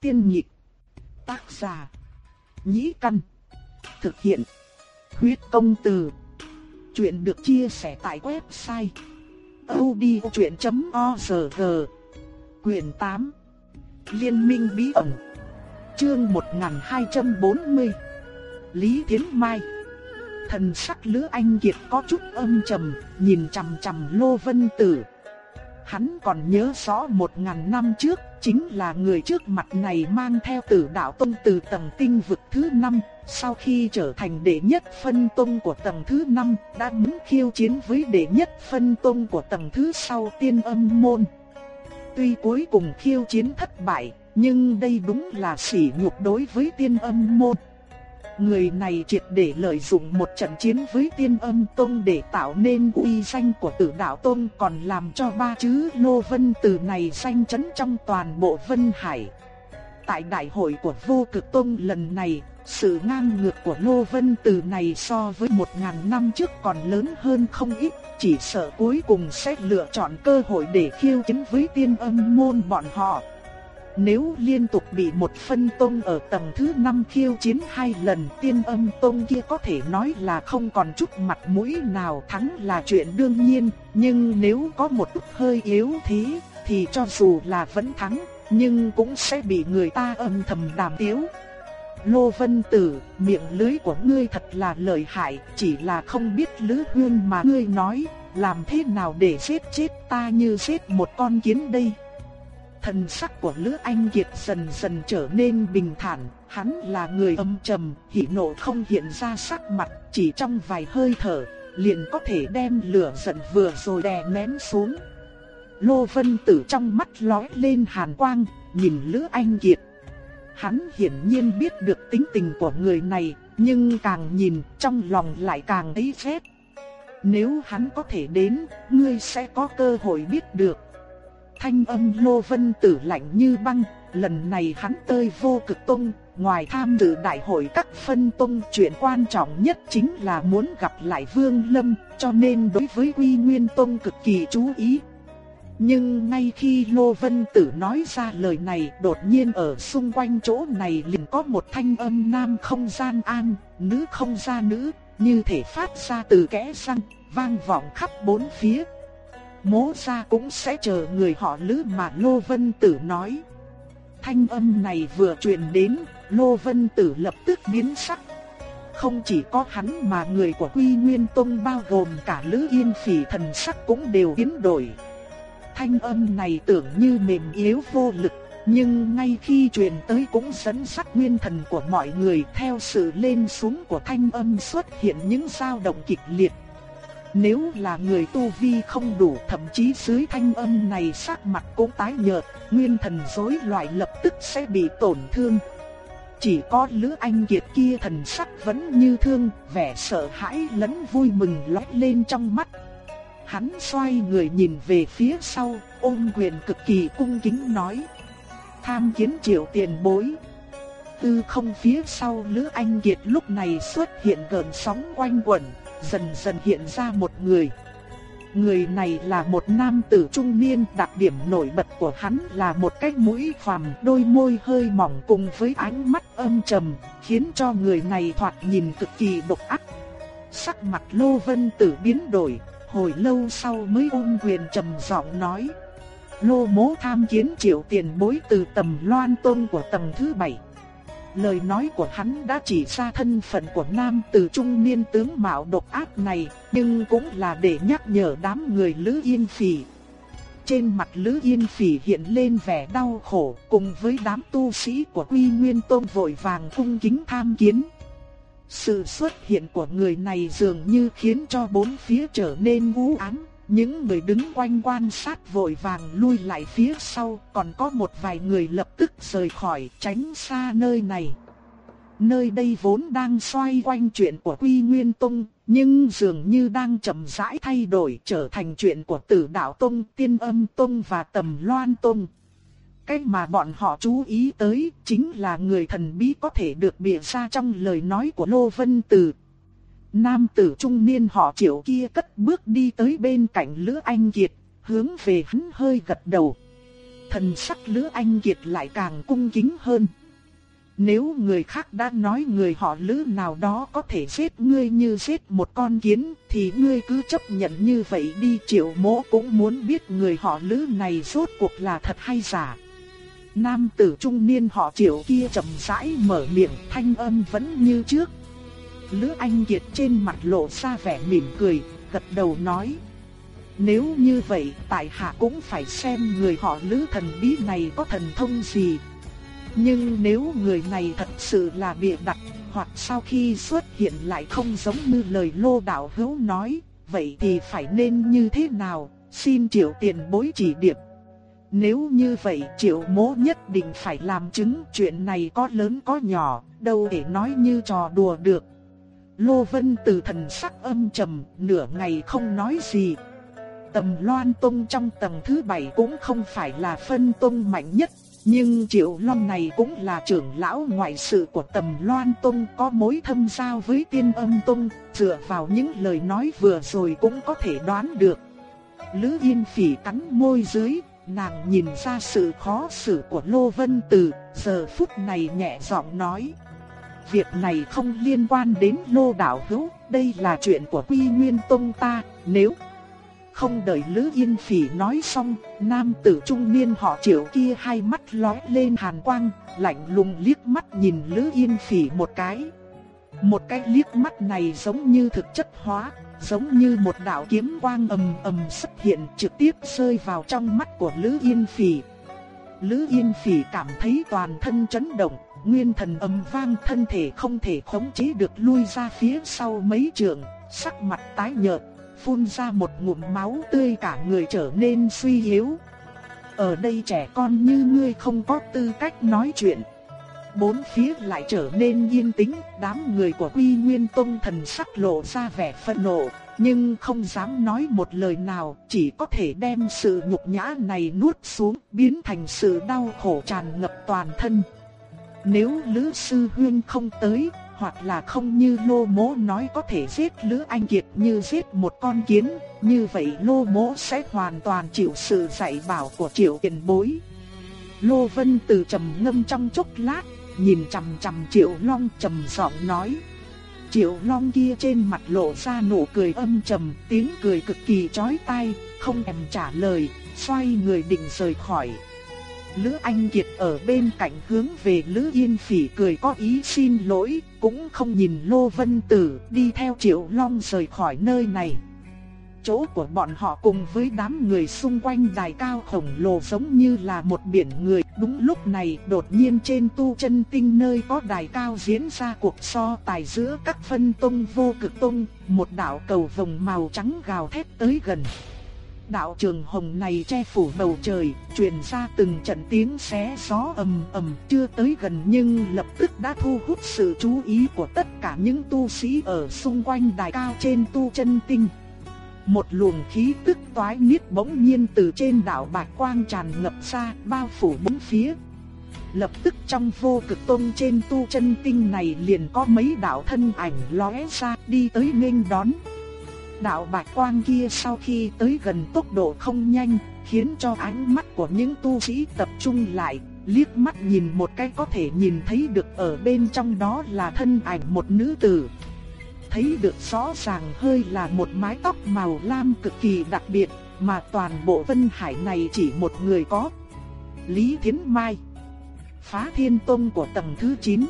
Tiên nhịp. Tác giả. Nhĩ căn. Thực hiện. Huyết công từ. Chuyện được chia sẻ tại website. odchuyện.org Quyền 8 Liên minh bí ẩn Chương 1240 Lý Thiến Mai Thần sắc Lữ Anh Kiệt có chút âm trầm, nhìn chằm chằm Lô Vân Tử. Hắn còn nhớ rõ một ngàn năm trước, chính là người trước mặt này mang theo tử đạo tông từ tầng tinh vực thứ 5, sau khi trở thành đệ nhất phân tông của tầng thứ 5, đã muốn khiêu chiến với đệ nhất phân tông của tầng thứ sau tiên âm môn. Tuy cuối cùng khiêu chiến thất bại, nhưng đây đúng là sỉ nhục đối với tiên âm môn. Người này triệt để lợi dụng một trận chiến với tiên âm tông để tạo nên uy danh của tử đạo tông còn làm cho ba chữ lô vân từ này danh chấn trong toàn bộ vân hải. Tại đại hội của vô cực tông lần này, sự ngang ngược của lô vân từ này so với một ngàn năm trước còn lớn hơn không ít, chỉ sợ cuối cùng sẽ lựa chọn cơ hội để khiêu chiến với tiên âm môn bọn họ. Nếu liên tục bị một phân tông ở tầng thứ 5 khiêu chiến hai lần tiên âm tông kia có thể nói là không còn chút mặt mũi nào thắng là chuyện đương nhiên, nhưng nếu có một chút hơi yếu thế thì cho dù là vẫn thắng, nhưng cũng sẽ bị người ta âm thầm đàm tiếu. Lô Vân Tử, miệng lưới của ngươi thật là lợi hại, chỉ là không biết lữ hương mà ngươi nói, làm thế nào để giết chết ta như giết một con kiến đây. Thần sắc của Lữ Anh Kiệt dần dần trở nên bình thản, hắn là người âm trầm, hỉ nộ không hiện ra sắc mặt, chỉ trong vài hơi thở, liền có thể đem lửa giận vừa rồi đè nén xuống. Lô Vân Tử trong mắt lóe lên hàn quang, nhìn Lữ Anh Kiệt. Hắn hiển nhiên biết được tính tình của người này, nhưng càng nhìn trong lòng lại càng thấy phép. Nếu hắn có thể đến, ngươi sẽ có cơ hội biết được. Thanh âm Lô Vân Tử lạnh như băng, lần này hắn tơi vô cực tông, ngoài tham dự đại hội các phân tông chuyện quan trọng nhất chính là muốn gặp lại Vương Lâm, cho nên đối với Quy Nguyên Tông cực kỳ chú ý. Nhưng ngay khi Lô Vân Tử nói ra lời này, đột nhiên ở xung quanh chỗ này liền có một thanh âm nam không gian an, nữ không gian nữ, như thể phát ra từ kẽ răng, vang vọng khắp bốn phía. Mố ra cũng sẽ chờ người họ Lữ mà Lô Vân Tử nói. Thanh âm này vừa truyền đến, Lô Vân Tử lập tức biến sắc. Không chỉ có hắn mà người của Quy Nguyên Tông bao gồm cả Lữ Yên Phỉ thần sắc cũng đều biến đổi. Thanh âm này tưởng như mềm yếu vô lực, nhưng ngay khi truyền tới cũng dẫn sắc nguyên thần của mọi người theo sự lên xuống của thanh âm xuất hiện những dao động kịch liệt. Nếu là người tu vi không đủ thậm chí dưới thanh âm này sắc mặt cũng tái nhợt, nguyên thần rối loạn lập tức sẽ bị tổn thương. Chỉ có Lữ Anh Kiệt kia thần sắc vẫn như thương, vẻ sợ hãi lẫn vui mừng lóe lên trong mắt. Hắn xoay người nhìn về phía sau, ôm quyền cực kỳ cung kính nói. Tham kiến triệu tiền bối. Tư không phía sau Lữ Anh Kiệt lúc này xuất hiện gần sóng quanh quẩn, dần dần hiện ra một người. Người này là một nam tử trung niên, đặc điểm nổi bật của hắn là một cái mũi phàm, đôi môi hơi mỏng cùng với ánh mắt âm trầm, khiến cho người này thoạt nhìn cực kỳ độc ác. Sắc mặt Lô Vân Tử biến đổi, hồi lâu sau mới ôm quyền trầm giọng nói: "Lô Mỗ tham kiến Triệu Tiền Bối từ Tầm Loan Tôn của tầng thứ bảy." Lời nói của hắn đã chỉ ra thân phận của nam tử trung niên tướng mạo độc ác này, nhưng cũng là để nhắc nhở đám người Lữ Yên Phỉ. Trên mặt Lữ Yên Phỉ hiện lên vẻ đau khổ, cùng với đám tu sĩ của Quy Nguyên Tông vội vàng cung kính tham kiến. Sự xuất hiện của người này dường như khiến cho bốn phía trở nên u ám, những người đứng quanh quan sát vội vàng lui lại phía sau, còn có một vài người lập tức rời khỏi tránh xa nơi này. Nơi đây vốn đang xoay quanh chuyện của Quy Nguyên Tông, nhưng dường như đang chậm rãi thay đổi trở thành chuyện của Tử Đạo Tông, Tiên Âm Tông và Tầm Loan Tông. Cái mà bọn họ chú ý tới chính là người thần bí có thể được bịa ra trong lời nói của Lô Vân tử Nam tử trung niên họ triệu kia cất bước đi tới bên cạnh Lữ Anh Kiệt, hướng về hắn hơi gật đầu. Thần sắc Lữ Anh Kiệt lại càng cung kính hơn. Nếu người khác đã nói người họ Lữ nào đó có thể giết ngươi như giết một con kiến, thì ngươi cứ chấp nhận như vậy đi. Triệu mỗ cũng muốn biết người họ Lữ này rốt cuộc là thật hay giả. Nam tử trung niên họ Triệu kia chậm rãi mở miệng, thanh âm vẫn như trước. Lữ Anh Kiệt trên mặt lộ ra vẻ mỉm cười, gật đầu nói: "Nếu như vậy, tại hạ cũng phải xem người họ Lữ thần bí này có thần thông gì." Nhưng nếu người này thật sự là bịa đặt, hoặc sau khi xuất hiện lại không giống như lời Lô đạo hữu nói, vậy thì phải nên như thế nào? Xin Triệu tiền bối chỉ điểm. Nếu như vậy triệu mố nhất định phải làm chứng chuyện này có lớn có nhỏ, đâu để nói như trò đùa được. Lô Vân từ thần sắc âm trầm, nửa ngày không nói gì. Tầm Loan Tông trong tầng thứ bảy cũng không phải là phân tông mạnh nhất, nhưng Triệu Long này cũng là trưởng lão ngoại sự của Tầm Loan Tông có mối thâm giao với Tiên Âm Tông, dựa vào những lời nói vừa rồi cũng có thể đoán được. Lữ Yên Phỉ cắn môi dưới, nàng nhìn ra sự khó xử của Lô Vân Từ, giờ phút này nhẹ giọng nói. Việc này không liên quan đến Lô Đạo Hữu, đây là chuyện của Quy Nguyên Tông ta, nếu... Không đợi Lữ Yên Phỉ nói xong, nam tử trung niên họ triệu kia hai mắt lóe lên hàn quang, lạnh lùng liếc mắt nhìn Lữ Yên Phỉ một cái. Một cái liếc mắt này giống như thực chất hóa, giống như một đạo kiếm quang ầm ầm xuất hiện trực tiếp rơi vào trong mắt của Lữ Yên Phỉ. Lữ Yên Phỉ cảm thấy toàn thân chấn động, nguyên thần ầm vang thân thể không thể khống chế được lui ra phía sau mấy trường sắc mặt tái nhợt, phun ra một ngụm máu tươi cả người trở nên suy yếu. Ở đây trẻ con như ngươi không có tư cách nói chuyện. Bốn phía lại trở nên yên tĩnh, đám người của Quy Nguyên Tông thần sắc lộ ra vẻ phẫn nộ, nhưng không dám nói một lời nào, chỉ có thể đem sự nhục nhã này nuốt xuống, biến thành sự đau khổ tràn ngập toàn thân. Nếu Lữ Sư Huyên không tới, hoặc là không như Lô Mỗ nói có thể giết Lữ Anh Kiệt như giết một con kiến, như vậy Lô Mỗ sẽ hoàn toàn chịu sự dạy bảo của Triệu Tiền Bối. Lô Vân từ trầm ngâm trong chốc lát, nhìn chằm chằm Triệu Long trầm giọng nói. Triệu Long kia trên mặt lộ ra nụ cười âm trầm, tiếng cười cực kỳ chói tai, không thèm trả lời, xoay người định rời khỏi. Lữ Anh Kiệt ở bên cạnh hướng về Lữ Yên Phỉ cười có ý xin lỗi, cũng không nhìn Lô Vân Tử đi theo Triệu Long rời khỏi nơi này. Chỗ của bọn họ cùng với đám người xung quanh đài cao khổng lồ giống như là một biển người. Đúng lúc này đột nhiên trên tu chân tinh nơi có đài cao diễn ra cuộc so tài giữa các phân tông vô cực tông, một đạo cầu vồng màu trắng gào thét tới gần. Đạo trường hồng này che phủ bầu trời, truyền ra từng trận tiếng xé gió ầm ầm, chưa tới gần nhưng lập tức đã thu hút sự chú ý của tất cả những tu sĩ ở xung quanh đài cao trên tu chân tinh. Một luồng khí tức toái niết bỗng nhiên từ trên đảo Bạch Quang tràn ngập ra, bao phủ bốn phía. Lập tức trong vô cực tôn trên tu chân tinh này liền có mấy đạo thân ảnh lóe ra đi tới nghênh đón. Đạo bạch quang kia sau khi tới gần tốc độ không nhanh, khiến cho ánh mắt của những tu sĩ tập trung lại, liếc mắt nhìn một cái có thể nhìn thấy được ở bên trong đó là thân ảnh một nữ tử. Thấy được rõ ràng hơi là một mái tóc màu lam cực kỳ đặc biệt, mà toàn bộ Vân Hải này chỉ một người có. Lý Thiến Mai Phá Thiên Tông của tầng thứ 9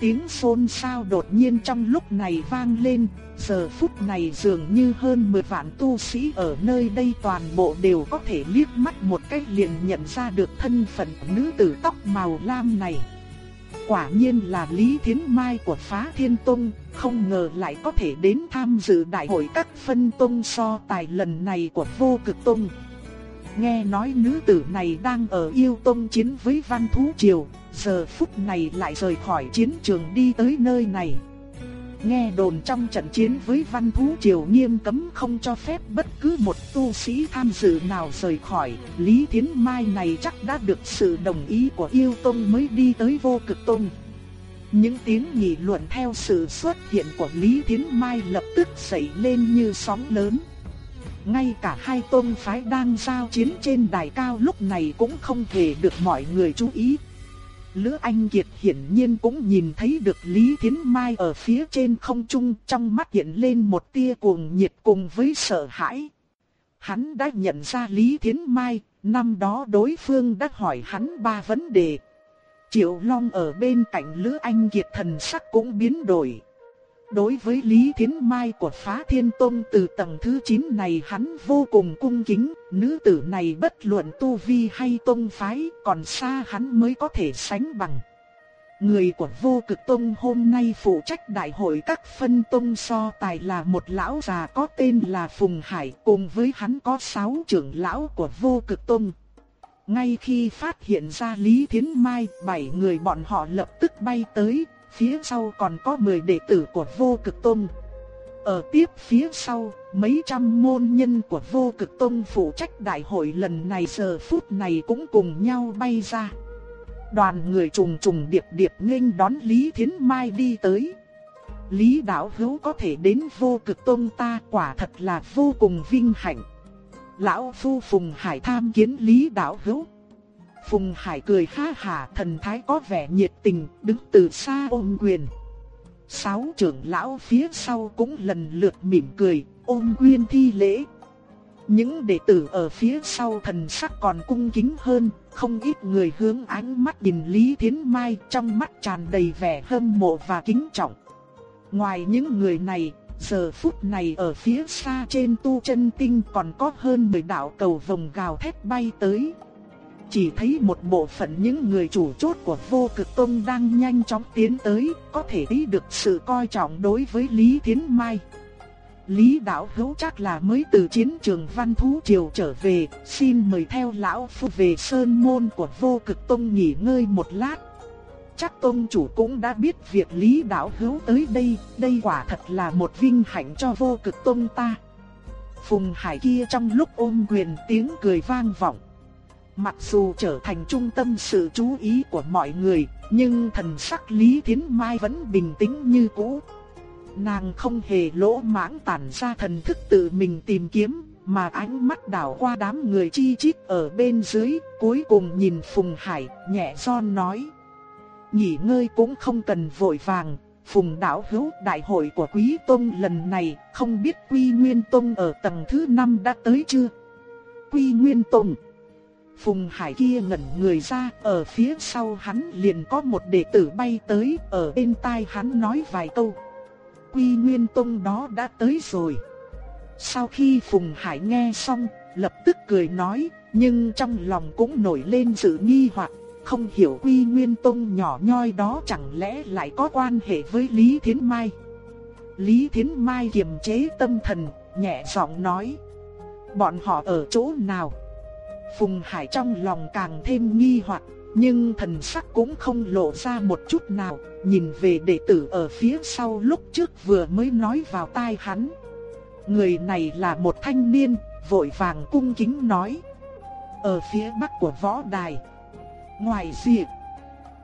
Tiếng xôn xao đột nhiên trong lúc này vang lên, giờ phút này dường như hơn 10 vạn tu sĩ ở nơi đây toàn bộ đều có thể liếc mắt một cách liền nhận ra được thân phận nữ tử tóc màu lam này. Quả nhiên là Lý Thiến Mai của Phá Thiên Tông, không ngờ lại có thể đến tham dự đại hội các phân tông so tài lần này của Vô Cực Tông. Nghe nói nữ tử này đang ở yêu tông chiến với văn thú triều, giờ phút này lại rời khỏi chiến trường đi tới nơi này. Nghe đồn trong trận chiến với văn thú triều nghiêm cấm không cho phép bất cứ một tu sĩ tham dự nào rời khỏi, Lý Thiến Mai này chắc đã được sự đồng ý của yêu tông mới đi tới vô cực tông. Những tiếng nghị luận theo sự xuất hiện của Lý Thiến Mai lập tức dậy lên như sóng lớn. ngay cả hai tôn phái đang giao chiến trên đài cao lúc này cũng không hề được mọi người chú ý. Lữ Anh Kiệt hiển nhiên cũng nhìn thấy được Lý Thiến Mai ở phía trên không trung trong mắt hiện lên một tia cuồng nhiệt cùng với sợ hãi. Hắn đã nhận ra Lý Thiến Mai, năm đó đối phương đã hỏi hắn ba vấn đề. Triệu Long ở bên cạnh Lữ Anh Kiệt thần sắc cũng biến đổi. Đối với Lý Thiến Mai của Phá Thiên Tông từ tầng thứ 9 này hắn vô cùng cung kính, nữ tử này bất luận tu vi hay tông phái còn xa hắn mới có thể sánh bằng. Người của vô cực tông hôm nay phụ trách đại hội các phân tông so tài là một lão già có tên là Phùng Hải cùng với hắn có sáu trưởng lão của vô cực tông. Ngay khi phát hiện ra Lý Thiến Mai, bảy người bọn họ lập tức bay tới, phía sau còn có 10 đệ tử của vô cực tông. Ở tiếp phía sau, mấy trăm môn nhân của vô cực tông phụ trách đại hội lần này giờ phút này cũng cùng nhau bay ra. Đoàn người trùng trùng điệp điệp nghênh đón Lý Thiến Mai đi tới. Lý Đạo Hữu có thể đến vô cực tông ta quả thật là vô cùng vinh hạnh. Lão Phu Phùng Hải tham kiến Lý Đạo Hữu. Phùng Hải cười ha hà thần thái có vẻ nhiệt tình, đứng từ xa ôm quyền. Sáu trưởng lão phía sau cũng lần lượt mỉm cười, ôm quyền thi lễ. Những đệ tử ở phía sau thần sắc còn cung kính hơn, không ít người hướng ánh mắt nhìn Lý Thiến Mai trong mắt tràn đầy vẻ hâm mộ và kính trọng. Ngoài những người này, giờ phút này ở phía xa trên tu chân tinh còn có hơn 10 đạo cầu vòng gào thét bay tới. Chỉ thấy một bộ phận những người chủ chốt của vô cực tông đang nhanh chóng tiến tới, có thể thấy được sự coi trọng đối với Lý Thiến Mai. Lý Đạo Hữu chắc là mới từ chiến trường Văn Thú Triều trở về, xin mời theo Lão Phu về Sơn Môn của vô cực tông nghỉ ngơi một lát. Chắc tông chủ cũng đã biết việc Lý Đạo Hữu tới đây, đây quả thật là một vinh hạnh cho vô cực tông ta. Phùng Hải kia trong lúc ôm quyền tiếng cười vang vọng. Mặc dù trở thành trung tâm sự chú ý của mọi người, nhưng thần sắc Lý Thiến Mai vẫn bình tĩnh như cũ. Nàng không hề lỗ mãng tản ra thần thức tự mình tìm kiếm, mà ánh mắt đảo qua đám người chi chít ở bên dưới, cuối cùng nhìn Phùng Hải, nhẹ giòn nói. Nghỉ ngơi cũng không cần vội vàng, Phùng Đạo Hữu đại hội của Quý Tông lần này, không biết Quy Nguyên Tông ở tầng thứ 5 đã tới chưa? Quy Nguyên Tông Phùng Hải kia ngẩn người ra, ở phía sau hắn liền có một đệ tử bay tới, ở bên tai hắn nói vài câu. Quy Nguyên Tông đó đã tới rồi. Sau khi Phùng Hải nghe xong, lập tức cười nói, nhưng trong lòng cũng nổi lên sự nghi hoặc, không hiểu Quy Nguyên Tông nhỏ nhoi đó chẳng lẽ lại có quan hệ với Lý Thiến Mai. Lý Thiến Mai kiềm chế tâm thần, nhẹ giọng nói, bọn họ ở chỗ nào? Phùng Hải trong lòng càng thêm nghi hoặc, nhưng thần sắc cũng không lộ ra một chút nào, nhìn về đệ tử ở phía sau lúc trước vừa mới nói vào tai hắn. Người này là một thanh niên, vội vàng cung kính nói. Ở phía bắc của võ đài. Ngoài diệt,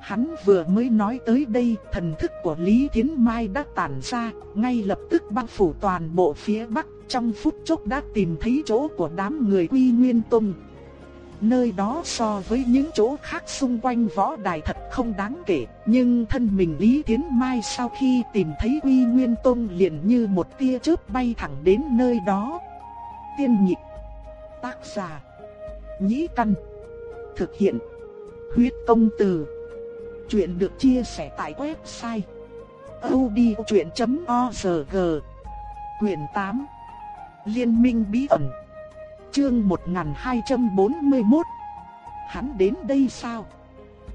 hắn vừa mới nói tới đây, thần thức của Lý Thiến Mai đã tản ra, ngay lập tức bao phủ toàn bộ phía bắc, trong phút chốc đã tìm thấy chỗ của đám người Quy Nguyên Tông. Nơi đó so với những chỗ khác xung quanh võ đài thật không đáng kể, nhưng thân mình Lý Tiến Mai sau khi tìm thấy Quy Nguyên Tông liền như một tia chớp bay thẳng đến nơi đó. Tiên nhịp, tác giả, nhĩ căn, thực hiện, huyết công từ. Chuyện được chia sẻ tại website odchuyện.org Quyền 8 Liên minh bí ẩn Chương 1241 Hắn đến đây sao?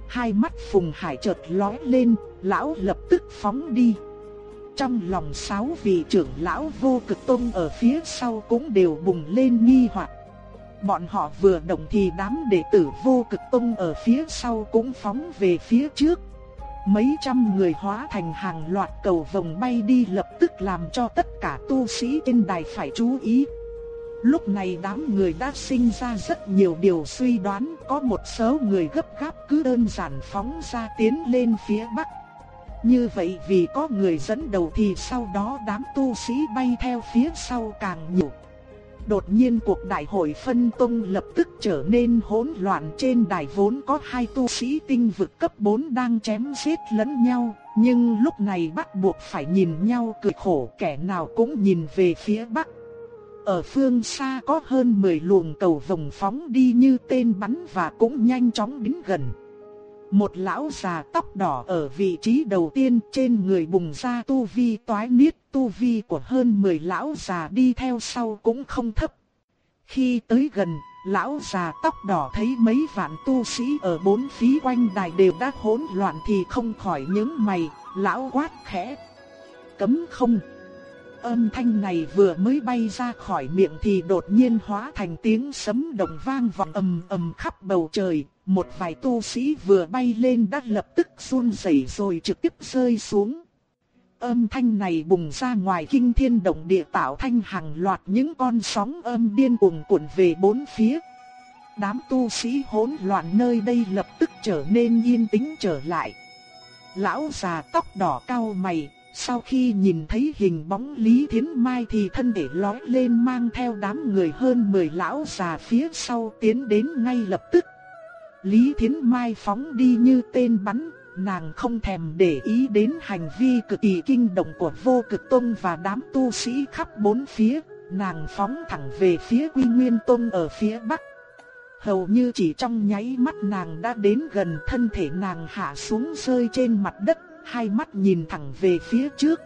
Hai mắt Phùng Hải chợt lóe lên, lão lập tức phóng đi. Trong lòng sáu vị trưởng lão vô cực tông ở phía sau cũng đều bùng lên nghi hoặc. Bọn họ vừa động thì đám đệ tử vô cực tông ở phía sau cũng phóng về phía trước. Mấy trăm người hóa thành hàng loạt cầu vòng bay đi lập tức làm cho tất cả tu sĩ trên đài phải chú ý. Lúc này đám người đã sinh ra rất nhiều điều suy đoán, có một số người gấp gáp cứ đơn giản phóng ra tiến lên phía bắc. Như vậy vì có người dẫn đầu thì sau đó đám tu sĩ bay theo phía sau càng nhiều. Đột nhiên cuộc đại hội phân tông lập tức trở nên hỗn loạn trên đài vốn có hai tu sĩ tinh vực cấp 4 đang chém giết lẫn nhau, nhưng lúc này bắt buộc phải nhìn nhau cười khổ kẻ nào cũng nhìn về phía bắc. Ở phương xa có hơn 10 luồng cầu vồng phóng đi như tên bắn và cũng nhanh chóng đến gần. Một lão già tóc đỏ ở vị trí đầu tiên trên người bùng ra tu vi toái niết, tu vi của hơn 10 lão già đi theo sau cũng không thấp. Khi tới gần, lão già tóc đỏ thấy mấy vạn tu sĩ ở bốn phía quanh đài đều đã hỗn loạn thì không khỏi những mày, lão quát khẽ. Cấm không! Âm thanh này vừa mới bay ra khỏi miệng thì đột nhiên hóa thành tiếng sấm động vang vọng ầm ầm khắp bầu trời, một vài tu sĩ vừa bay lên đã lập tức run rẩy rồi trực tiếp rơi xuống. Âm thanh này bùng ra ngoài kinh thiên động địa tạo thanh hàng loạt những con sóng âm điên cuồng cuộn về bốn phía. Đám tu sĩ hỗn loạn nơi đây lập tức trở nên yên tĩnh trở lại. Lão già tóc đỏ cao mày, sau khi nhìn thấy hình bóng Lý Thiến Mai thì thân thể lói lên mang theo đám người hơn 10 lão già phía sau tiến đến ngay lập tức. Lý Thiến Mai phóng đi như tên bắn, nàng không thèm để ý đến hành vi cực kỳ kinh động của vô cực tông và đám tu sĩ khắp bốn phía, nàng phóng thẳng về phía Quy Nguyên Tông ở phía bắc. Hầu như chỉ trong nháy mắt nàng đã đến gần thân thể nàng hạ xuống rơi trên mặt đất, hai mắt nhìn thẳng về phía trước.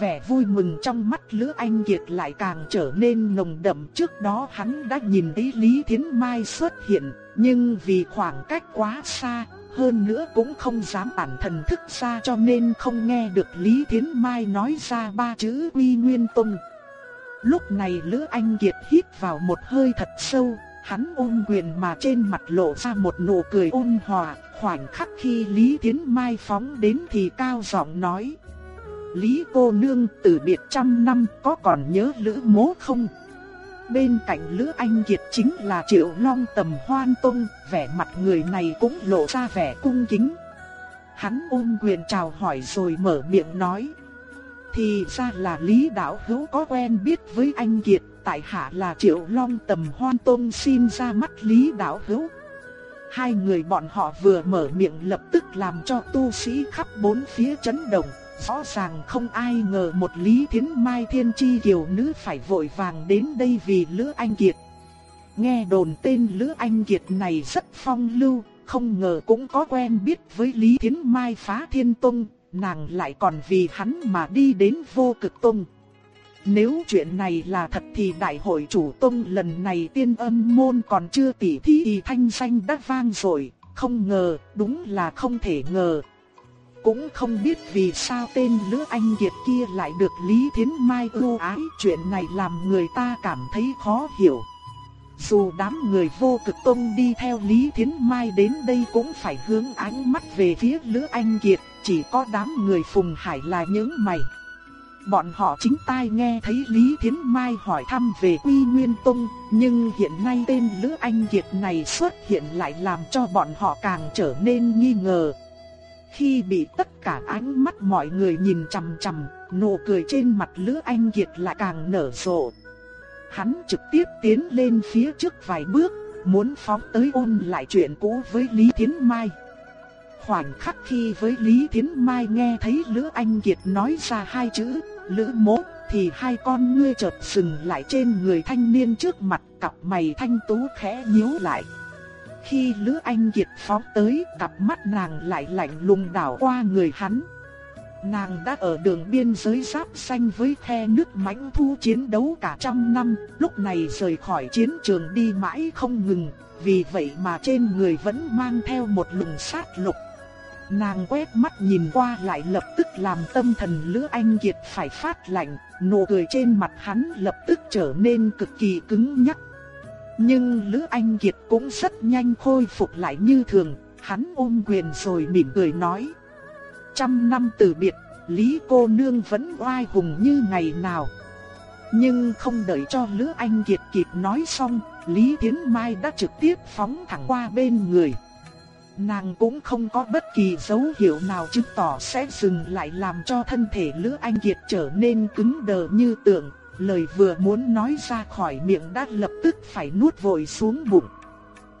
Vẻ vui mừng trong mắt Lữ Anh Kiệt lại càng trở nên nồng đậm trước đó hắn đã nhìn thấy Lý Thiến Mai xuất hiện, nhưng vì khoảng cách quá xa, hơn nữa cũng không dám bản thần thức ra cho nên không nghe được Lý Thiến Mai nói ra ba chữ uy Nguyên Tông. Lúc này Lữ Anh Kiệt hít vào một hơi thật sâu, hắn ôm quyền mà trên mặt lộ ra một nụ cười ôn hòa, khoảnh khắc khi Lý Thiến Mai phóng đến thì cao giọng nói. Lý cô nương từ biệt trăm năm có còn nhớ Lữ mố không? Bên cạnh Lữ Anh Kiệt chính là Triệu Long tầm hoan tông, vẻ mặt người này cũng lộ ra vẻ cung kính. Hắn ôm quyền chào hỏi rồi mở miệng nói. Thì ra là Lý Đạo Hữu có quen biết với anh Kiệt, tại hạ là Triệu Long tầm hoan tông xin ra mắt Lý Đạo Hữu. Hai người bọn họ vừa mở miệng lập tức làm cho tu sĩ khắp bốn phía chấn động. Rõ ràng không ai ngờ một Lý Thiến Mai Thiên Chi kiều nữ phải vội vàng đến đây vì Lữ Anh Kiệt. Nghe đồn tên Lữ Anh Kiệt này rất phong lưu, không ngờ cũng có quen biết với Lý Thiến Mai phá thiên tông, nàng lại còn vì hắn mà đi đến vô cực tông. Nếu chuyện này là thật thì đại hội chủ tông lần này tiên âm môn còn chưa tỉ thí thì thanh danh đã vang rồi, không ngờ, đúng là không thể ngờ, cũng không biết vì sao tên Lữ Anh Kiệt kia lại được Lý Thiến Mai ưu ái chuyện này làm người ta cảm thấy khó hiểu. Dù đám người vô cực tông đi theo Lý Thiến Mai đến đây cũng phải hướng ánh mắt về phía Lữ Anh Kiệt, chỉ có đám người Phùng Hải là những mày. Bọn họ chính tai nghe thấy Lý Thiến Mai hỏi thăm về Quy Nguyên Tông, nhưng hiện nay tên Lữ Anh Kiệt này xuất hiện lại làm cho bọn họ càng trở nên nghi ngờ. Khi bị tất cả ánh mắt mọi người nhìn chằm chằm, nụ cười trên mặt Lữ Anh Kiệt lại càng nở rộ. Hắn trực tiếp tiến lên phía trước vài bước, muốn phóng tới ôn lại chuyện cũ với Lý Thiến Mai. Khoảnh khắc khi với Lý Thiến Mai nghe thấy Lữ Anh Kiệt nói ra hai chữ, Lữ mố, thì hai con ngươi chợt sừng lại trên người thanh niên trước mặt, cặp mày thanh tú khẽ nhíu lại. Khi Lữ Anh Kiệt phóng tới, cặp mắt nàng lại lạnh lùng đảo qua người hắn. Nàng đã ở đường biên giới giáp xanh với khe nước mãnh thu chiến đấu cả trăm năm, lúc này rời khỏi chiến trường đi mãi không ngừng, vì vậy mà trên người vẫn mang theo một lùng sát lục. Nàng quét mắt nhìn qua lại lập tức làm tâm thần Lữ Anh Kiệt phải phát lạnh, nụ cười trên mặt hắn lập tức trở nên cực kỳ cứng nhắc. Nhưng Lữ Anh Kiệt cũng rất nhanh khôi phục lại như thường, hắn ôm quyền rồi mỉm cười nói. Trăm năm từ biệt, Lý cô nương vẫn oai hùng như ngày nào. Nhưng không đợi cho Lữ Anh Kiệt kịp nói xong, Lý Tiến Mai đã trực tiếp phóng thẳng qua bên người. Nàng cũng không có bất kỳ dấu hiệu nào chứng tỏ sẽ dừng lại làm cho thân thể Lữ Anh Kiệt trở nên cứng đờ như tượng, lời vừa muốn nói ra khỏi miệng đã lập tức phải nuốt vội xuống bụng.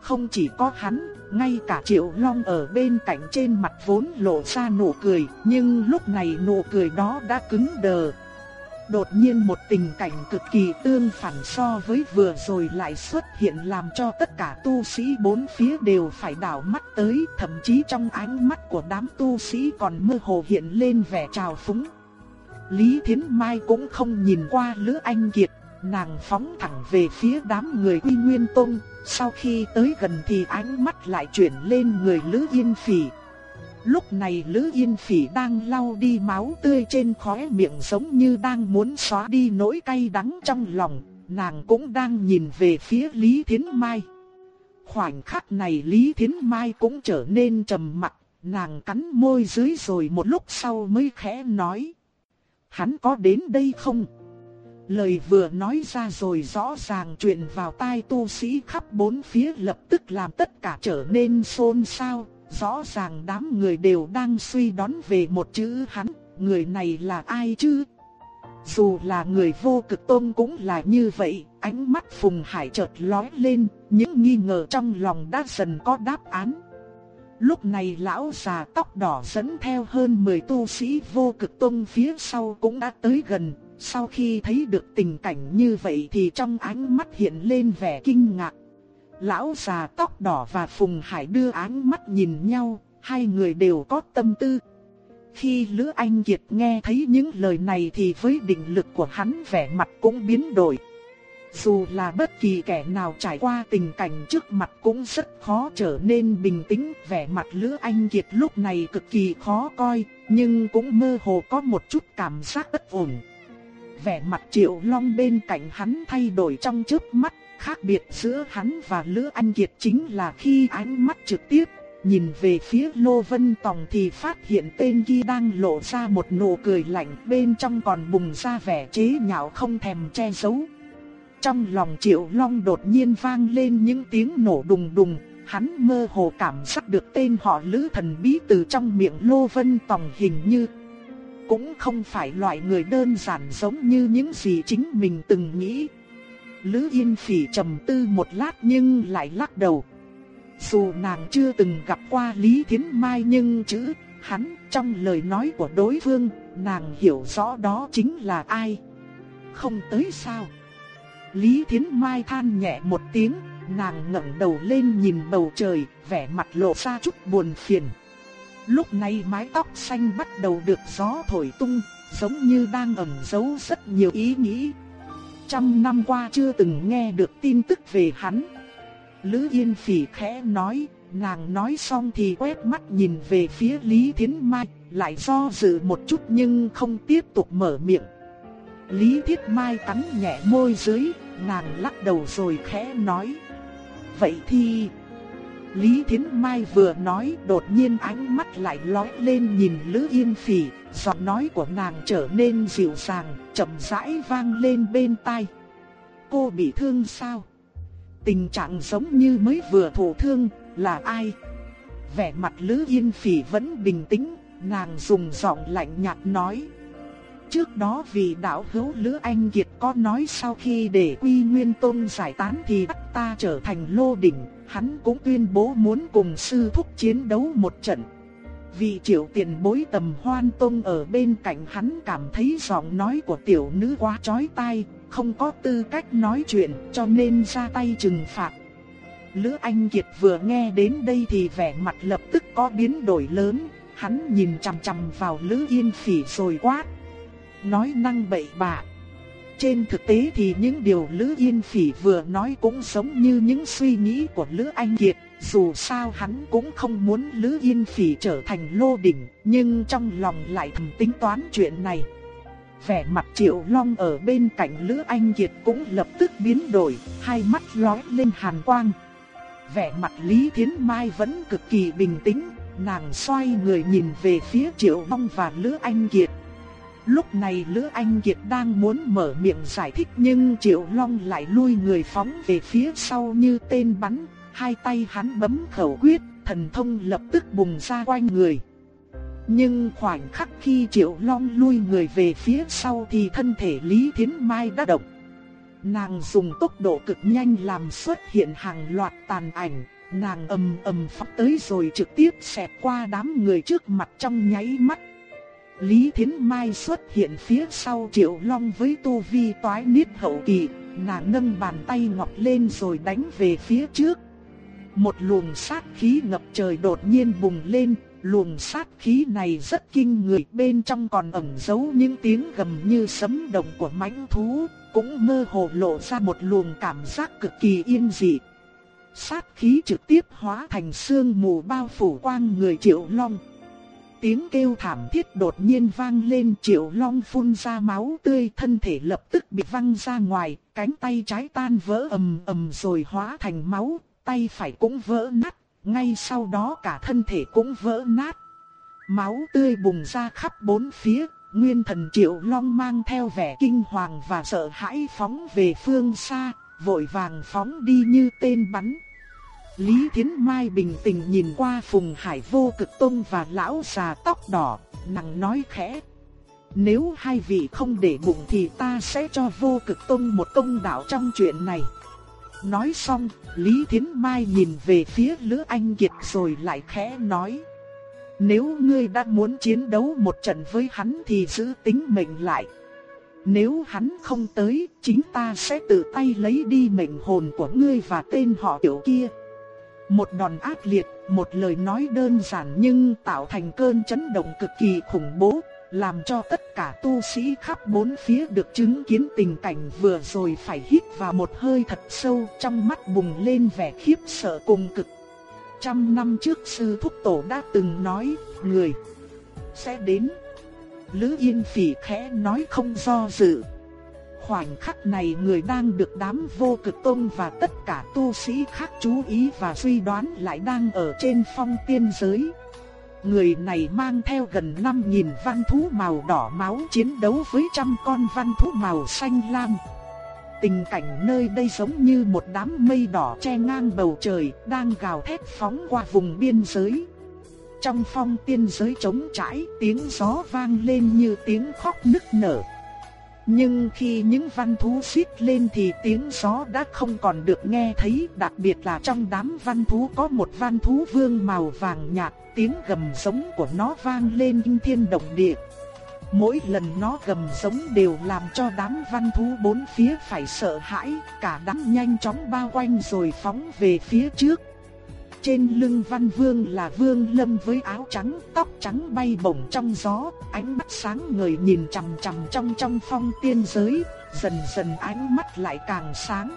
Không chỉ có hắn, ngay cả Triệu Long ở bên cạnh trên mặt vốn lộ ra nụ cười, nhưng lúc này nụ cười đó đã cứng đờ. Đột nhiên một tình cảnh cực kỳ tương phản so với vừa rồi lại xuất hiện làm cho tất cả tu sĩ bốn phía đều phải đảo mắt tới, thậm chí trong ánh mắt của đám tu sĩ còn mơ hồ hiện lên vẻ trào phúng. Lý Thiến Mai cũng không nhìn qua Lữ Anh Kiệt, nàng phóng thẳng về phía đám người Quy Nguyên Tông, sau khi tới gần thì ánh mắt lại chuyển lên người Lữ Yên Phỉ. Lúc này Lữ Yên Phỉ đang lau đi máu tươi trên khóe miệng giống như đang muốn xóa đi nỗi cay đắng trong lòng, nàng cũng đang nhìn về phía Lý Thiến Mai. Khoảnh khắc này Lý Thiến Mai cũng trở nên trầm mặc, nàng cắn môi dưới rồi một lúc sau mới khẽ nói. Hắn có đến đây không? Lời vừa nói ra rồi rõ ràng truyền vào tai tu sĩ khắp bốn phía lập tức làm tất cả trở nên xôn xao. Rõ ràng đám người đều đang suy đoán về một chữ hắn, người này là ai chứ? Dù là người vô cực tôn cũng là như vậy, ánh mắt Phùng Hải chợt lóe lên, những nghi ngờ trong lòng đã dần có đáp án. Lúc này lão già tóc đỏ dẫn theo hơn 10 tu sĩ vô cực tôn phía sau cũng đã tới gần, sau khi thấy được tình cảnh như vậy thì trong ánh mắt hiện lên vẻ kinh ngạc. Lão già tóc đỏ và Phùng Hải đưa ánh mắt nhìn nhau, hai người đều có tâm tư. Khi Lữ Anh Kiệt nghe thấy những lời này thì với định lực của hắn vẻ mặt cũng biến đổi. Dù là bất kỳ kẻ nào trải qua tình cảnh trước mặt cũng rất khó trở nên bình tĩnh, vẻ mặt Lữ Anh Kiệt lúc này cực kỳ khó coi, nhưng cũng mơ hồ có một chút cảm giác bất ổn vẻ mặt Triệu Long bên cạnh hắn thay đổi trong chớp mắt, khác biệt giữa hắn và Lữ Anh Kiệt chính là khi ánh mắt trực tiếp nhìn về phía Lô Vân Tòng thì phát hiện tên kia đang lộ ra một nụ cười lạnh, bên trong còn bùng ra vẻ chế nhạo không thèm che giấu. Trong lòng Triệu Long đột nhiên vang lên những tiếng nổ đùng đùng, hắn mơ hồ cảm giác được tên họ Lữ thần bí từ trong miệng Lô Vân Tòng hình như cũng không phải loại người đơn giản giống như những gì chính mình từng nghĩ. Lữ Yên Phỉ trầm tư một lát nhưng lại lắc đầu. Dù nàng chưa từng gặp qua Lý Thiến Mai nhưng chữ hắn trong lời nói của đối phương, nàng hiểu rõ đó chính là ai. Không tới sao? Lý Thiến Mai than nhẹ một tiếng, nàng ngẩng đầu lên nhìn bầu trời, vẻ mặt lộ ra chút buồn phiền. Lúc này mái tóc xanh bắt đầu được gió thổi tung, giống như đang ẩn giấu rất nhiều ý nghĩ. Trăm năm qua chưa từng nghe được tin tức về hắn. Lữ Yên Phỉ khẽ nói, nàng nói xong thì quét mắt nhìn về phía Lý Thiến Mai, lại do dự một chút nhưng không tiếp tục mở miệng. Lý Thiết Mai cắn nhẹ môi dưới, nàng lắc đầu rồi khẽ nói. Vậy thì Lý Thiến Mai vừa nói đột nhiên ánh mắt lại lóe lên nhìn Lữ Yên Phỉ, giọng nói của nàng trở nên dịu dàng, chậm rãi vang lên bên tai. Cô bị thương sao? Tình trạng giống như mới vừa thổ thương, là ai? Vẻ mặt Lữ Yên Phỉ vẫn bình tĩnh, nàng dùng giọng lạnh nhạt nói. Trước đó vì đạo hữu Lữ Anh Kiệt có nói sau khi để Quy Nguyên Tôn giải tán thì bắt ta trở thành lô đỉnh, hắn cũng tuyên bố muốn cùng sư thúc chiến đấu một trận. Vị triệu tiền bối tầm hoan tông ở bên cạnh hắn cảm thấy giọng nói của tiểu nữ quá chói tai, không có tư cách nói chuyện cho nên ra tay trừng phạt. Lữ Anh Kiệt vừa nghe đến đây thì vẻ mặt lập tức có biến đổi lớn, hắn nhìn chằm chằm vào Lữ Yên Phỉ rồi quát. Nói năng bậy bạ. Trên thực tế thì những điều Lữ Yên Phỉ vừa nói cũng giống như những suy nghĩ của Lữ Anh Kiệt. Dù sao hắn cũng không muốn Lữ Yên Phỉ trở thành lô đỉnh, nhưng trong lòng lại thầm tính toán chuyện này. Vẻ mặt Triệu Long ở bên cạnh Lữ Anh Kiệt cũng lập tức biến đổi, hai mắt lóe lên hàn quang. Vẻ mặt Lý Thiến Mai vẫn cực kỳ bình tĩnh, nàng xoay người nhìn về phía Triệu Long và Lữ Anh Kiệt. Lúc này Lữ Anh Kiệt đang muốn mở miệng giải thích nhưng Triệu Long lại lui người phóng về phía sau như tên bắn, hai tay hắn bấm khẩu quyết, thần thông lập tức bùng ra quanh người. Nhưng khoảnh khắc khi Triệu Long lui người về phía sau thì thân thể Lý Thiến Mai đã động. Nàng dùng tốc độ cực nhanh làm xuất hiện hàng loạt tàn ảnh, nàng ầm ầm phóng tới rồi trực tiếp xẹt qua đám người trước mặt trong nháy mắt. Lý Thiến Mai xuất hiện phía sau Triệu Long với tu vi toái niết hậu kỳ, nàng nâng bàn tay ngọc lên rồi đánh về phía trước. Một luồng sát khí ngập trời đột nhiên bùng lên, luồng sát khí này rất kinh người, bên trong còn ẩn giấu những tiếng gầm như sấm động của mãnh thú, cũng mơ hồ lộ ra một luồng cảm giác cực kỳ yên dị. Sát khí trực tiếp hóa thành sương mù bao phủ quang người Triệu Long. Tiếng kêu thảm thiết đột nhiên vang lên Triệu Long phun ra máu tươi thân thể lập tức bị văng ra ngoài, cánh tay trái tan vỡ ầm ầm rồi hóa thành máu, tay phải cũng vỡ nát, ngay sau đó cả thân thể cũng vỡ nát. Máu tươi bùng ra khắp bốn phía, Nguyên thần Triệu Long mang theo vẻ kinh hoàng và sợ hãi phóng về phương xa, vội vàng phóng đi như tên bắn. Lý Thiến Mai bình tĩnh nhìn qua Phùng Hải vô cực tông và lão già tóc đỏ, nặng nói khẽ. Nếu hai vị không để bụng thì ta sẽ cho vô cực tông một công đạo trong chuyện này. Nói xong, Lý Thiến Mai nhìn về phía Lữ Anh Kiệt rồi lại khẽ nói. Nếu ngươi đã muốn chiến đấu một trận với hắn thì giữ tính mệnh lại. Nếu hắn không tới, chính ta sẽ tự tay lấy đi mệnh hồn của ngươi và tên họ tiểu kia. Một đòn ác liệt, một lời nói đơn giản nhưng tạo thành cơn chấn động cực kỳ khủng bố, làm cho tất cả tu sĩ khắp bốn phía được chứng kiến tình cảnh vừa rồi phải hít vào một hơi thật sâu trong mắt bùng lên vẻ khiếp sợ cùng cực. Trăm năm trước sư thúc tổ đã từng nói, người sẽ đến. Lữ Yên Phỉ khẽ nói không do dự. Khoảnh khắc này người đang được đám vô cực tôn và tất cả tu sĩ khác chú ý và suy đoán lại đang ở trên phong tiên giới. Người này mang theo gần 5.000 văn thú màu đỏ máu chiến đấu với trăm con văn thú màu xanh lam. Tình cảnh nơi đây giống như một đám mây đỏ che ngang bầu trời, đang gào thét phóng qua vùng biên giới. Trong phong tiên giới trống trải, tiếng gió vang lên như tiếng khóc nức nở. Nhưng khi những văn thú xít lên thì tiếng gió đã không còn được nghe thấy, đặc biệt là trong đám văn thú có một văn thú vương màu vàng nhạt, tiếng gầm giống của nó vang lên kinh thiên động địa. Mỗi lần nó gầm giống đều làm cho đám văn thú bốn phía phải sợ hãi, cả đám nhanh chóng bao quanh rồi phóng về phía trước. Trên lưng văn vương là vương lâm với áo trắng, tóc trắng bay bổng trong gió, ánh mắt sáng người nhìn chằm chằm trong trong phong tiên giới, dần dần ánh mắt lại càng sáng.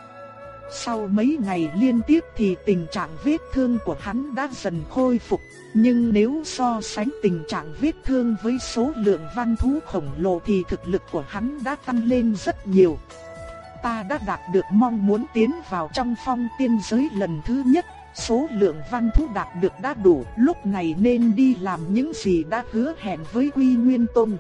Sau mấy ngày liên tiếp thì tình trạng vết thương của hắn đã dần khôi phục, nhưng nếu so sánh tình trạng vết thương với số lượng văn thú khổng lồ thì thực lực của hắn đã tăng lên rất nhiều. Ta đã đạt được mong muốn tiến vào trong phong tiên giới lần thứ nhất, số lượng văn thú đạt được đã đủ, lúc này nên đi làm những gì đã hứa hẹn với Quy Nguyên Tôn.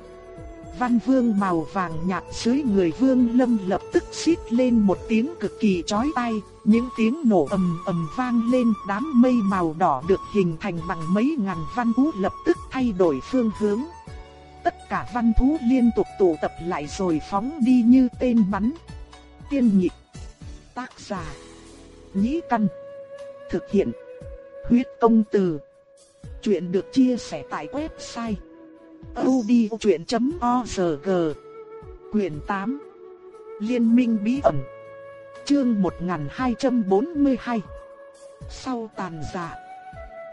Văn Vương màu vàng nhạt dưới người Vương Lâm lập tức xít lên một tiếng cực kỳ chói tai, những tiếng nổ ầm ầm vang lên, đám mây màu đỏ được hình thành bằng mấy ngàn văn thú lập tức thay đổi phương hướng. Tất cả văn thú liên tục tụ tập lại rồi phóng đi như tên bắn. Tiên nhị Tác giả. Nhĩ căn. Thực hiện. Huyết công từ. Chuyện được chia sẻ tại website. odchuyện.org Quyền 8 Liên minh bí ẩn Chương 1242 Sau tàn dạ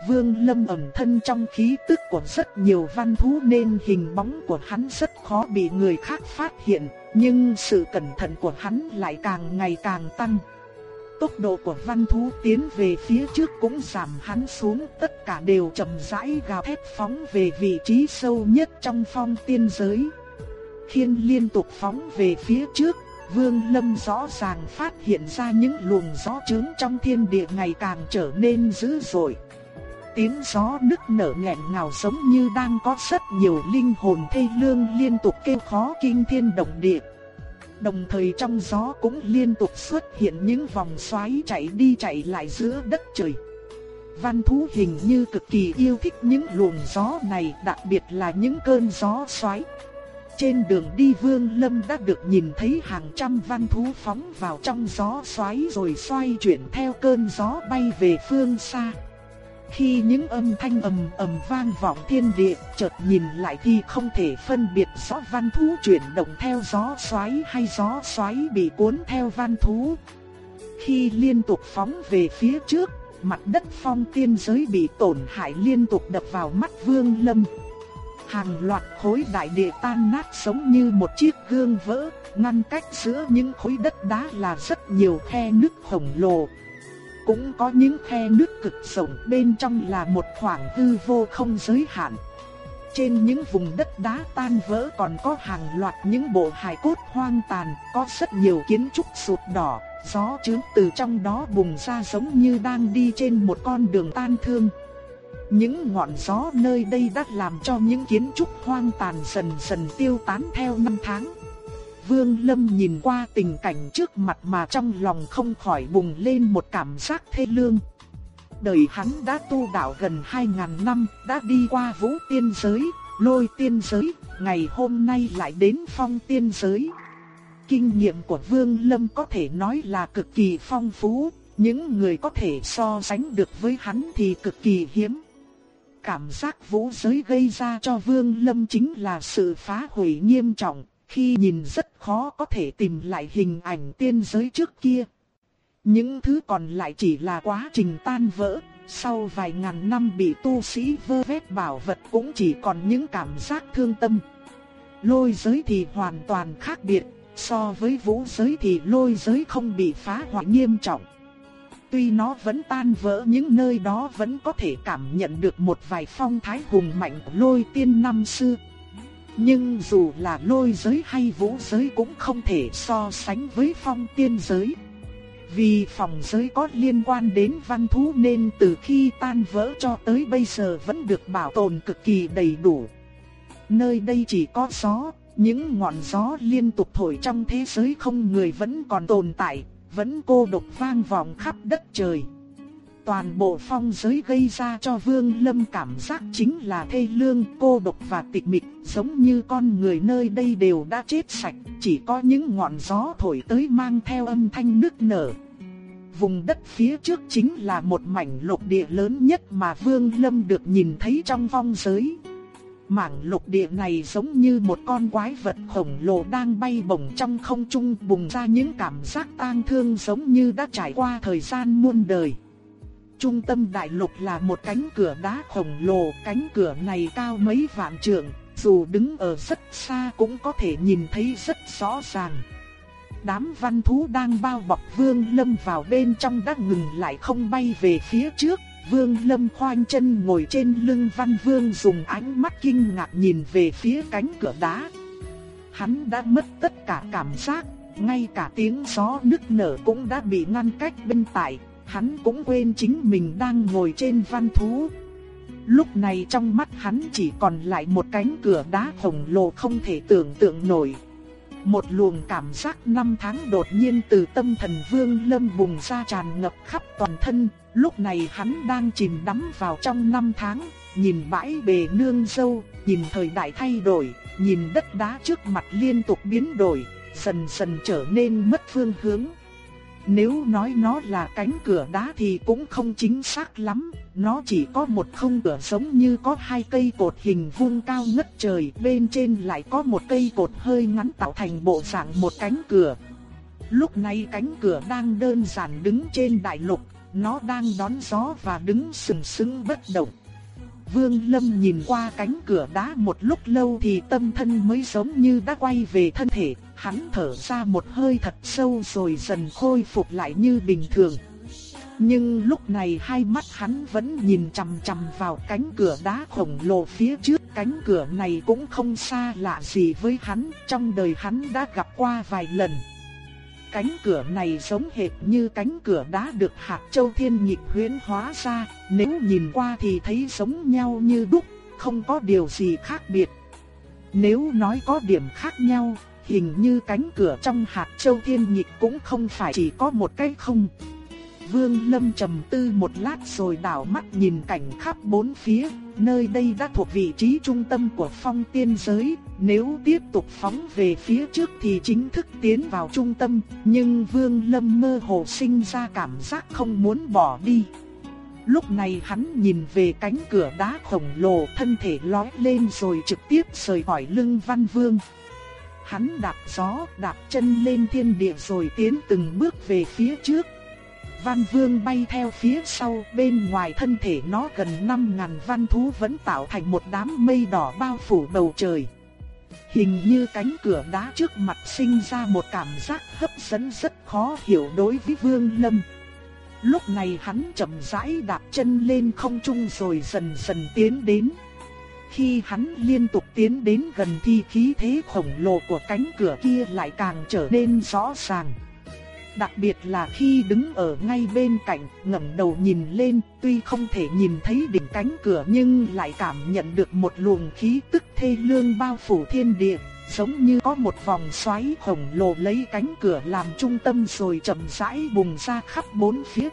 Vương Lâm ẩn thân trong khí tức của rất nhiều văn thú nên hình bóng của hắn rất khó bị người khác phát hiện, nhưng sự cẩn thận của hắn lại càng ngày càng tăng. Tốc độ của văn thú tiến về phía trước cũng giảm hắn xuống, tất cả đều chậm rãi gào thét phóng về vị trí sâu nhất trong phong tiên giới. Khiên liên tục phóng về phía trước, Vương Lâm rõ ràng phát hiện ra những luồng gió trướng trong thiên địa ngày càng trở nên dữ dội. Tiếng gió nức nở nghẹn ngào giống như đang có rất nhiều linh hồn thê lương liên tục kêu khó kinh thiên động địa. Đồng thời trong gió cũng liên tục xuất hiện những vòng xoáy chạy đi chạy lại giữa đất trời. Văn thú hình như cực kỳ yêu thích những luồng gió này, đặc biệt là những cơn gió xoáy. Trên đường đi Vương Lâm đã được nhìn thấy hàng trăm văn thú phóng vào trong gió xoáy rồi xoay chuyển theo cơn gió bay về phương xa. Khi những âm thanh ầm ầm vang vọng thiên địa, chợt nhìn lại thì không thể phân biệt rõ văn thú chuyển động theo gió xoáy hay gió xoáy bị cuốn theo văn thú. Khi liên tục phóng về phía trước, mặt đất phong tiên giới bị tổn hại liên tục đập vào mắt Vương Lâm. Hàng loạt khối đại địa tan nát giống như một chiếc gương vỡ, ngăn cách giữa những khối đất đá là rất nhiều khe nứt khổng lồ. Cũng có những khe nứt cực rộng bên trong là một khoảng hư vô không giới hạn. Trên những vùng đất đá tan vỡ còn có hàng loạt những bộ hài cốt hoang tàn, có rất nhiều kiến trúc sụp đỏ, gió chướng từ trong đó bùng ra giống như đang đi trên một con đường tan thương. Những ngọn gió nơi đây đã làm cho những kiến trúc hoang tàn dần dần tiêu tán theo năm tháng. Vương Lâm nhìn qua tình cảnh trước mặt mà trong lòng không khỏi bùng lên một cảm giác thê lương. Đời hắn đã tu đạo gần 2.000 năm, đã đi qua vũ tiên giới, lôi tiên giới, ngày hôm nay lại đến phong tiên giới. Kinh nghiệm của Vương Lâm có thể nói là cực kỳ phong phú, những người có thể so sánh được với hắn thì cực kỳ hiếm. Cảm giác vũ giới gây ra cho Vương Lâm chính là sự phá hủy nghiêm trọng, khi nhìn rất khó có thể tìm lại hình ảnh tiên giới trước kia. Những thứ còn lại chỉ là quá trình tan vỡ, sau vài ngàn năm bị tu sĩ vơ vét bảo vật cũng chỉ còn những cảm giác thương tâm. Lôi giới thì hoàn toàn khác biệt, so với vũ giới thì lôi giới không bị phá hoại nghiêm trọng. Tuy nó vẫn tan vỡ những nơi đó vẫn có thể cảm nhận được một vài phong thái hùng mạnh của lôi tiên năm xưa. Nhưng dù là lôi giới hay vũ giới cũng không thể so sánh với phong tiên giới. Vì phòng giới có liên quan đến văn thú nên từ khi tan vỡ cho tới bây giờ vẫn được bảo tồn cực kỳ đầy đủ. Nơi đây chỉ có gió, những ngọn gió liên tục thổi trong thế giới không người vẫn còn tồn tại, vẫn cô độc vang vọng khắp đất trời. Toàn bộ phong giới gây ra cho Vương Lâm cảm giác chính là thê lương, cô độc và tịch mịch, giống như con người nơi đây đều đã chết sạch, chỉ có những ngọn gió thổi tới mang theo âm thanh nức nở. Vùng đất phía trước chính là một mảnh lục địa lớn nhất mà Vương Lâm được nhìn thấy trong phong giới. Mảng lục địa này giống như một con quái vật khổng lồ đang bay bổng trong không trung bùng ra những cảm giác tang thương giống như đã trải qua thời gian muôn đời. Trung tâm đại lục là một cánh cửa đá khổng lồ, cánh cửa này cao mấy vạn trượng, dù đứng ở rất xa cũng có thể nhìn thấy rất rõ ràng. Đám văn thú đang bao bọc Vương Lâm vào bên trong đã ngừng lại không bay về phía trước. Vương Lâm khoanh chân ngồi trên lưng văn vương dùng ánh mắt kinh ngạc nhìn về phía cánh cửa đá. Hắn đã mất tất cả cảm giác, ngay cả tiếng gió nức nở cũng đã bị ngăn cách bên tại, hắn cũng quên chính mình đang ngồi trên văn thú. Lúc này trong mắt hắn chỉ còn lại một cánh cửa đá khổng lồ không thể tưởng tượng nổi. Một luồng cảm giác năm tháng đột nhiên từ tâm thần vương lâm bùng ra tràn ngập khắp toàn thân. Lúc này hắn đang chìm đắm vào trong năm tháng, nhìn bãi bề nương dâu, nhìn thời đại thay đổi, nhìn đất đá trước mặt liên tục biến đổi, dần dần trở nên mất phương hướng. Nếu nói nó là cánh cửa đá thì cũng không chính xác lắm, nó chỉ có một không cửa giống như có hai cây cột hình vuông cao ngất trời, bên trên lại có một cây cột hơi ngắn tạo thành bộ dạng một cánh cửa. Lúc này cánh cửa đang đơn giản đứng trên đại lục, nó đang đón gió và đứng sừng sững bất động. Vương Lâm nhìn qua cánh cửa đá một lúc lâu thì tâm thân mới giống như đã quay về thân thể, hắn thở ra một hơi thật sâu rồi dần khôi phục lại như bình thường. Nhưng lúc này hai mắt hắn vẫn nhìn chằm chằm vào cánh cửa đá khổng lồ phía trước. Cánh cửa này cũng không xa lạ gì với hắn, trong đời hắn đã gặp qua vài lần. Cánh cửa này giống hệt như cánh cửa đá được hạt châu thiên nhịp huyễn hóa ra, nếu nhìn qua thì thấy giống nhau như đúc, không có điều gì khác biệt. Nếu nói có điểm khác nhau, hình như cánh cửa trong hạt châu thiên nhịp cũng không phải chỉ có một cái không. Vương Lâm trầm tư một lát rồi đảo mắt nhìn cảnh khắp bốn phía, nơi đây đã thuộc vị trí trung tâm của phong tiên giới, nếu tiếp tục phóng về phía trước thì chính thức tiến vào trung tâm, nhưng Vương Lâm mơ hồ sinh ra cảm giác không muốn bỏ đi. Lúc này hắn nhìn về cánh cửa đá khổng lồ thân thể lói lên rồi trực tiếp rời khỏi lưng Văn Vương. Hắn đạp gió, đạp chân lên thiên địa rồi tiến từng bước về phía trước. Văn Vương bay theo phía sau, bên ngoài thân thể nó gần 5.000 văn thú vẫn tạo thành một đám mây đỏ bao phủ bầu trời. Hình như cánh cửa đá trước mặt sinh ra một cảm giác hấp dẫn rất khó hiểu đối với Vương Lâm. Lúc này hắn chậm rãi đạp chân lên không trung rồi dần dần tiến đến. Khi hắn liên tục tiến đến gần thì khí thế khổng lồ của cánh cửa kia lại càng trở nên rõ ràng. Đặc biệt là khi đứng ở ngay bên cạnh, ngẩng đầu nhìn lên, tuy không thể nhìn thấy đỉnh cánh cửa nhưng lại cảm nhận được một luồng khí tức thê lương bao phủ thiên địa, giống như có một vòng xoáy khổng lồ lấy cánh cửa làm trung tâm rồi chậm rãi bùng ra khắp bốn phía.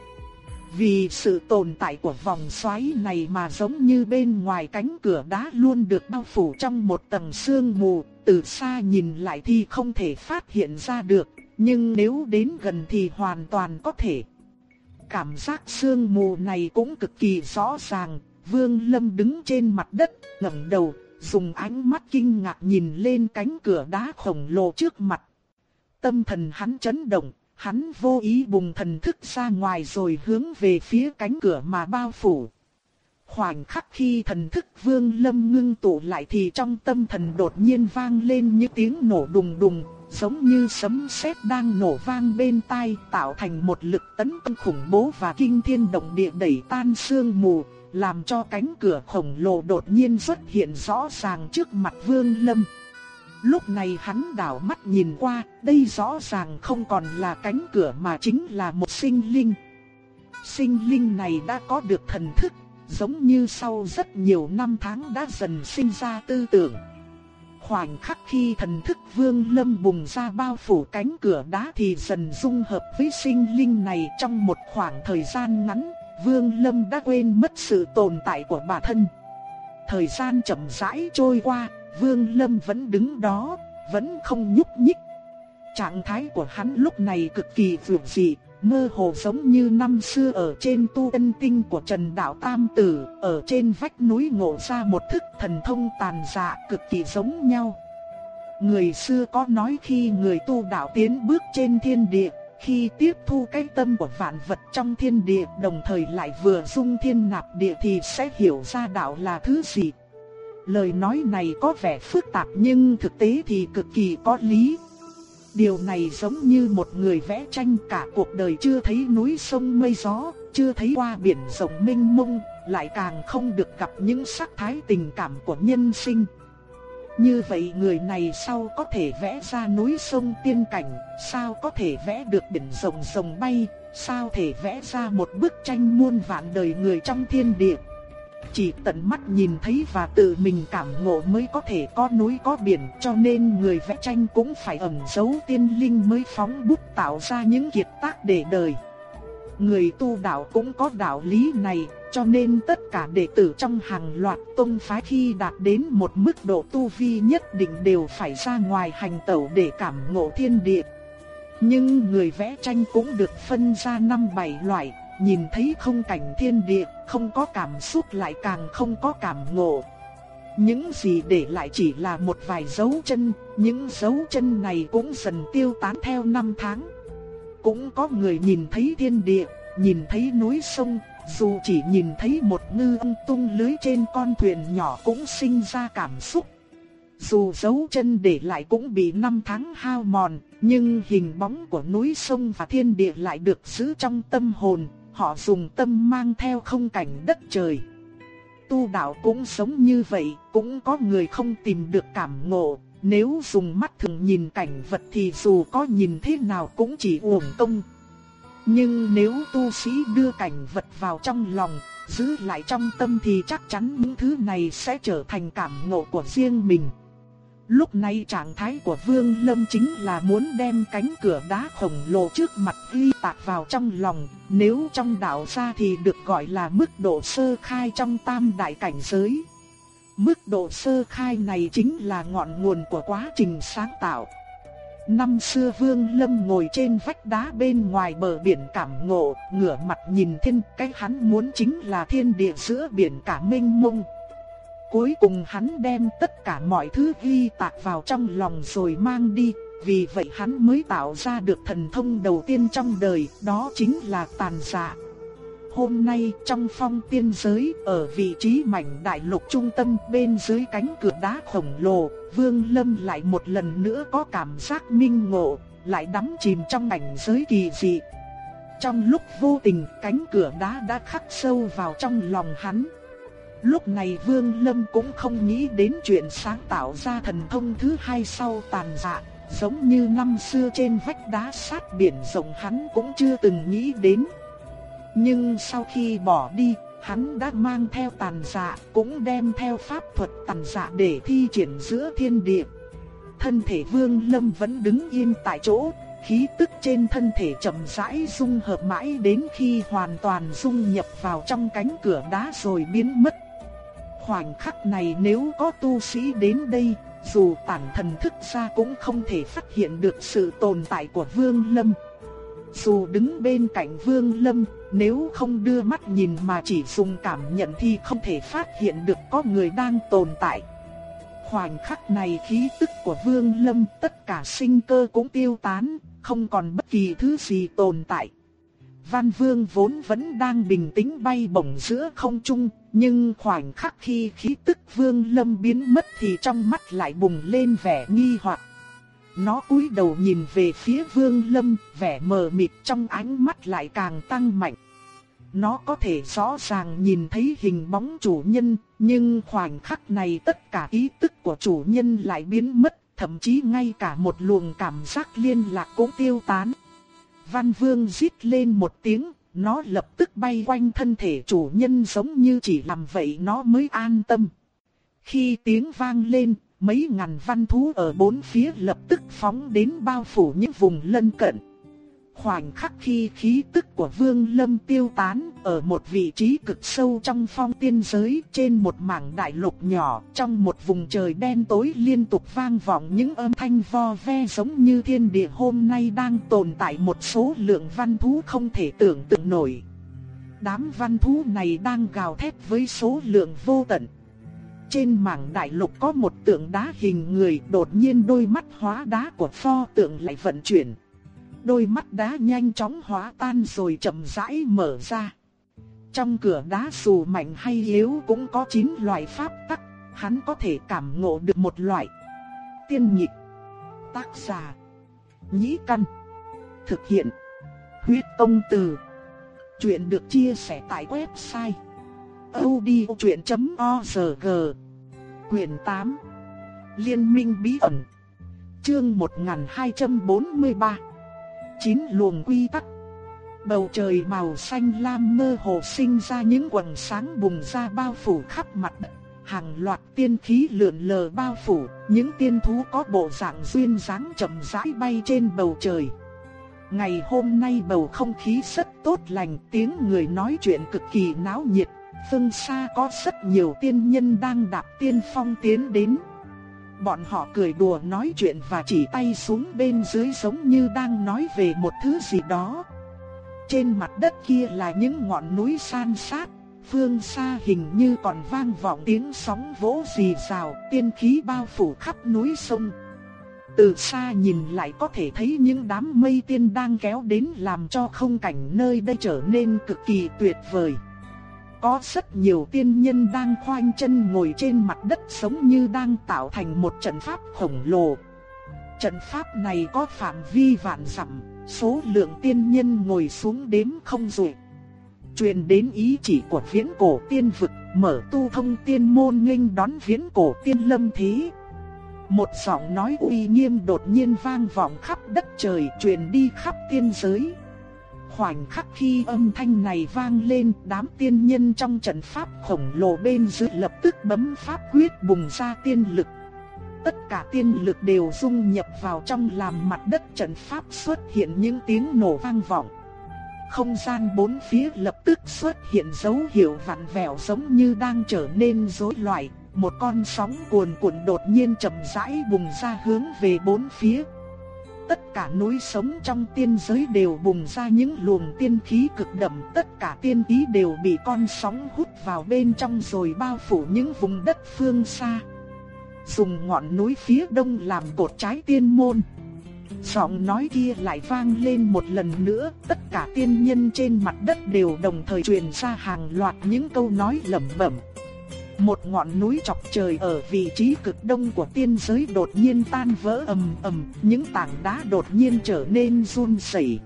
Vì sự tồn tại của vòng xoáy này mà giống như bên ngoài cánh cửa đá luôn được bao phủ trong một tầng sương mù, từ xa nhìn lại thì không thể phát hiện ra được, nhưng nếu đến gần thì hoàn toàn có thể. Cảm giác sương mù này cũng cực kỳ rõ ràng, Vương Lâm đứng trên mặt đất, ngẩng đầu, dùng ánh mắt kinh ngạc nhìn lên cánh cửa đá khổng lồ trước mặt. Tâm thần hắn chấn động, hắn vô ý bùng thần thức ra ngoài rồi hướng về phía cánh cửa mà bao phủ. Khoảnh khắc khi thần thức vương lâm ngưng tụ lại thì trong tâm thần đột nhiên vang lên những tiếng nổ đùng đùng, giống như sấm sét đang nổ vang bên tai tạo thành một lực tấn công khủng bố và kinh thiên động địa đẩy tan sương mù, làm cho cánh cửa khổng lồ đột nhiên xuất hiện rõ ràng trước mặt vương lâm. Lúc này hắn đảo mắt nhìn qua, đây rõ ràng không còn là cánh cửa mà chính là một sinh linh. Sinh linh này đã có được thần thức, giống như sau rất nhiều năm tháng đã dần sinh ra tư tưởng. Khoảnh khắc khi thần thức vương lâm bùng ra bao phủ cánh cửa đá thì dần dung hợp với sinh linh này trong một khoảng thời gian ngắn, vương lâm đã quên mất sự tồn tại của bản thân. Thời gian chậm rãi trôi qua, Vương Lâm vẫn đứng đó, vẫn không nhúc nhích. Trạng thái của hắn lúc này cực kỳ vượt dị, mơ hồ giống như năm xưa ở trên tu ân tinh của Trần Đạo Tam Tử, ở trên vách núi ngộ ra một thức thần thông tàn dạ cực kỳ giống nhau. Người xưa có nói khi người tu đạo tiến bước trên thiên địa, khi tiếp thu cái tâm của vạn vật trong thiên địa đồng thời lại vừa dung thiên nạp địa thì sẽ hiểu ra đạo là thứ gì. Lời nói này có vẻ phức tạp nhưng thực tế thì cực kỳ có lý. Điều này giống như một người vẽ tranh cả cuộc đời chưa thấy núi sông mây gió, chưa thấy qua biển rộng mênh mông, lại càng không được gặp những sắc thái tình cảm của nhân sinh. Như vậy người này sao có thể vẽ ra núi sông tiên cảnh, sao có thể vẽ được biển rộng rồng bay, sao thể vẽ ra một bức tranh muôn vạn đời người trong thiên địa. Chỉ tận mắt nhìn thấy và tự mình cảm ngộ mới có thể có núi có biển cho nên người vẽ tranh cũng phải ẩn giấu tiên linh mới phóng bút tạo ra những kiệt tác để đời. Người tu đạo cũng có đạo lý này, cho nên tất cả đệ tử trong hàng loạt tông phái khi đạt đến một mức độ tu vi nhất định đều phải ra ngoài hành tẩu để cảm ngộ thiên địa. Nhưng người vẽ tranh cũng được phân ra năm bảy loại, nhìn thấy không cảnh thiên địa, không có cảm xúc lại càng không có cảm ngộ. Những gì để lại chỉ là một vài dấu chân, những dấu chân này cũng dần tiêu tán theo năm tháng. Cũng có người nhìn thấy thiên địa, nhìn thấy núi sông, dù chỉ nhìn thấy một ngư ông tung lưới trên con thuyền nhỏ cũng sinh ra cảm xúc. Dù dấu chân để lại cũng bị năm tháng hao mòn, nhưng hình bóng của núi sông và thiên địa lại được giữ trong tâm hồn, họ dùng tâm mang theo không cảnh đất trời. Tu đạo cũng sống như vậy, cũng có người không tìm được cảm ngộ, nếu dùng mắt thường nhìn cảnh vật thì dù có nhìn thế nào cũng chỉ uổng công. Nhưng nếu tu sĩ đưa cảnh vật vào trong lòng, giữ lại trong tâm thì chắc chắn những thứ này sẽ trở thành cảm ngộ của riêng mình. Lúc này trạng thái của Vương Lâm chính là muốn đem cánh cửa đá khổng lồ trước mặt ghi tạc vào trong lòng, nếu trong đạo gia thì được gọi là mức độ sơ khai trong tam đại cảnh giới. Mức độ sơ khai này chính là ngọn nguồn của quá trình sáng tạo. Năm xưa Vương Lâm ngồi trên vách đá bên ngoài bờ biển cảm ngộ, ngửa mặt nhìn thiên, cái hắn muốn chính là thiên địa giữa biển cả mênh mông. Cuối cùng hắn đem tất cả mọi thứ ghi tạc vào trong lòng rồi mang đi, vì vậy hắn mới tạo ra được thần thông đầu tiên trong đời, đó chính là tàn dạ. Hôm nay trong phong tiên giới, ở vị trí mảnh đại lục trung tâm bên dưới cánh cửa đá khổng lồ, Vương Lâm lại một lần nữa có cảm giác minh ngộ, lại đắm chìm trong cảnh giới kỳ dị. Trong lúc vô tình, cánh cửa đá đã khắc sâu vào trong lòng hắn. Lúc này Vương Lâm cũng không nghĩ đến chuyện sáng tạo ra thần thông thứ hai sau tàn dạ, giống như năm xưa trên vách đá sát biển rộng hắn cũng chưa từng nghĩ đến. Nhưng sau khi bỏ đi, hắn đã mang theo tàn dạ, cũng đem theo pháp thuật tàn dạ để thi triển giữa thiên địa. Thân thể Vương Lâm vẫn đứng yên tại chỗ, khí tức trên thân thể chậm rãi dung hợp mãi đến khi hoàn toàn dung nhập vào trong cánh cửa đá rồi biến mất khoảnh khắc này nếu có tu sĩ đến đây, dù tản thần thức ra cũng không thể phát hiện được sự tồn tại của Vương Lâm. Dù đứng bên cạnh Vương Lâm, nếu không đưa mắt nhìn mà chỉ dùng cảm nhận thì không thể phát hiện được có người đang tồn tại. Khoảnh khắc này khí tức của Vương Lâm tất cả sinh cơ cũng tiêu tán, không còn bất kỳ thứ gì tồn tại. Văn Vương vốn vẫn đang bình tĩnh bay bổng giữa không trung, nhưng khoảnh khắc khi khí tức Vương Lâm biến mất thì trong mắt lại bùng lên vẻ nghi hoặc. Nó cúi đầu nhìn về phía Vương Lâm, vẻ mờ mịt trong ánh mắt lại càng tăng mạnh. Nó có thể rõ ràng nhìn thấy hình bóng chủ nhân, nhưng khoảnh khắc này tất cả ý tức của chủ nhân lại biến mất, thậm chí ngay cả một luồng cảm giác liên lạc cũng tiêu tán. Văn Vương rít lên một tiếng, nó lập tức bay quanh thân thể chủ nhân giống như chỉ làm vậy nó mới an tâm. Khi tiếng vang lên, mấy ngàn văn thú ở bốn phía lập tức phóng đến bao phủ những vùng lân cận. Khoảnh khắc khi khí tức của Vương Lâm tiêu tán ở một vị trí cực sâu trong phong tiên giới trên một mảng đại lục nhỏ, trong một vùng trời đen tối liên tục vang vọng những âm thanh vo ve giống như thiên địa hôm nay đang tồn tại một số lượng văn thú không thể tưởng tượng nổi. Đám văn thú này đang gào thét với số lượng vô tận. Trên mảng đại lục có một tượng đá hình người, đột nhiên đôi mắt hóa đá của pho tượng lại vận chuyển đôi mắt đá nhanh chóng hóa tan rồi chậm rãi mở ra. Trong cửa đá dù mạnh hay yếu cũng có 9 loại pháp tắc, hắn có thể cảm ngộ được một loại. Tiên nhịp, tác giả, nhĩ căn, thực hiện, huyết công từ. Chuyện được chia sẻ tại website odchuyện.org Quyền 8 Liên minh bí ẩn Chương 1243 chín luồng quy tắc. Bầu trời màu xanh lam mơ hồ sinh ra những quầng sáng bùng ra bao phủ khắp mặt đất. Hàng loạt tiên khí lượn lờ bao phủ, những tiên thú có bộ dạng duyên dáng chậm rãi bay trên bầu trời. Ngày hôm nay bầu không khí rất tốt lành, tiếng người nói chuyện cực kỳ náo nhiệt. Phương xa có rất nhiều tiên nhân đang đạp tiên phong tiến đến. Bọn họ cười đùa nói chuyện và chỉ tay xuống bên dưới giống như đang nói về một thứ gì đó. Trên mặt đất kia là những ngọn núi san sát, phương xa hình như còn vang vọng tiếng sóng vỗ rì rào, tiên khí bao phủ khắp núi sông. Từ xa nhìn lại có thể thấy những đám mây tiên đang kéo đến làm cho không cảnh nơi đây trở nên cực kỳ tuyệt vời. Có rất nhiều tiên nhân đang khoanh chân ngồi trên mặt đất giống như đang tạo thành một trận pháp khổng lồ. Trận pháp này có phạm vi vạn dặm, số lượng tiên nhân ngồi xuống đếm không xuể. Truyền đến ý chỉ của viễn cổ tiên vực, mở tu thông tiên môn nghênh đón viễn cổ tiên lâm thí. Một giọng nói uy nghiêm đột nhiên vang vọng khắp đất trời truyền đi khắp tiên giới. Khoảnh khắc khi âm thanh này vang lên, đám tiên nhân trong trận pháp khổng lồ bên dưới lập tức bấm pháp quyết bùng ra tiên lực. tất cả tiên lực đều dung nhập vào trong làm mặt đất trận pháp xuất hiện những tiếng nổ vang vọng. Không gian bốn phía lập tức xuất hiện dấu hiệu vặn vẹo giống như đang trở nên rối loạn, một con sóng cuồn cuộn đột nhiên chậm rãi bùng ra hướng về bốn phía. Tất cả núi sống trong tiên giới đều bùng ra những luồng tiên khí cực đậm, tất cả tiên khí đều bị con sóng hút vào bên trong rồi bao phủ những vùng đất phương xa. Dùng ngọn núi phía đông làm cột trái tiên môn. Giọng nói kia lại vang lên một lần nữa, tất cả tiên nhân trên mặt đất đều đồng thời truyền ra hàng loạt những câu nói lẩm bẩm. Một ngọn núi chọc trời ở vị trí cực đông của tiên giới đột nhiên tan vỡ ầm ầm, những tảng đá đột nhiên trở nên run rẩy.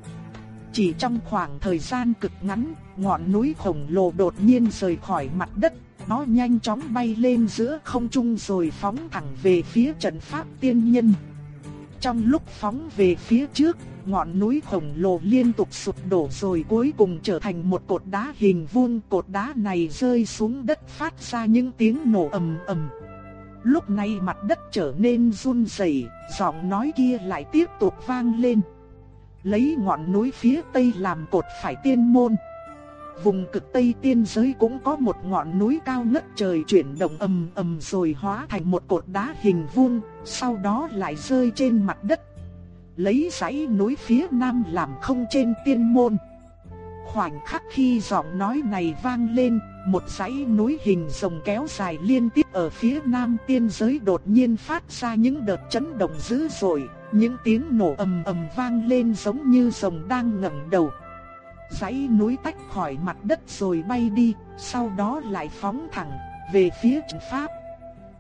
Chỉ trong khoảng thời gian cực ngắn, ngọn núi khổng lồ đột nhiên rời khỏi mặt đất, nó nhanh chóng bay lên giữa không trung rồi phóng thẳng về phía trận pháp tiên nhân. Trong lúc phóng về phía trước, ngọn núi khổng lồ liên tục sụp đổ rồi cuối cùng trở thành một cột đá hình vuông. Cột đá này rơi xuống đất phát ra những tiếng nổ ầm ầm. Lúc này mặt đất trở nên run rẩy, giọng nói kia lại tiếp tục vang lên. Lấy ngọn núi phía tây làm cột phải tiên môn. Vùng cực tây tiên giới cũng có một ngọn núi cao ngất trời chuyển động ầm ầm rồi hóa thành một cột đá hình vuông, sau đó lại rơi trên mặt đất lấy dãy núi phía nam làm không trên tiên môn. Khoảnh khắc khi giọng nói này vang lên, một dãy núi hình rồng kéo dài liên tiếp ở phía nam tiên giới đột nhiên phát ra những đợt chấn động dữ dội, những tiếng nổ ầm ầm vang lên giống như rồng đang ngẩng đầu. Dãy núi tách khỏi mặt đất rồi bay đi, sau đó lại phóng thẳng về phía trận pháp.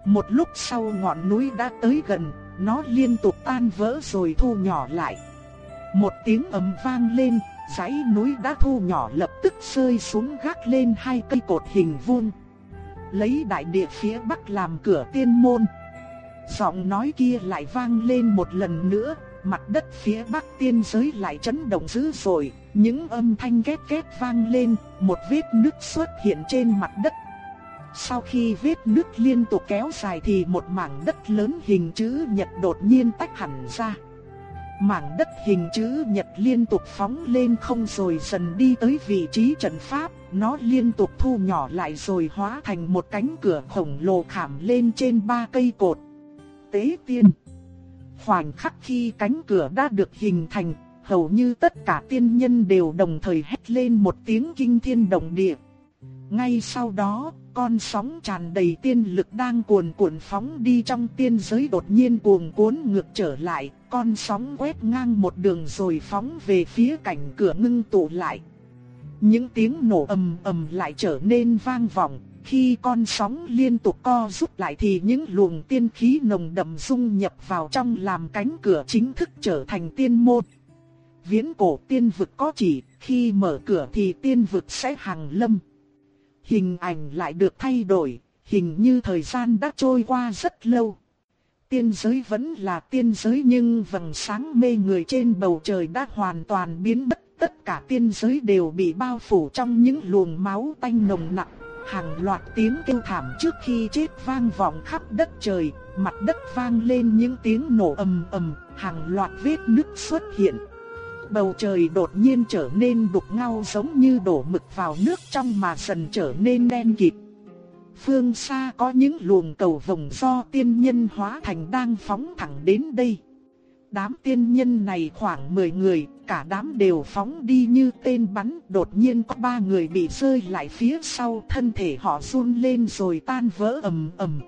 Một lúc sau ngọn núi đã tới gần, nó liên tục tan vỡ rồi thu nhỏ lại. Một tiếng ầm vang lên, dãy núi đã thu nhỏ lập tức rơi xuống gác lên hai cây cột hình vuông. Lấy đại địa phía bắc làm cửa tiên môn. Giọng nói kia lại vang lên một lần nữa, mặt đất phía bắc tiên giới lại chấn động dữ dội, những âm thanh két két vang lên, một vết nứt xuất hiện trên mặt đất sau khi vết nứt liên tục kéo dài thì một mảng đất lớn hình chữ nhật đột nhiên tách hẳn ra. Mảng đất hình chữ nhật liên tục phóng lên không rồi dần đi tới vị trí trận pháp, nó liên tục thu nhỏ lại rồi hóa thành một cánh cửa khổng lồ khảm lên trên ba cây cột. Tế tiên Khoảnh khắc khi cánh cửa đã được hình thành, hầu như tất cả tiên nhân đều đồng thời hét lên một tiếng kinh thiên động địa. Ngay sau đó, con sóng tràn đầy tiên lực đang cuồn cuộn phóng đi trong tiên giới đột nhiên cuồng cuốn ngược trở lại, con sóng quét ngang một đường rồi phóng về phía cảnh cửa ngưng tụ lại. Những tiếng nổ ầm ầm lại trở nên vang vọng, khi con sóng liên tục co rút lại thì những luồng tiên khí nồng đậm dung nhập vào trong làm cánh cửa chính thức trở thành tiên môn. Viễn cổ tiên vực có chỉ, khi mở cửa thì tiên vực sẽ hàng lâm. Hình ảnh lại được thay đổi, hình như thời gian đã trôi qua rất lâu. Tiên giới vẫn là tiên giới nhưng vầng sáng mê người trên bầu trời đã hoàn toàn biến mất. Tất cả tiên giới đều bị bao phủ trong những luồng máu tanh nồng nặng. Hàng loạt tiếng kêu thảm trước khi chết vang vọng khắp đất trời, mặt đất vang lên những tiếng nổ ầm ầm, hàng loạt vết nứt xuất hiện bầu trời đột nhiên trở nên đục ngao giống như đổ mực vào nước trong mà dần trở nên đen kịt. Phương xa có những luồng cầu vồng do tiên nhân hóa thành đang phóng thẳng đến đây. Đám tiên nhân này khoảng 10 người, cả đám đều phóng đi như tên bắn, đột nhiên có ba người bị rơi lại phía sau, thân thể họ run lên rồi tan vỡ ầm ầm.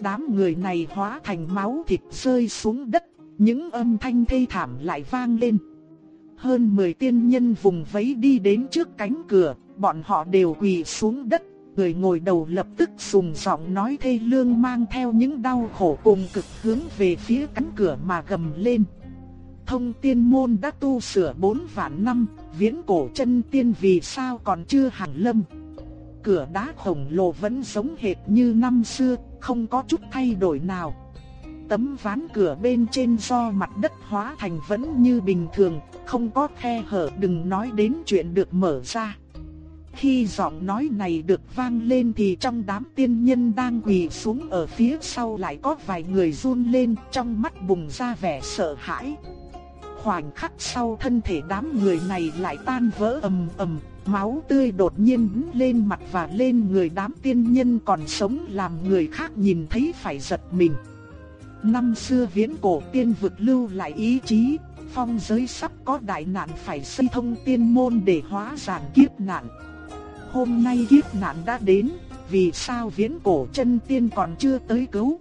Đám người này hóa thành máu thịt rơi xuống đất, những âm thanh thê thảm lại vang lên. Hơn 10 tiên nhân vùng vẫy đi đến trước cánh cửa, bọn họ đều quỳ xuống đất, người ngồi đầu lập tức dùng giọng nói thê lương mang theo những đau khổ cùng cực hướng về phía cánh cửa mà gầm lên. Thông tiên môn đã tu sửa 4 vạn năm, viễn cổ chân tiên vì sao còn chưa hàng lâm. Cửa đá khổng lồ vẫn giống hệt như năm xưa, không có chút thay đổi nào. Tấm ván cửa bên trên do mặt đất hóa thành vẫn như bình thường, không có khe hở đừng nói đến chuyện được mở ra. Khi giọng nói này được vang lên thì trong đám tiên nhân đang quỳ xuống ở phía sau lại có vài người run lên trong mắt bùng ra vẻ sợ hãi. Khoảnh khắc sau thân thể đám người này lại tan vỡ ầm ầm, máu tươi đột nhiên lên mặt và lên người đám tiên nhân còn sống làm người khác nhìn thấy phải giật mình. Năm xưa viễn cổ tiên vực lưu lại ý chí, phong giới sắp có đại nạn phải xây thông tiên môn để hóa giải kiếp nạn. Hôm nay kiếp nạn đã đến, vì sao viễn cổ chân tiên còn chưa tới cứu?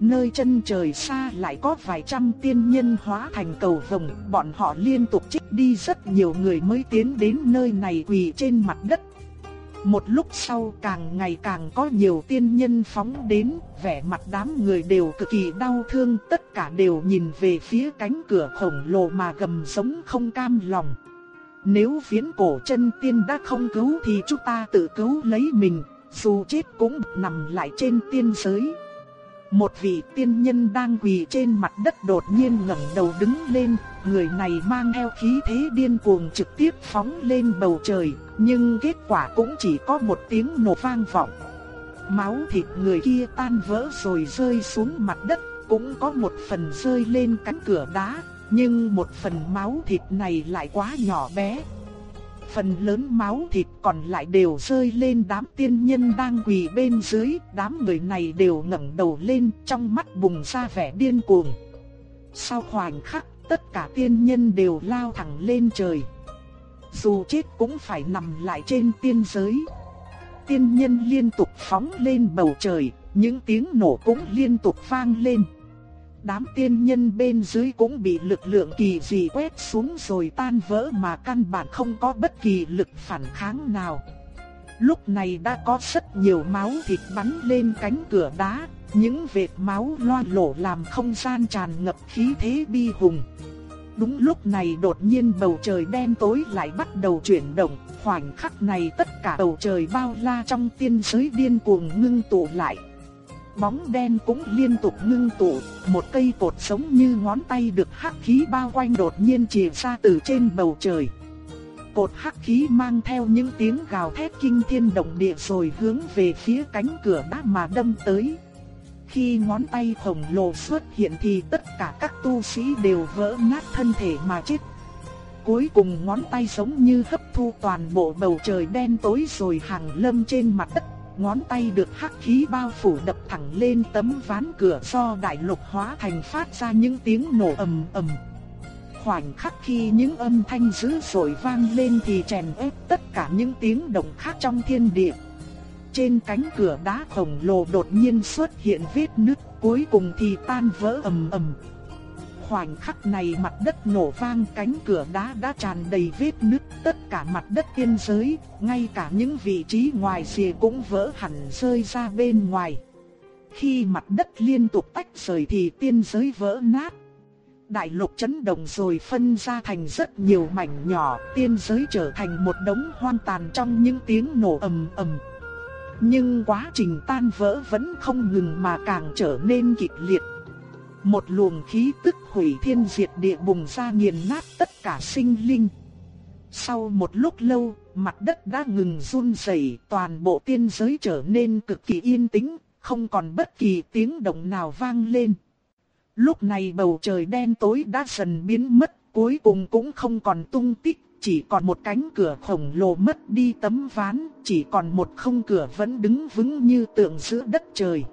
Nơi chân trời xa lại có vài trăm tiên nhân hóa thành cầu vồng, bọn họ liên tục trích đi rất nhiều người mới tiến đến nơi này quỳ trên mặt đất. Một lúc sau càng ngày càng có nhiều tiên nhân phóng đến, vẻ mặt đám người đều cực kỳ đau thương, tất cả đều nhìn về phía cánh cửa khổng lồ mà gầm giống không cam lòng. Nếu viễn cổ chân tiên đã không cứu thì chúng ta tự cứu lấy mình, dù chết cũng nằm lại trên tiên giới. Một vị tiên nhân đang quỳ trên mặt đất đột nhiên ngẩng đầu đứng lên, người này mang theo khí thế điên cuồng trực tiếp phóng lên bầu trời, nhưng kết quả cũng chỉ có một tiếng nổ vang vọng. Máu thịt người kia tan vỡ rồi rơi xuống mặt đất, cũng có một phần rơi lên cánh cửa đá, nhưng một phần máu thịt này lại quá nhỏ bé, phần lớn máu thịt còn lại đều rơi lên đám tiên nhân đang quỳ bên dưới, đám người này đều ngẩng đầu lên, trong mắt bùng ra vẻ điên cuồng. Sau khoảnh khắc, tất cả tiên nhân đều lao thẳng lên trời. Dù chết cũng phải nằm lại trên tiên giới. Tiên nhân liên tục phóng lên bầu trời, những tiếng nổ cũng liên tục vang lên đám tiên nhân bên dưới cũng bị lực lượng kỳ dị quét xuống rồi tan vỡ mà căn bản không có bất kỳ lực phản kháng nào. Lúc này đã có rất nhiều máu thịt bắn lên cánh cửa đá, những vệt máu loang lổ làm không gian tràn ngập khí thế bi hùng. Đúng lúc này đột nhiên bầu trời đen tối lại bắt đầu chuyển động, khoảnh khắc này tất cả bầu trời bao la trong tiên giới điên cuồng ngưng tụ lại bóng đen cũng liên tục ngưng tụ, một cây cột sống như ngón tay được hắc khí bao quanh đột nhiên chìa ra từ trên bầu trời. Cột hắc khí mang theo những tiếng gào thét kinh thiên động địa rồi hướng về phía cánh cửa đá mà đâm tới. Khi ngón tay khổng lồ xuất hiện thì tất cả các tu sĩ đều vỡ nát thân thể mà chết. Cuối cùng ngón tay giống như hấp thu toàn bộ bầu trời đen tối rồi hàng lâm trên mặt đất ngón tay được hắc khí bao phủ đập thẳng lên tấm ván cửa do đại lục hóa thành phát ra những tiếng nổ ầm ầm. Khoảnh khắc khi những âm thanh dữ dội vang lên thì chèn ép tất cả những tiếng động khác trong thiên địa. Trên cánh cửa đá khổng lồ đột nhiên xuất hiện vết nứt, cuối cùng thì tan vỡ ầm ầm. Khoảnh khắc này mặt đất nổ vang cánh cửa đá đã tràn đầy vết nứt, tất cả mặt đất tiên giới, ngay cả những vị trí ngoài rìa cũng vỡ hẳn rơi ra bên ngoài. Khi mặt đất liên tục tách rời thì tiên giới vỡ nát. Đại lục chấn động rồi phân ra thành rất nhiều mảnh nhỏ, tiên giới trở thành một đống hoang tàn trong những tiếng nổ ầm ầm. Nhưng quá trình tan vỡ vẫn không ngừng mà càng trở nên kịch liệt. Một luồng khí tức hủy thiên diệt địa bùng ra nghiền nát tất cả sinh linh. Sau một lúc lâu, mặt đất đã ngừng run rẩy, toàn bộ tiên giới trở nên cực kỳ yên tĩnh, không còn bất kỳ tiếng động nào vang lên. Lúc này bầu trời đen tối đã dần biến mất, cuối cùng cũng không còn tung tích, chỉ còn một cánh cửa khổng lồ mất đi tấm ván, chỉ còn một không cửa vẫn đứng vững như tượng giữa đất trời.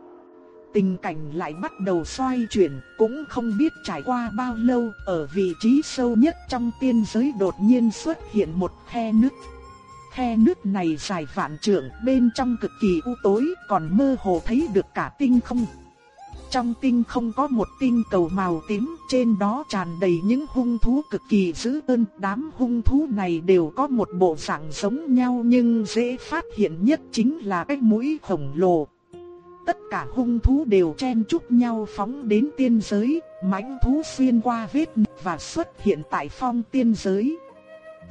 Tình cảnh lại bắt đầu xoay chuyển, cũng không biết trải qua bao lâu, ở vị trí sâu nhất trong tiên giới đột nhiên xuất hiện một khe nứt Khe nứt này dài vạn trượng, bên trong cực kỳ u tối, còn mơ hồ thấy được cả tinh không. Trong tinh không có một tinh cầu màu tím, trên đó tràn đầy những hung thú cực kỳ dữ tợn. Đám hung thú này đều có một bộ dạng giống nhau nhưng dễ phát hiện nhất chính là cái mũi khổng lồ. Tất cả hung thú đều chen chúc nhau phóng đến tiên giới, mãnh thú xuyên qua vết và xuất hiện tại phong tiên giới.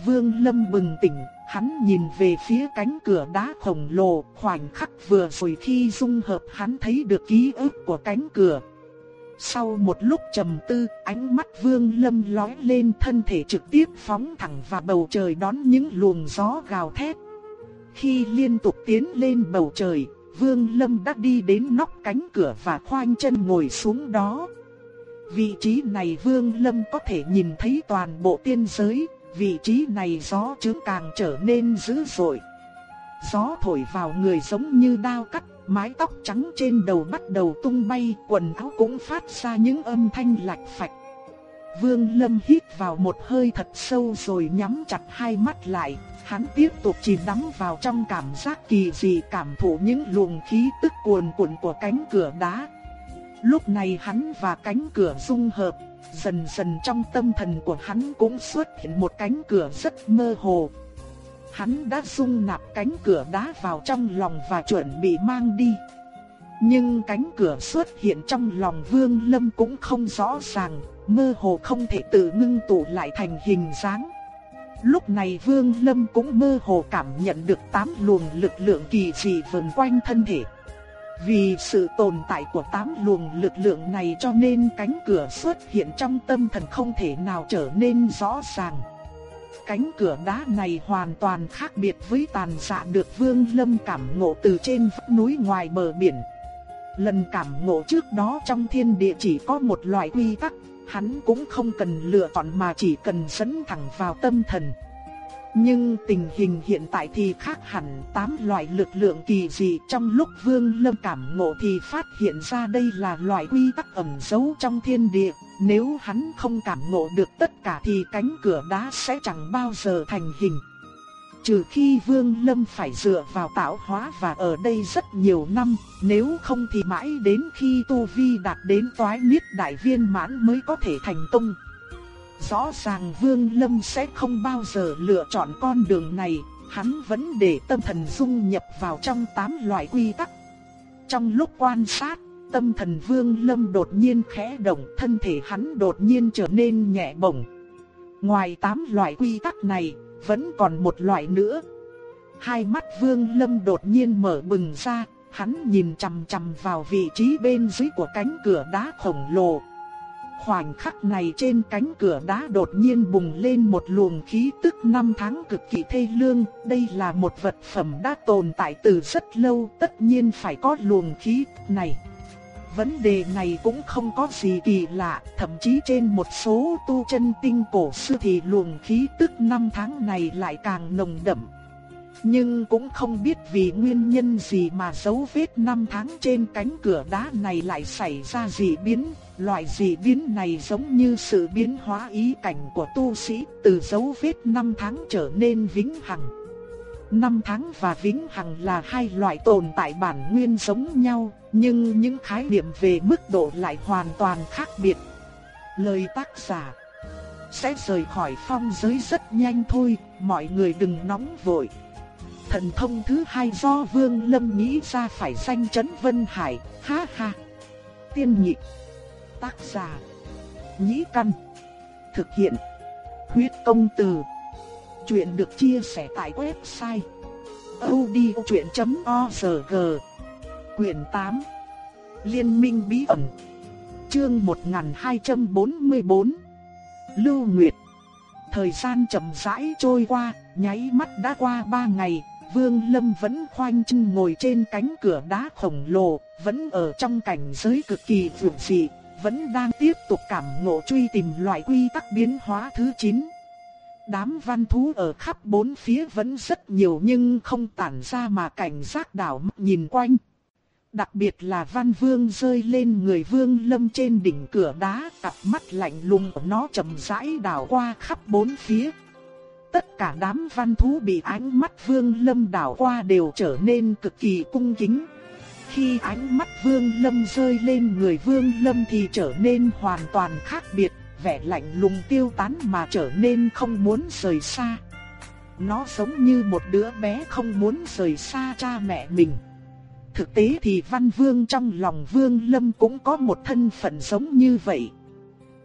Vương Lâm bừng tỉnh, hắn nhìn về phía cánh cửa đá khổng lồ, khoảnh khắc vừa rồi khi dung hợp hắn thấy được ký ức của cánh cửa. Sau một lúc trầm tư, ánh mắt Vương Lâm lóe lên thân thể trực tiếp phóng thẳng vào bầu trời đón những luồng gió gào thét. Khi liên tục tiến lên bầu trời, Vương Lâm đã đi đến nóc cánh cửa và khoanh chân ngồi xuống đó. Vị trí này Vương Lâm có thể nhìn thấy toàn bộ tiên giới, vị trí này gió trướng càng trở nên dữ dội. Gió thổi vào người giống như đao cắt, mái tóc trắng trên đầu bắt đầu tung bay, quần áo cũng phát ra những âm thanh lạch phạch. Vương Lâm hít vào một hơi thật sâu rồi nhắm chặt hai mắt lại, hắn tiếp tục chìm đắm vào trong cảm giác kỳ dị cảm thụ những luồng khí tức cuồn cuộn của cánh cửa đá. Lúc này hắn và cánh cửa dung hợp, dần dần trong tâm thần của hắn cũng xuất hiện một cánh cửa rất mơ hồ. Hắn đã dung nạp cánh cửa đá vào trong lòng và chuẩn bị mang đi. Nhưng cánh cửa xuất hiện trong lòng Vương Lâm cũng không rõ ràng, mơ hồ không thể tự ngưng tụ lại thành hình dáng. Lúc này Vương Lâm cũng mơ hồ cảm nhận được tám luồng lực lượng kỳ dị vần quanh thân thể. Vì sự tồn tại của tám luồng lực lượng này cho nên cánh cửa xuất hiện trong tâm thần không thể nào trở nên rõ ràng. Cánh cửa đá này hoàn toàn khác biệt với tàn dạ được Vương Lâm cảm ngộ từ trên vách núi ngoài bờ biển. Lần cảm ngộ trước đó trong thiên địa chỉ có một loại quy tắc, hắn cũng không cần lựa chọn mà chỉ cần dẫn thẳng vào tâm thần. Nhưng tình hình hiện tại thì khác hẳn tám loại lực lượng kỳ dị trong lúc Vương Lâm cảm ngộ thì phát hiện ra đây là loại quy tắc ẩn giấu trong thiên địa. Nếu hắn không cảm ngộ được tất cả thì cánh cửa đá sẽ chẳng bao giờ thành hình. Trừ khi Vương Lâm phải dựa vào tạo hóa và ở đây rất nhiều năm, nếu không thì mãi đến khi Tu Vi đạt đến toái niết đại viên mãn mới có thể thành công. Rõ ràng Vương Lâm sẽ không bao giờ lựa chọn con đường này, hắn vẫn để tâm thần dung nhập vào trong tám loại quy tắc. Trong lúc quan sát, tâm thần Vương Lâm đột nhiên khẽ động, thân thể hắn đột nhiên trở nên nhẹ bổng. Ngoài tám loại quy tắc này, vẫn còn một loại nữa. Hai mắt Vương Lâm đột nhiên mở bừng ra, hắn nhìn chằm chằm vào vị trí bên dưới của cánh cửa đá khổng lồ. Khoảnh khắc này trên cánh cửa đá đột nhiên bùng lên một luồng khí tức năm tháng cực kỳ thê lương, đây là một vật phẩm đã tồn tại từ rất lâu, tất nhiên phải có luồng khí này. Vấn đề này cũng không có gì kỳ lạ, thậm chí trên một số tu chân tinh cổ xưa thì luồng khí tức năm tháng này lại càng nồng đậm. Nhưng cũng không biết vì nguyên nhân gì mà dấu vết năm tháng trên cánh cửa đá này lại xảy ra dị biến. Loại dị biến này giống như sự biến hóa ý cảnh của tu sĩ từ dấu vết năm tháng trở nên vĩnh hằng. Năm tháng và vĩnh hằng là hai loại tồn tại bản nguyên giống nhau, nhưng những khái niệm về mức độ lại hoàn toàn khác biệt. Lời tác giả sẽ rời khỏi phong giới rất nhanh thôi, mọi người đừng nóng vội. Thần thông thứ hai do Vương Lâm nghĩ ra phải danh chấn Vân Hải, ha ha. Tiên nhị Tác giả. Nhĩ căn. Thực hiện. Huyết công từ. Chuyện được chia sẻ tại website. odchuyện.org Quyền 8 Liên minh bí ẩn Chương 1244 Lưu Nguyệt Thời gian chậm rãi trôi qua, nháy mắt đã qua 3 ngày, Vương Lâm vẫn khoanh chân ngồi trên cánh cửa đá khổng lồ, vẫn ở trong cảnh giới cực kỳ vượng dị, vẫn đang tiếp tục cảm ngộ truy tìm loại quy tắc biến hóa thứ 9. Đám văn thú ở khắp bốn phía vẫn rất nhiều nhưng không tản ra mà cảnh giác đảo mắt nhìn quanh. Đặc biệt là văn vương rơi lên người vương lâm trên đỉnh cửa đá, cặp mắt lạnh lùng của nó chậm rãi đảo qua khắp bốn phía. Tất cả đám văn thú bị ánh mắt vương lâm đảo qua đều trở nên cực kỳ cung kính. Khi ánh mắt vương lâm rơi lên người vương lâm thì trở nên hoàn toàn khác biệt, vẻ lạnh lùng tiêu tán mà trở nên không muốn rời xa. Nó giống như một đứa bé không muốn rời xa cha mẹ mình. Thực tế thì văn vương trong lòng vương lâm cũng có một thân phận giống như vậy.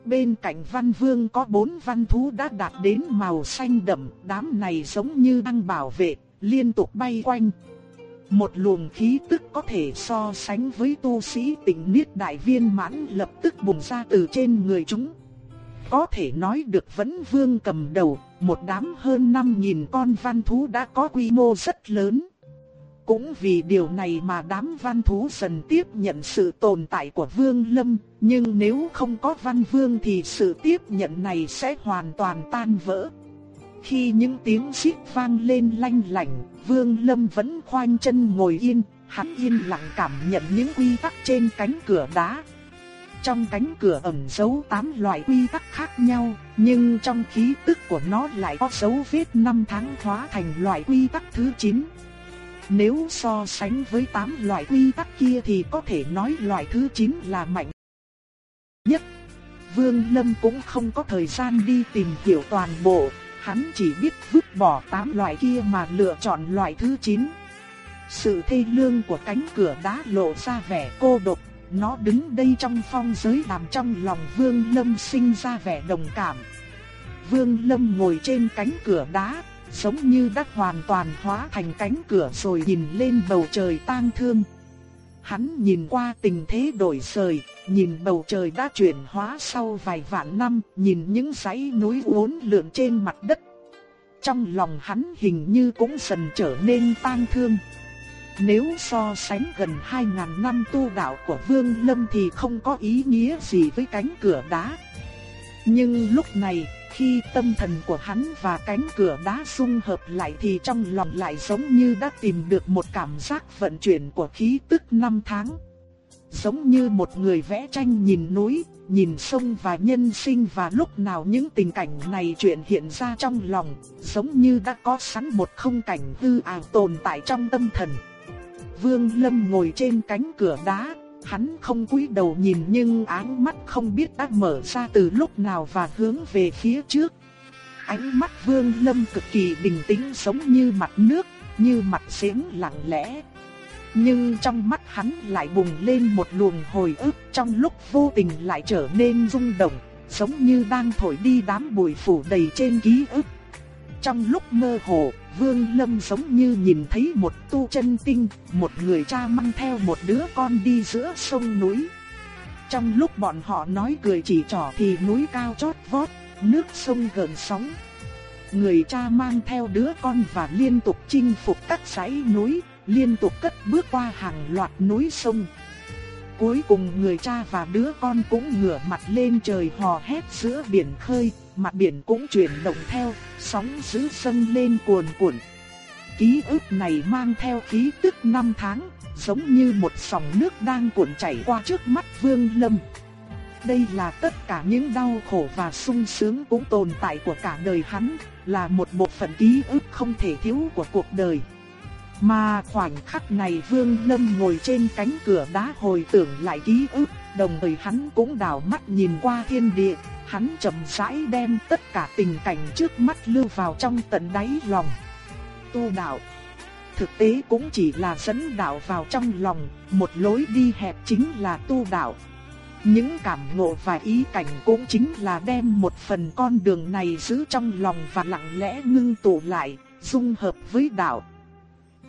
Bên cạnh văn vương có bốn văn thú đã đạt đến màu xanh đậm, đám này giống như đang bảo vệ, liên tục bay quanh. Một luồng khí tức có thể so sánh với tu sĩ tỉnh niết đại viên mãn lập tức bùng ra từ trên người chúng. Có thể nói được vẫn vương cầm đầu, một đám hơn 5.000 con văn thú đã có quy mô rất lớn. Cũng vì điều này mà đám văn thú dần tiếp nhận sự tồn tại của Vương Lâm, nhưng nếu không có văn vương thì sự tiếp nhận này sẽ hoàn toàn tan vỡ. Khi những tiếng xít vang lên lanh lảnh, Vương Lâm vẫn khoanh chân ngồi yên, hắn yên lặng cảm nhận những quy tắc trên cánh cửa đá. Trong cánh cửa ẩn giấu tám loại quy tắc khác nhau, nhưng trong khí tức của nó lại có dấu vết năm tháng hóa thành loại quy tắc thứ 9. Nếu so sánh với tám loại quy tắc kia thì có thể nói loại thứ 9 là mạnh nhất. Vương Lâm cũng không có thời gian đi tìm hiểu toàn bộ, hắn chỉ biết vứt bỏ tám loại kia mà lựa chọn loại thứ 9. Sự thê lương của cánh cửa đá lộ ra vẻ cô độc, nó đứng đây trong phong giới làm trong lòng Vương Lâm sinh ra vẻ đồng cảm. Vương Lâm ngồi trên cánh cửa đá, giống như đã hoàn toàn hóa thành cánh cửa rồi nhìn lên bầu trời tang thương. Hắn nhìn qua tình thế đổi rời, nhìn bầu trời đã chuyển hóa sau vài vạn năm, nhìn những dãy núi uốn lượn trên mặt đất. Trong lòng hắn hình như cũng dần trở nên tang thương. Nếu so sánh gần 2.000 năm tu đạo của Vương Lâm thì không có ý nghĩa gì với cánh cửa đá. Nhưng lúc này, khi tâm thần của hắn và cánh cửa đá xung hợp lại thì trong lòng lại giống như đã tìm được một cảm giác vận chuyển của khí tức năm tháng. Giống như một người vẽ tranh nhìn núi, nhìn sông và nhân sinh và lúc nào những tình cảnh này chuyển hiện ra trong lòng, giống như đã có sẵn một không cảnh hư ảo tồn tại trong tâm thần. Vương Lâm ngồi trên cánh cửa đá, hắn không cúi đầu nhìn nhưng áng mắt không biết đã mở ra từ lúc nào và hướng về phía trước. Ánh mắt Vương Lâm cực kỳ bình tĩnh giống như mặt nước, như mặt giếng lặng lẽ. Nhưng trong mắt hắn lại bùng lên một luồng hồi ức trong lúc vô tình lại trở nên rung động, giống như đang thổi đi đám bụi phủ đầy trên ký ức. Trong lúc mơ hồ, Vương Lâm giống như nhìn thấy một tu chân tinh, một người cha mang theo một đứa con đi giữa sông núi. Trong lúc bọn họ nói cười chỉ trỏ thì núi cao chót vót, nước sông gần sóng. Người cha mang theo đứa con và liên tục chinh phục các dãy núi, liên tục cất bước qua hàng loạt núi sông. Cuối cùng người cha và đứa con cũng ngửa mặt lên trời hò hét giữa biển khơi, mặt biển cũng chuyển động theo, sóng dữ dâng lên cuồn cuộn. Ký ức này mang theo khí tức năm tháng, giống như một dòng nước đang cuộn chảy qua trước mắt Vương Lâm. Đây là tất cả những đau khổ và sung sướng cũng tồn tại của cả đời hắn, là một bộ phận ký ức không thể thiếu của cuộc đời. Mà khoảnh khắc này Vương Lâm ngồi trên cánh cửa đá hồi tưởng lại ký ức, đồng thời hắn cũng đảo mắt nhìn qua thiên địa, hắn chậm rãi đem tất cả tình cảnh trước mắt lưu vào trong tận đáy lòng. Tu đạo Thực tế cũng chỉ là dẫn đạo vào trong lòng, một lối đi hẹp chính là tu đạo. Những cảm ngộ và ý cảnh cũng chính là đem một phần con đường này giữ trong lòng và lặng lẽ ngưng tụ lại, dung hợp với đạo.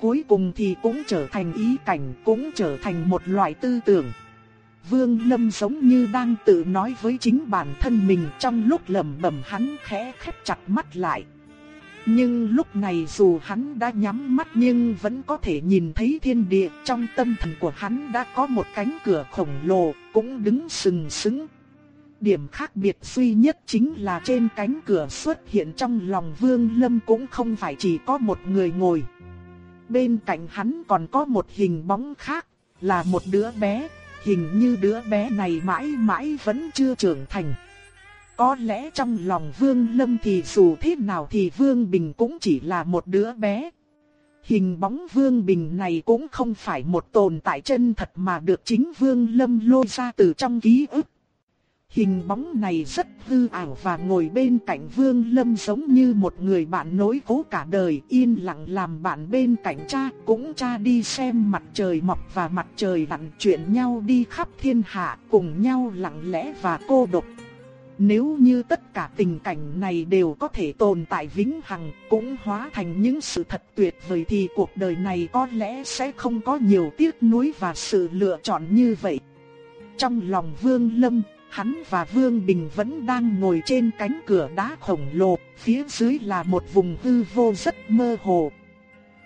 Cuối cùng thì cũng trở thành ý cảnh, cũng trở thành một loại tư tưởng. Vương Lâm giống như đang tự nói với chính bản thân mình trong lúc lẩm bẩm hắn khẽ khép chặt mắt lại. Nhưng lúc này dù hắn đã nhắm mắt nhưng vẫn có thể nhìn thấy thiên địa trong tâm thần của hắn đã có một cánh cửa khổng lồ cũng đứng sừng sững. Điểm khác biệt duy nhất chính là trên cánh cửa xuất hiện trong lòng Vương Lâm cũng không phải chỉ có một người ngồi. Bên cạnh hắn còn có một hình bóng khác, là một đứa bé, hình như đứa bé này mãi mãi vẫn chưa trưởng thành. Có lẽ trong lòng Vương Lâm thì dù thế nào thì Vương Bình cũng chỉ là một đứa bé. Hình bóng Vương Bình này cũng không phải một tồn tại chân thật mà được chính Vương Lâm lôi ra từ trong ký ức. Hình bóng này rất hư ảo và ngồi bên cạnh Vương Lâm giống như một người bạn nối cố cả đời yên lặng làm bạn bên cạnh cha, cũng cha đi xem mặt trời mọc và mặt trời lặn chuyện nhau đi khắp thiên hạ, cùng nhau lặng lẽ và cô độc. Nếu như tất cả tình cảnh này đều có thể tồn tại vĩnh hằng, cũng hóa thành những sự thật tuyệt vời thì cuộc đời này có lẽ sẽ không có nhiều tiếc nuối và sự lựa chọn như vậy. Trong lòng Vương Lâm, hắn và Vương Bình vẫn đang ngồi trên cánh cửa đá khổng lồ, phía dưới là một vùng hư vô rất mơ hồ.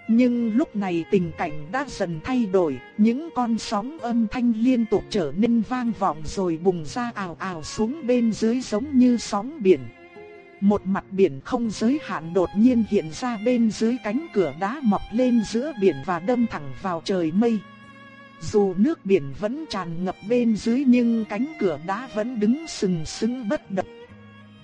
Nhưng lúc này tình cảnh đã dần thay đổi, những con sóng âm thanh liên tục trở nên vang vọng rồi bùng ra ào ào xuống bên dưới giống như sóng biển. Một mặt biển không giới hạn đột nhiên hiện ra bên dưới cánh cửa đá mọc lên giữa biển và đâm thẳng vào trời mây. Dù nước biển vẫn tràn ngập bên dưới nhưng cánh cửa đá vẫn đứng sừng sững bất động.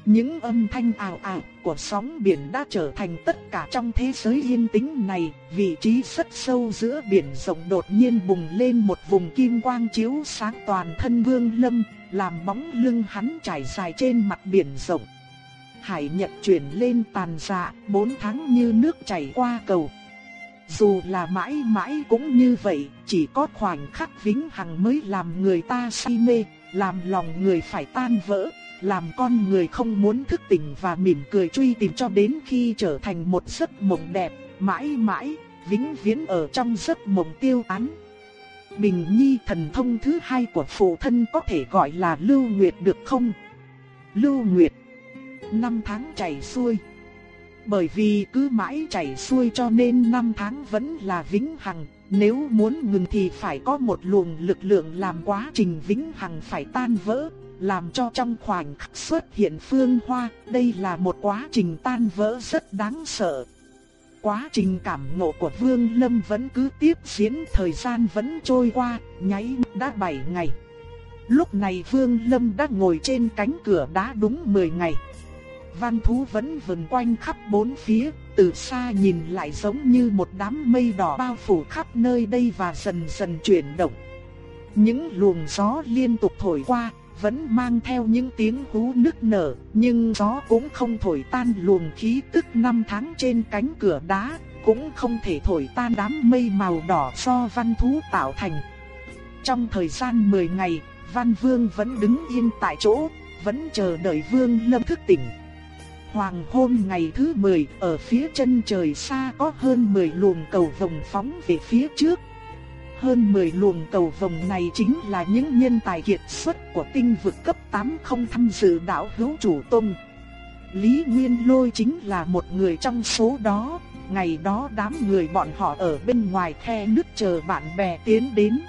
Những âm thanh ảo ảo của sóng biển đã trở thành tất cả trong thế giới yên tĩnh này, vị trí rất sâu giữa biển rộng đột nhiên bùng lên một vùng kim quang chiếu sáng toàn thân Vương Lâm, làm bóng lưng hắn trải dài trên mặt biển rộng. Hải Nhật chuyển lên tàn dạ, bốn tháng như nước chảy qua cầu. Dù là mãi mãi cũng như vậy, chỉ có khoảnh khắc vĩnh hằng mới làm người ta say mê, làm lòng người phải tan vỡ, làm con người không muốn thức tỉnh và mỉm cười truy tìm cho đến khi trở thành một giấc mộng đẹp, mãi mãi, vĩnh viễn ở trong giấc mộng tiêu án. Bình Nhi thần thông thứ hai của phụ thân có thể gọi là Lưu Nguyệt được không? Lưu Nguyệt Năm tháng chảy xuôi Bởi vì cứ mãi chảy xuôi cho nên năm tháng vẫn là vĩnh hằng nếu muốn ngừng thì phải có một luồng lực lượng làm quá trình vĩnh hằng phải tan vỡ làm cho trong khoảnh khắc xuất hiện phương hoa, đây là một quá trình tan vỡ rất đáng sợ. Quá trình cảm ngộ của Vương Lâm vẫn cứ tiếp diễn, thời gian vẫn trôi qua, nháy đã 7 ngày. Lúc này Vương Lâm đã ngồi trên cánh cửa đá đúng 10 ngày. Văn thú vẫn vần quanh khắp bốn phía, từ xa nhìn lại giống như một đám mây đỏ bao phủ khắp nơi đây và dần dần chuyển động. Những luồng gió liên tục thổi qua, vẫn mang theo những tiếng hú nức nở, nhưng gió cũng không thổi tan luồng khí tức năm tháng trên cánh cửa đá, cũng không thể thổi tan đám mây màu đỏ do văn thú tạo thành. Trong thời gian 10 ngày, Văn Vương vẫn đứng yên tại chỗ, vẫn chờ đợi Vương Lâm thức tỉnh. Hoàng hôn ngày thứ 10, ở phía chân trời xa có hơn 10 luồng cầu vồng phóng về phía trước, hơn 10 luồng cầu vồng này chính là những nhân tài kiệt xuất của tinh vực cấp 8 không tham dự đảo hữu chủ tông. Lý Nguyên Lôi chính là một người trong số đó, ngày đó đám người bọn họ ở bên ngoài khe nước chờ bạn bè tiến đến.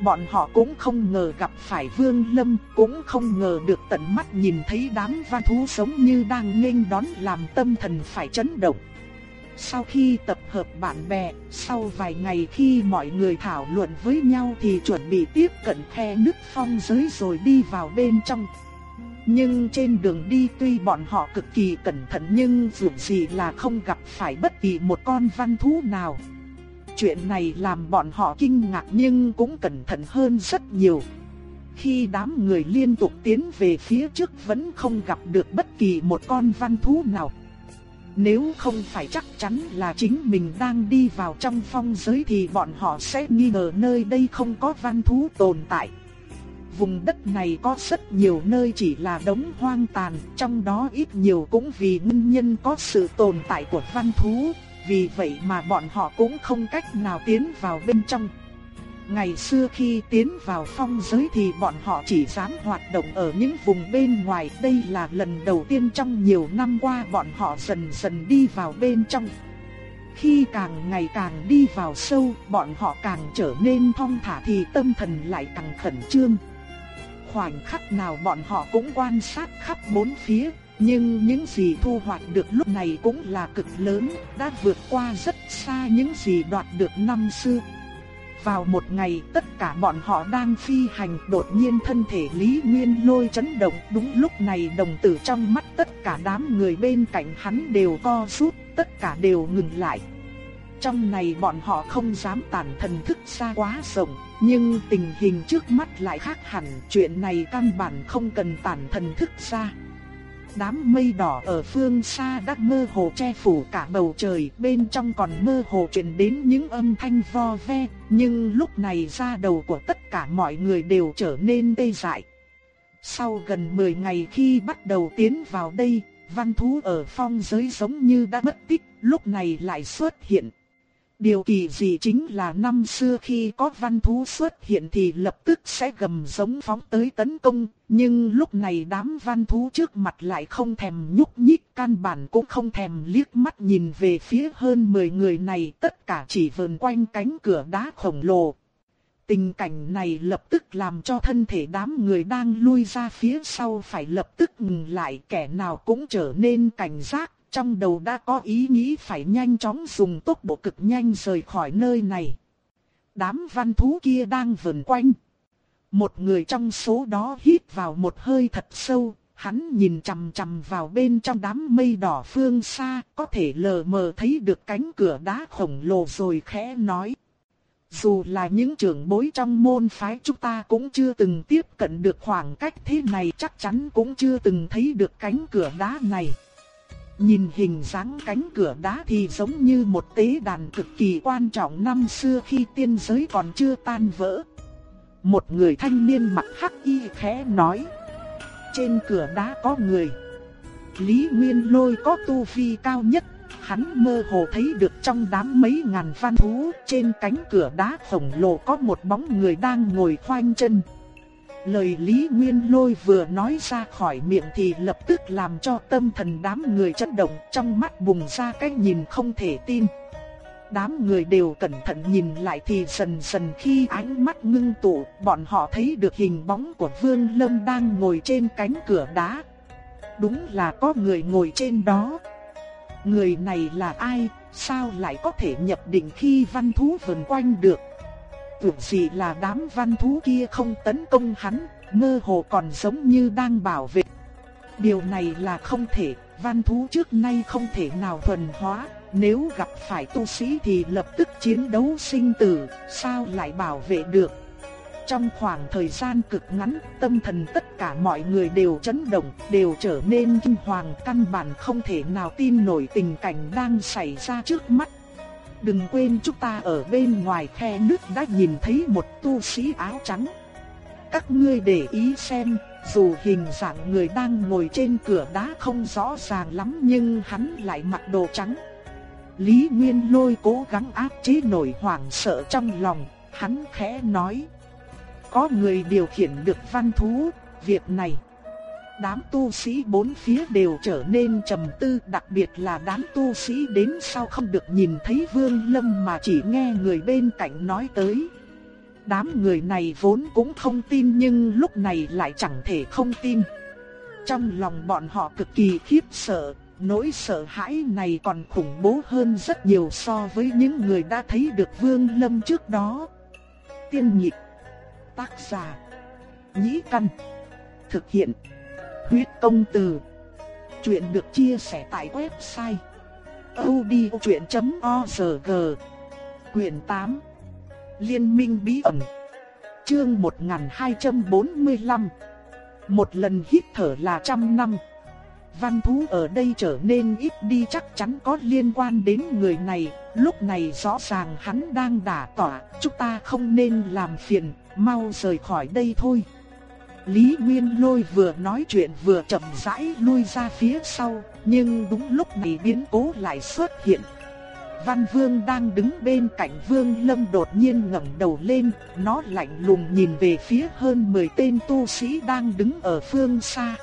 Bọn họ cũng không ngờ gặp phải Vương Lâm, cũng không ngờ được tận mắt nhìn thấy đám văn thú sống như đang nghênh đón làm tâm thần phải chấn động. Sau khi tập hợp bạn bè, sau vài ngày khi mọi người thảo luận với nhau thì chuẩn bị tiếp cận khe nước phong giới rồi đi vào bên trong. Nhưng trên đường đi tuy bọn họ cực kỳ cẩn thận nhưng dù gì là không gặp phải bất kỳ một con văn thú nào. Chuyện này làm bọn họ kinh ngạc nhưng cũng cẩn thận hơn rất nhiều. Khi đám người liên tục tiến về phía trước vẫn không gặp được bất kỳ một con văn thú nào. Nếu không phải chắc chắn là chính mình đang đi vào trong phong giới thì bọn họ sẽ nghi ngờ nơi đây không có văn thú tồn tại. Vùng đất này có rất nhiều nơi chỉ là đống hoang tàn, trong đó ít nhiều cũng vì nguyên nhân có sự tồn tại của văn thú, vì vậy mà bọn họ cũng không cách nào tiến vào bên trong. Ngày xưa khi tiến vào phong giới thì bọn họ chỉ dám hoạt động ở những vùng bên ngoài. Đây là lần đầu tiên trong nhiều năm qua bọn họ dần dần đi vào bên trong. Khi càng ngày càng đi vào sâu, bọn họ càng trở nên thong thả thì tâm thần lại càng khẩn trương. Khoảnh khắc nào bọn họ cũng quan sát khắp bốn phía, nhưng những gì thu hoạch được lúc này cũng là cực lớn, đã vượt qua rất xa những gì đoạt được năm xưa. Vào một ngày tất cả bọn họ đang phi hành đột nhiên thân thể Lý Nguyên lôi chấn động đúng lúc này đồng tử trong mắt tất cả đám người bên cạnh hắn đều co rút, tất cả đều ngừng lại. Trong này bọn họ không dám tản thần thức xa quá rộng, nhưng tình hình trước mắt lại khác hẳn, chuyện này căn bản không cần tản thần thức xa đám mây đỏ ở phương xa đã mơ hồ che phủ cả bầu trời, bên trong còn mơ hồ truyền đến những âm thanh vo ve, nhưng lúc này da đầu của tất cả mọi người đều trở nên tê dại. Sau gần 10 ngày khi bắt đầu tiến vào đây, văn thú ở phong giới giống như đã mất tích, lúc này lại xuất hiện. Điều kỳ dị chính là năm xưa khi có văn thú xuất hiện thì lập tức sẽ gầm giống phóng tới tấn công, nhưng lúc này đám văn thú trước mặt lại không thèm nhúc nhích, căn bản cũng không thèm liếc mắt nhìn về phía hơn 10 người này, tất cả chỉ vờn quanh cánh cửa đá khổng lồ. Tình cảnh này lập tức làm cho thân thể đám người đang lui ra phía sau phải lập tức ngừng lại, kẻ nào cũng trở nên cảnh giác trong đầu đã có ý nghĩ phải nhanh chóng dùng tốc độ cực nhanh rời khỏi nơi này. Đám văn thú kia đang vần quanh. Một người trong số đó hít vào một hơi thật sâu, hắn nhìn chằm chằm vào bên trong đám mây đỏ phương xa, có thể lờ mờ thấy được cánh cửa đá khổng lồ rồi khẽ nói. Dù là những trưởng bối trong môn phái chúng ta cũng chưa từng tiếp cận được khoảng cách thế này chắc chắn cũng chưa từng thấy được cánh cửa đá này. Nhìn hình dáng cánh cửa đá thì giống như một tế đàn cực kỳ quan trọng năm xưa khi tiên giới còn chưa tan vỡ. Một người thanh niên mặc hắc y khẽ nói. Trên cửa đá có người. Lý Nguyên Lôi có tu vi cao nhất. Hắn mơ hồ thấy được trong đám mấy ngàn văn thú, trên cánh cửa đá khổng lồ có một bóng người đang ngồi khoanh chân. Lời Lý Nguyên Lôi vừa nói ra khỏi miệng thì lập tức làm cho tâm thần đám người chấn động trong mắt bùng ra cái nhìn không thể tin. Đám người đều cẩn thận nhìn lại thì dần dần khi ánh mắt ngưng tụ, bọn họ thấy được hình bóng của Vương Lâm đang ngồi trên cánh cửa đá. Đúng là có người ngồi trên đó. Người này là ai, sao lại có thể nhập định khi văn thú vần quanh được? Tưởng gì là đám văn thú kia không tấn công hắn, mơ hồ còn giống như đang bảo vệ. Điều này là không thể, văn thú trước nay không thể nào thuần hóa, nếu gặp phải tu sĩ thì lập tức chiến đấu sinh tử, sao lại bảo vệ được. Trong khoảng thời gian cực ngắn, tâm thần tất cả mọi người đều chấn động, đều trở nên kinh hoàng căn bản không thể nào tin nổi tình cảnh đang xảy ra trước mắt. Đừng quên chúng ta ở bên ngoài khe nước đã nhìn thấy một tu sĩ áo trắng. Các ngươi để ý xem, dù hình dạng người đang ngồi trên cửa đá không rõ ràng lắm nhưng hắn lại mặc đồ trắng. Lý Nguyên Lôi cố gắng áp chế nổi hoảng sợ trong lòng, hắn khẽ nói. Có người điều khiển được văn thú, việc này đám tu sĩ bốn phía đều trở nên trầm tư, đặc biệt là đám tu sĩ đến sau không được nhìn thấy Vương Lâm mà chỉ nghe người bên cạnh nói tới. Đám người này vốn cũng không tin nhưng lúc này lại chẳng thể không tin. Trong lòng bọn họ cực kỳ khiếp sợ, nỗi sợ hãi này còn khủng bố hơn rất nhiều so với những người đã thấy được Vương Lâm trước đó. Tiên nhịp, tác giả, nhĩ căn, thực hiện Huyết công từ. Chuyện được chia sẻ tại website odchuyện.org. Quyền 8. Liên minh bí ẩn. Chương 1245. Một lần hít thở là trăm năm. Văn thú ở đây trở nên ít đi chắc chắn có liên quan đến người này, lúc này rõ ràng hắn đang đả tỏa, chúng ta không nên làm phiền, mau rời khỏi đây thôi. Lý Nguyên Lôi vừa nói chuyện vừa chậm rãi lui ra phía sau, nhưng đúng lúc này biến cố lại xuất hiện. Văn Vương đang đứng bên cạnh Vương Lâm đột nhiên ngẩng đầu lên, nó lạnh lùng nhìn về phía hơn 10 tên tu sĩ đang đứng ở phương xa.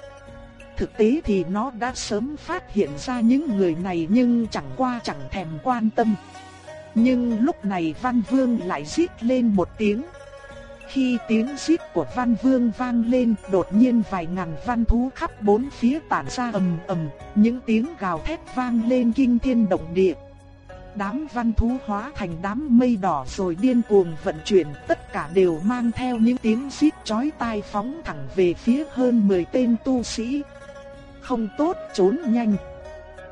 Thực tế thì nó đã sớm phát hiện ra những người này nhưng chẳng qua chẳng thèm quan tâm. Nhưng lúc này Văn Vương lại rít lên một tiếng, khi tiếng rít của văn vương vang lên, đột nhiên vài ngàn văn thú khắp bốn phía tản ra ầm ầm, những tiếng gào thét vang lên kinh thiên động địa. Đám văn thú hóa thành đám mây đỏ rồi điên cuồng vận chuyển, tất cả đều mang theo những tiếng rít chói tai phóng thẳng về phía hơn 10 tên tu sĩ. Không tốt, trốn nhanh.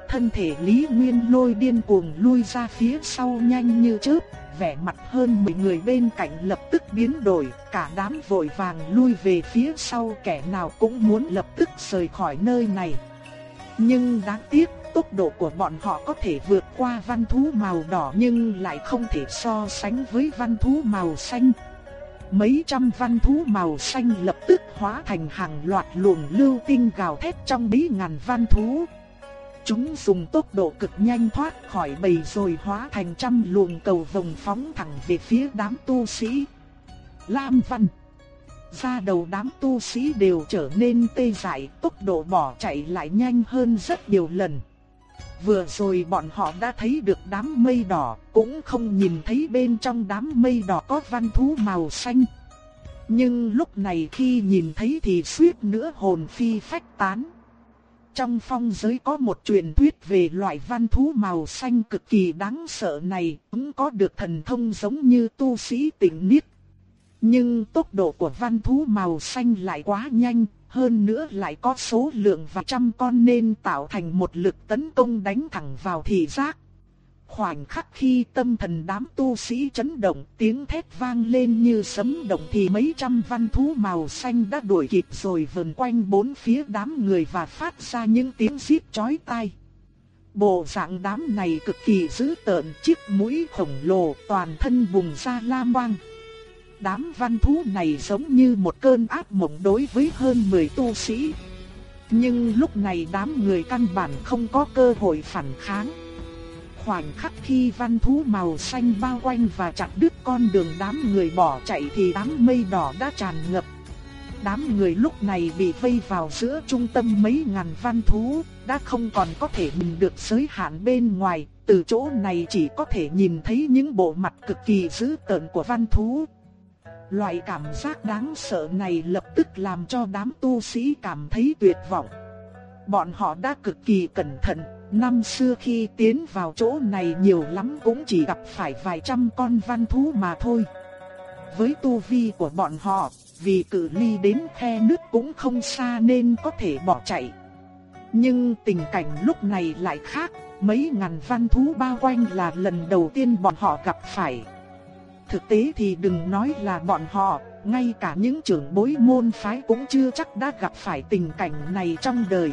Thân thể Lý Nguyên lôi điên cuồng lui ra phía sau nhanh như chớp, vẻ mặt hơn 10 người bên cạnh lập tức biến đổi, cả đám vội vàng lui về phía sau kẻ nào cũng muốn lập tức rời khỏi nơi này. Nhưng đáng tiếc, tốc độ của bọn họ có thể vượt qua văn thú màu đỏ nhưng lại không thể so sánh với văn thú màu xanh. Mấy trăm văn thú màu xanh lập tức hóa thành hàng loạt luồng lưu tinh gào thét trong bí ngàn văn thú. Chúng dùng tốc độ cực nhanh thoát khỏi bầy rồi hóa thành trăm luồng cầu vồng phóng thẳng về phía đám tu sĩ. Lam Văn ra đầu đám tu sĩ đều trở nên tê dại, tốc độ bỏ chạy lại nhanh hơn rất nhiều lần. Vừa rồi bọn họ đã thấy được đám mây đỏ, cũng không nhìn thấy bên trong đám mây đỏ có văn thú màu xanh. Nhưng lúc này khi nhìn thấy thì suýt nữa hồn phi phách tán. Trong phong giới có một truyền thuyết về loại văn thú màu xanh cực kỳ đáng sợ này, cũng có được thần thông giống như tu sĩ tỉnh niết. Nhưng tốc độ của văn thú màu xanh lại quá nhanh, hơn nữa lại có số lượng vài trăm con nên tạo thành một lực tấn công đánh thẳng vào thị giác. Khoảnh khắc khi tâm thần đám tu sĩ chấn động, tiếng thét vang lên như sấm động thì mấy trăm văn thú màu xanh đã đuổi kịp rồi vần quanh bốn phía đám người và phát ra những tiếng xít chói tai. Bộ dạng đám này cực kỳ dữ tợn, chiếc mũi khổng lồ toàn thân bùng ra lam quang. Đám văn thú này giống như một cơn ác mộng đối với hơn 10 tu sĩ. Nhưng lúc này đám người căn bản không có cơ hội phản kháng. Khoảnh khắc khi văn thú màu xanh bao quanh và chặn đứt con đường đám người bỏ chạy thì đám mây đỏ đã tràn ngập. Đám người lúc này bị vây vào giữa trung tâm mấy ngàn văn thú, đã không còn có thể nhìn được giới hạn bên ngoài, từ chỗ này chỉ có thể nhìn thấy những bộ mặt cực kỳ dữ tợn của văn thú. Loại cảm giác đáng sợ này lập tức làm cho đám tu sĩ cảm thấy tuyệt vọng. Bọn họ đã cực kỳ cẩn thận, năm xưa khi tiến vào chỗ này nhiều lắm cũng chỉ gặp phải vài trăm con văn thú mà thôi. Với tu vi của bọn họ, vì cự ly đến khe nước cũng không xa nên có thể bỏ chạy. Nhưng tình cảnh lúc này lại khác, mấy ngàn văn thú bao quanh là lần đầu tiên bọn họ gặp phải. Thực tế thì đừng nói là bọn họ, ngay cả những trưởng bối môn phái cũng chưa chắc đã gặp phải tình cảnh này trong đời.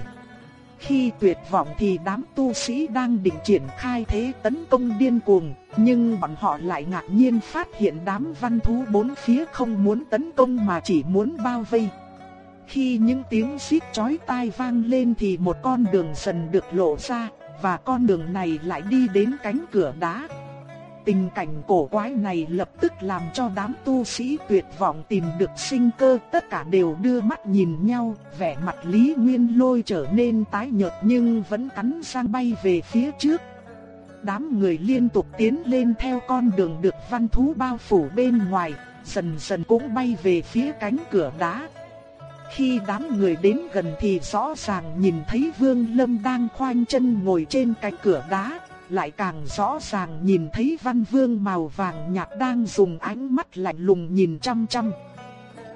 Khi tuyệt vọng thì đám tu sĩ đang định triển khai thế tấn công điên cuồng, nhưng bọn họ lại ngạc nhiên phát hiện đám văn thú bốn phía không muốn tấn công mà chỉ muốn bao vây. Khi những tiếng xít chói tai vang lên thì một con đường dần được lộ ra, và con đường này lại đi đến cánh cửa đá. Tình cảnh cổ quái này lập tức làm cho đám tu sĩ tuyệt vọng tìm được sinh cơ, tất cả đều đưa mắt nhìn nhau, vẻ mặt Lý Nguyên Lôi trở nên tái nhợt nhưng vẫn cắn răng bay về phía trước. Đám người liên tục tiến lên theo con đường được văn thú bao phủ bên ngoài, dần dần cũng bay về phía cánh cửa đá. Khi đám người đến gần thì rõ ràng nhìn thấy Vương Lâm đang khoanh chân ngồi trên cánh cửa đá, lại càng rõ ràng nhìn thấy văn vương màu vàng nhạt đang dùng ánh mắt lạnh lùng nhìn chăm chăm.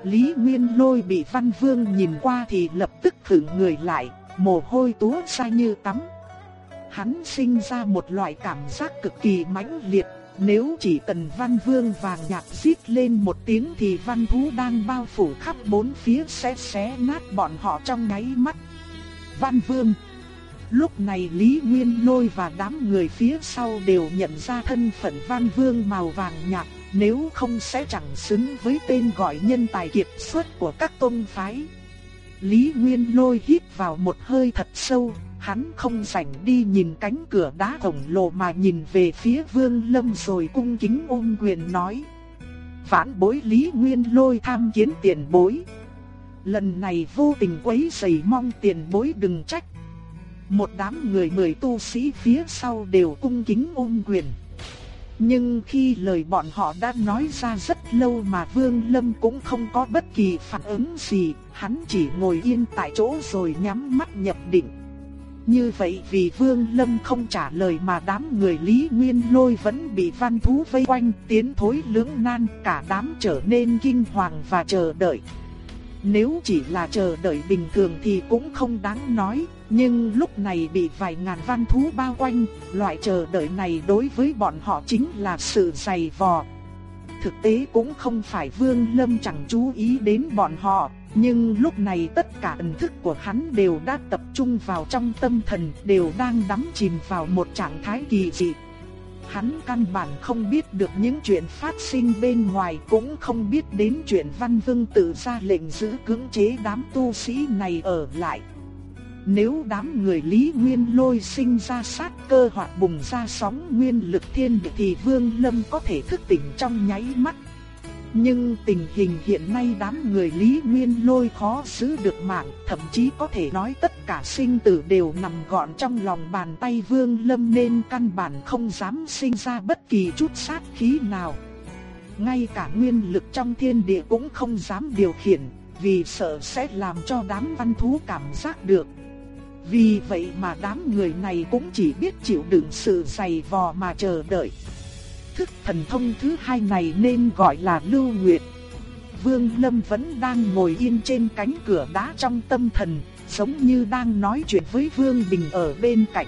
Lý Nguyên Lôi bị văn vương nhìn qua thì lập tức thử người lại, mồ hôi túa ra như tắm. Hắn sinh ra một loại cảm giác cực kỳ mãnh liệt, nếu chỉ cần văn vương vàng nhạt rít lên một tiếng thì văn thú đang bao phủ khắp bốn phía sẽ xé nát bọn họ trong nháy mắt. Văn vương Lúc này Lý Nguyên Lôi và đám người phía sau đều nhận ra thân phận văn vương màu vàng nhạt, nếu không sẽ chẳng xứng với tên gọi nhân tài kiệt xuất của các tôn phái. Lý Nguyên Lôi hít vào một hơi thật sâu, hắn không rảnh đi nhìn cánh cửa đá khổng lồ mà nhìn về phía Vương Lâm rồi cung kính ôm quyền nói. Vãn bối Lý Nguyên Lôi tham kiến tiền bối. Lần này vô tình quấy rầy mong tiền bối đừng trách một đám người mười tu sĩ phía sau đều cung kính ôm quyền. Nhưng khi lời bọn họ đã nói ra rất lâu mà Vương Lâm cũng không có bất kỳ phản ứng gì, hắn chỉ ngồi yên tại chỗ rồi nhắm mắt nhập định. Như vậy vì Vương Lâm không trả lời mà đám người Lý Nguyên Lôi vẫn bị văn thú vây quanh tiến thối lưỡng nan cả đám trở nên kinh hoàng và chờ đợi. Nếu chỉ là chờ đợi bình thường thì cũng không đáng nói, nhưng lúc này bị vài ngàn văn thú bao quanh, loại chờ đợi này đối với bọn họ chính là sự dày vò. Thực tế cũng không phải Vương Lâm chẳng chú ý đến bọn họ, nhưng lúc này tất cả ẩn thức của hắn đều đã tập trung vào trong tâm thần, đều đang đắm chìm vào một trạng thái kỳ dị. Hắn căn bản không biết được những chuyện phát sinh bên ngoài cũng không biết đến chuyện Văn Vương tự ra lệnh giữ cưỡng chế đám tu sĩ này ở lại. Nếu đám người Lý Nguyên lôi sinh ra sát cơ hoặc bùng ra sóng nguyên lực thiên địa thì Vương Lâm có thể thức tỉnh trong nháy mắt. Nhưng tình hình hiện nay đám người Lý Nguyên lôi khó giữ được mạng, thậm chí có thể nói tất cả sinh tử đều nằm gọn trong lòng bàn tay Vương Lâm nên căn bản không dám sinh ra bất kỳ chút sát khí nào. Ngay cả nguyên lực trong thiên địa cũng không dám điều khiển, vì sợ sẽ làm cho đám văn thú cảm giác được. Vì vậy mà đám người này cũng chỉ biết chịu đựng sự dày vò mà chờ đợi. Thức thần thông thứ hai này nên gọi là Lưu Nguyệt. Vương Lâm vẫn đang ngồi yên trên cánh cửa đá trong tâm thần, giống như đang nói chuyện với Vương Bình ở bên cạnh.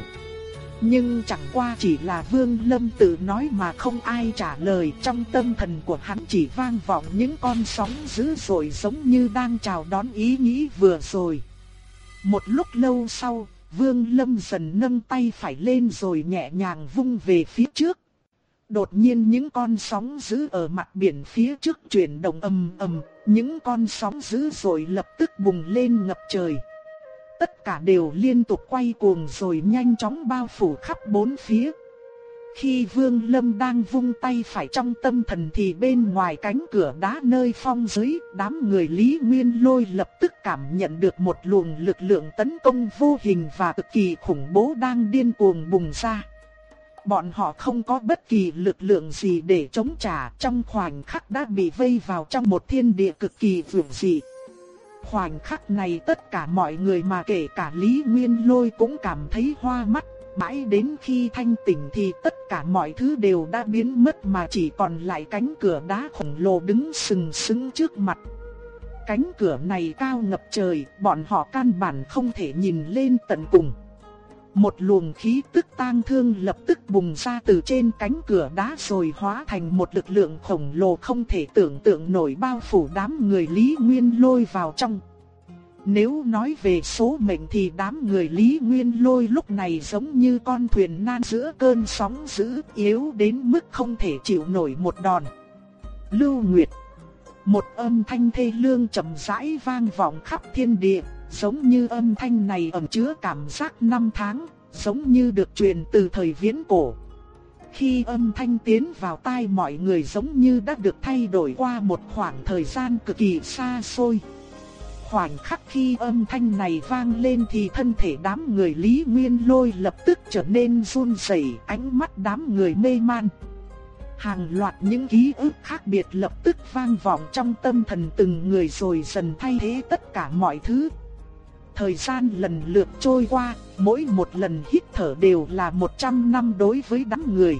Nhưng chẳng qua chỉ là Vương Lâm tự nói mà không ai trả lời trong tâm thần của hắn chỉ vang vọng những con sóng dữ dội giống như đang chào đón ý nghĩ vừa rồi. Một lúc lâu sau, Vương Lâm dần nâng tay phải lên rồi nhẹ nhàng vung về phía trước. Đột nhiên những con sóng dữ ở mặt biển phía trước chuyển động ầm ầm, những con sóng dữ rồi lập tức bùng lên ngập trời. Tất cả đều liên tục quay cuồng rồi nhanh chóng bao phủ khắp bốn phía. Khi Vương Lâm đang vung tay phải trong tâm thần thì bên ngoài cánh cửa đá nơi phong giới, đám người Lý Nguyên Lôi lập tức cảm nhận được một luồng lực lượng tấn công vô hình và cực kỳ khủng bố đang điên cuồng bùng ra. Bọn họ không có bất kỳ lực lượng gì để chống trả trong khoảnh khắc đã bị vây vào trong một thiên địa cực kỳ vượng dị. Khoảnh khắc này tất cả mọi người mà kể cả Lý Nguyên Lôi cũng cảm thấy hoa mắt mãi đến khi thanh tỉnh thì tất cả mọi thứ đều đã biến mất mà chỉ còn lại cánh cửa đá khổng lồ đứng sừng sững trước mặt. Cánh cửa này cao ngập trời, bọn họ căn bản không thể nhìn lên tận cùng. Một luồng khí tức tang thương lập tức bùng ra từ trên cánh cửa đá rồi hóa thành một lực lượng khổng lồ không thể tưởng tượng nổi bao phủ đám người Lý Nguyên lôi vào trong. Nếu nói về số mệnh thì đám người Lý Nguyên lôi lúc này giống như con thuyền nan giữa cơn sóng dữ yếu đến mức không thể chịu nổi một đòn. Lưu Nguyệt Một âm thanh thê lương trầm rãi vang vọng khắp thiên địa, giống như âm thanh này ẩn chứa cảm giác năm tháng, giống như được truyền từ thời viễn cổ. Khi âm thanh tiến vào tai mọi người giống như đã được thay đổi qua một khoảng thời gian cực kỳ xa xôi. Khoảnh khắc khi âm thanh này vang lên thì thân thể đám người Lý Nguyên Lôi lập tức trở nên run rẩy, ánh mắt đám người mê man. Hàng loạt những ký ức khác biệt lập tức vang vọng trong tâm thần từng người rồi dần thay thế tất cả mọi thứ. Thời gian lần lượt trôi qua, mỗi một lần hít thở đều là 100 năm đối với đám người.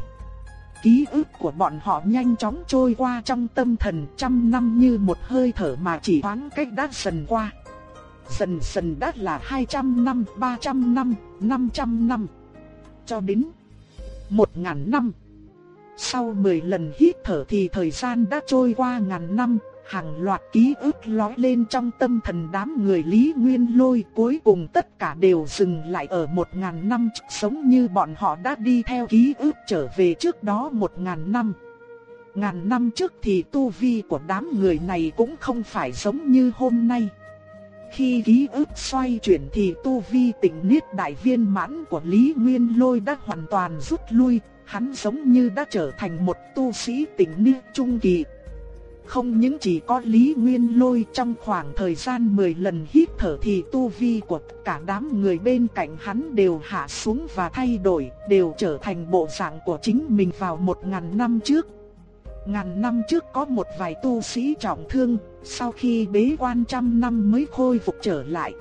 Ký ức của bọn họ nhanh chóng trôi qua trong tâm thần trăm năm như một hơi thở mà chỉ thoáng cách đã dần qua. Dần dần đã là 200 năm, 300 năm, 500 năm. Cho đến 1.000 năm. Sau 10 lần hít thở thì thời gian đã trôi qua ngàn năm, hàng loạt ký ức lói lên trong tâm thần đám người Lý Nguyên Lôi cuối cùng tất cả đều dừng lại ở một ngàn năm sống như bọn họ đã đi theo ký ức trở về trước đó một ngàn năm. Ngàn năm trước thì tu vi của đám người này cũng không phải giống như hôm nay. Khi ký ức xoay chuyển thì tu vi tỉnh niết đại viên mãn của Lý Nguyên Lôi đã hoàn toàn rút lui, hắn giống như đã trở thành một tu sĩ tỉnh niết trung kỳ. Không những chỉ có Lý Nguyên Lôi trong khoảng thời gian 10 lần hít thở thì tu vi của cả đám người bên cạnh hắn đều hạ xuống và thay đổi, đều trở thành bộ dạng của chính mình vào một ngàn năm trước. Ngàn năm trước có một vài tu sĩ trọng thương, sau khi bế quan trăm năm mới khôi phục trở lại.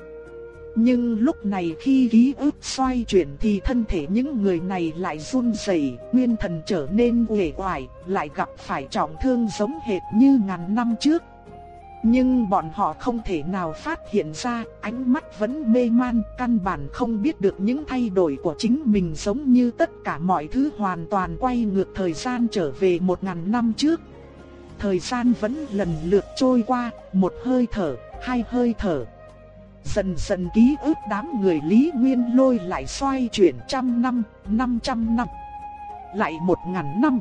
Nhưng lúc này khi ký ức xoay chuyển thì thân thể những người này lại run rẩy, nguyên thần trở nên uể oải, lại gặp phải trọng thương giống hệt như ngàn năm trước. Nhưng bọn họ không thể nào phát hiện ra, ánh mắt vẫn mê man, căn bản không biết được những thay đổi của chính mình giống như tất cả mọi thứ hoàn toàn quay ngược thời gian trở về một ngàn năm trước. Thời gian vẫn lần lượt trôi qua, một hơi thở, hai hơi thở, Dần dần ký ức đám người Lý Nguyên lôi lại xoay chuyển trăm năm, năm trăm năm, lại một ngàn năm.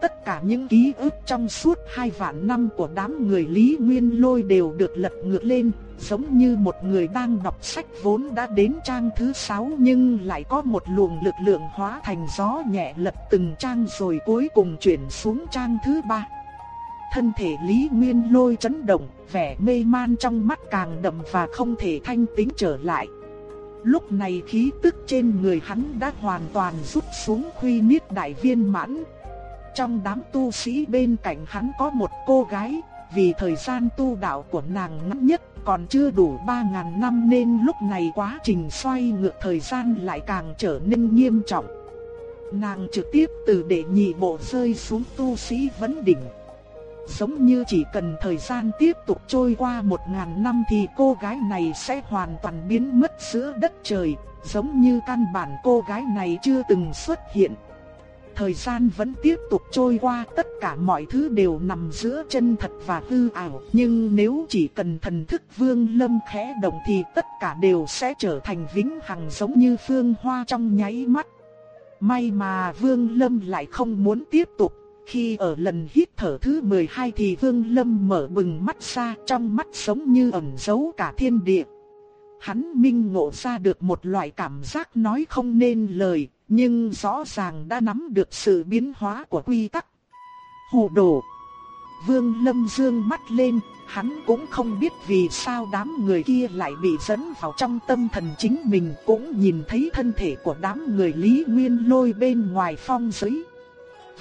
Tất cả những ký ức trong suốt hai vạn năm của đám người Lý Nguyên lôi đều được lật ngược lên, giống như một người đang đọc sách vốn đã đến trang thứ 6 nhưng lại có một luồng lực lượng hóa thành gió nhẹ lật từng trang rồi cuối cùng chuyển xuống trang thứ 3. Thân thể Lý Nguyên lôi chấn động, vẻ mê man trong mắt càng đậm và không thể thanh tĩnh trở lại. Lúc này khí tức trên người hắn đã hoàn toàn rút xuống khuy niết đại viên mãn. Trong đám tu sĩ bên cạnh hắn có một cô gái, vì thời gian tu đạo của nàng ngắn nhất còn chưa đủ 3.000 năm nên lúc này quá trình xoay ngược thời gian lại càng trở nên nghiêm trọng. Nàng trực tiếp từ đệ nhị bộ rơi xuống tu sĩ vấn đỉnh. Giống như chỉ cần thời gian tiếp tục trôi qua một ngàn năm thì cô gái này sẽ hoàn toàn biến mất giữa đất trời, giống như căn bản cô gái này chưa từng xuất hiện thời gian vẫn tiếp tục trôi qua, tất cả mọi thứ đều nằm giữa chân thật và hư ảo, nhưng nếu chỉ cần thần thức Vương Lâm khẽ động thì tất cả đều sẽ trở thành vĩnh hằng giống như phương hoa trong nháy mắt. May mà Vương Lâm lại không muốn tiếp tục, khi ở lần hít thở thứ 12 thì Vương Lâm mở bừng mắt ra, trong mắt sống như ẩn giấu cả thiên địa. Hắn minh ngộ ra được một loại cảm giác nói không nên lời, nhưng rõ ràng đã nắm được sự biến hóa của quy tắc. Hồ đồ. Vương Lâm dương mắt lên, hắn cũng không biết vì sao đám người kia lại bị dẫn vào trong tâm thần chính mình cũng nhìn thấy thân thể của đám người Lý Nguyên lôi bên ngoài phong giới.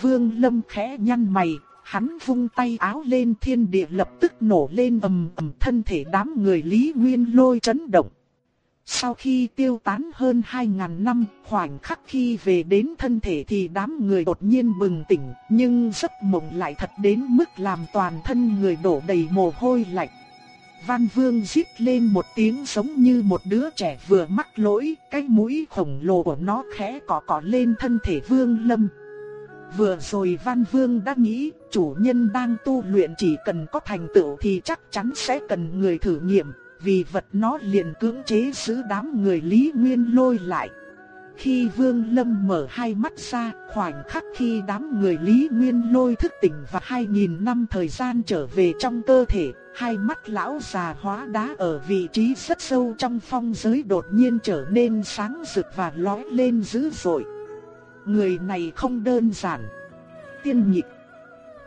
Vương Lâm khẽ nhăn mày, hắn vung tay áo lên thiên địa lập tức nổ lên ầm ầm thân thể đám người Lý Nguyên lôi chấn động. Sau khi tiêu tán hơn 2.000 năm, khoảnh khắc khi về đến thân thể thì đám người đột nhiên bừng tỉnh, nhưng giấc mộng lại thật đến mức làm toàn thân người đổ đầy mồ hôi lạnh. Văn Vương rít lên một tiếng giống như một đứa trẻ vừa mắc lỗi, cái mũi khổng lồ của nó khẽ cọ cọ lên thân thể Vương Lâm. Vừa rồi Văn Vương đã nghĩ, chủ nhân đang tu luyện chỉ cần có thành tựu thì chắc chắn sẽ cần người thử nghiệm, vì vật nó liền cưỡng chế giữ đám người Lý Nguyên lôi lại. Khi Vương Lâm mở hai mắt ra, khoảnh khắc khi đám người Lý Nguyên lôi thức tỉnh và 2.000 năm thời gian trở về trong cơ thể, hai mắt lão già hóa đá ở vị trí rất sâu trong phong giới đột nhiên trở nên sáng rực và lói lên dữ dội. Người này không đơn giản. Tiên nhịp,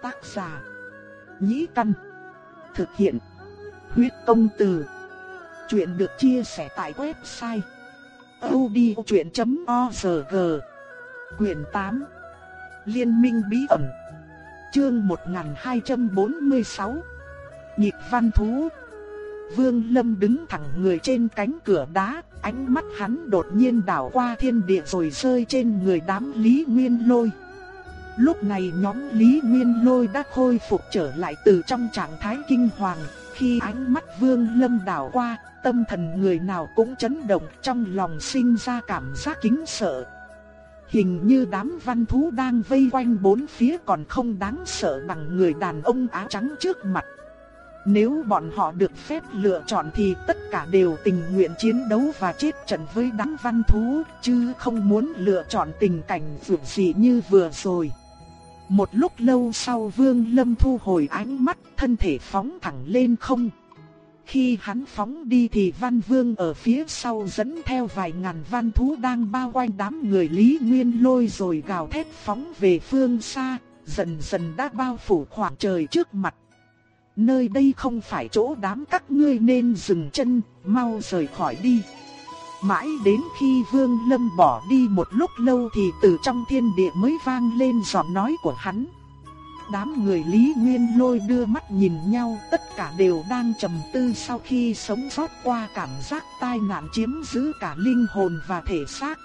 tác giả, nhĩ căn, thực hiện, huyết công từ. Chuyện được chia sẻ tại website odchuyện.org Quyền 8 Liên minh bí ẩn Chương 1246 Nhịp văn thú Vương Lâm đứng thẳng người trên cánh cửa đá, ánh mắt hắn đột nhiên đảo qua thiên địa rồi rơi trên người đám Lý Nguyên Lôi. Lúc này nhóm Lý Nguyên Lôi đã khôi phục trở lại từ trong trạng thái kinh hoàng, khi ánh mắt Vương Lâm đảo qua, tâm thần người nào cũng chấn động trong lòng sinh ra cảm giác kính sợ. Hình như đám văn thú đang vây quanh bốn phía còn không đáng sợ bằng người đàn ông áo trắng trước mặt. Nếu bọn họ được phép lựa chọn thì tất cả đều tình nguyện chiến đấu và chết trận với đám văn thú, chứ không muốn lựa chọn tình cảnh vượt dị như vừa rồi. Một lúc lâu sau Vương Lâm thu hồi ánh mắt, thân thể phóng thẳng lên không. Khi hắn phóng đi thì Văn Vương ở phía sau dẫn theo vài ngàn văn thú đang bao quanh đám người Lý Nguyên lôi rồi gào thét phóng về phương xa, dần dần đã bao phủ khoảng trời trước mặt. Nơi đây không phải chỗ đám các ngươi nên dừng chân, mau rời khỏi đi. Mãi đến khi Vương Lâm bỏ đi một lúc lâu thì từ trong thiên địa mới vang lên giọng nói của hắn. Đám người Lý Nguyên lôi đưa mắt nhìn nhau tất cả đều đang trầm tư sau khi sống sót qua cảm giác tai nạn chiếm giữ cả linh hồn và thể xác.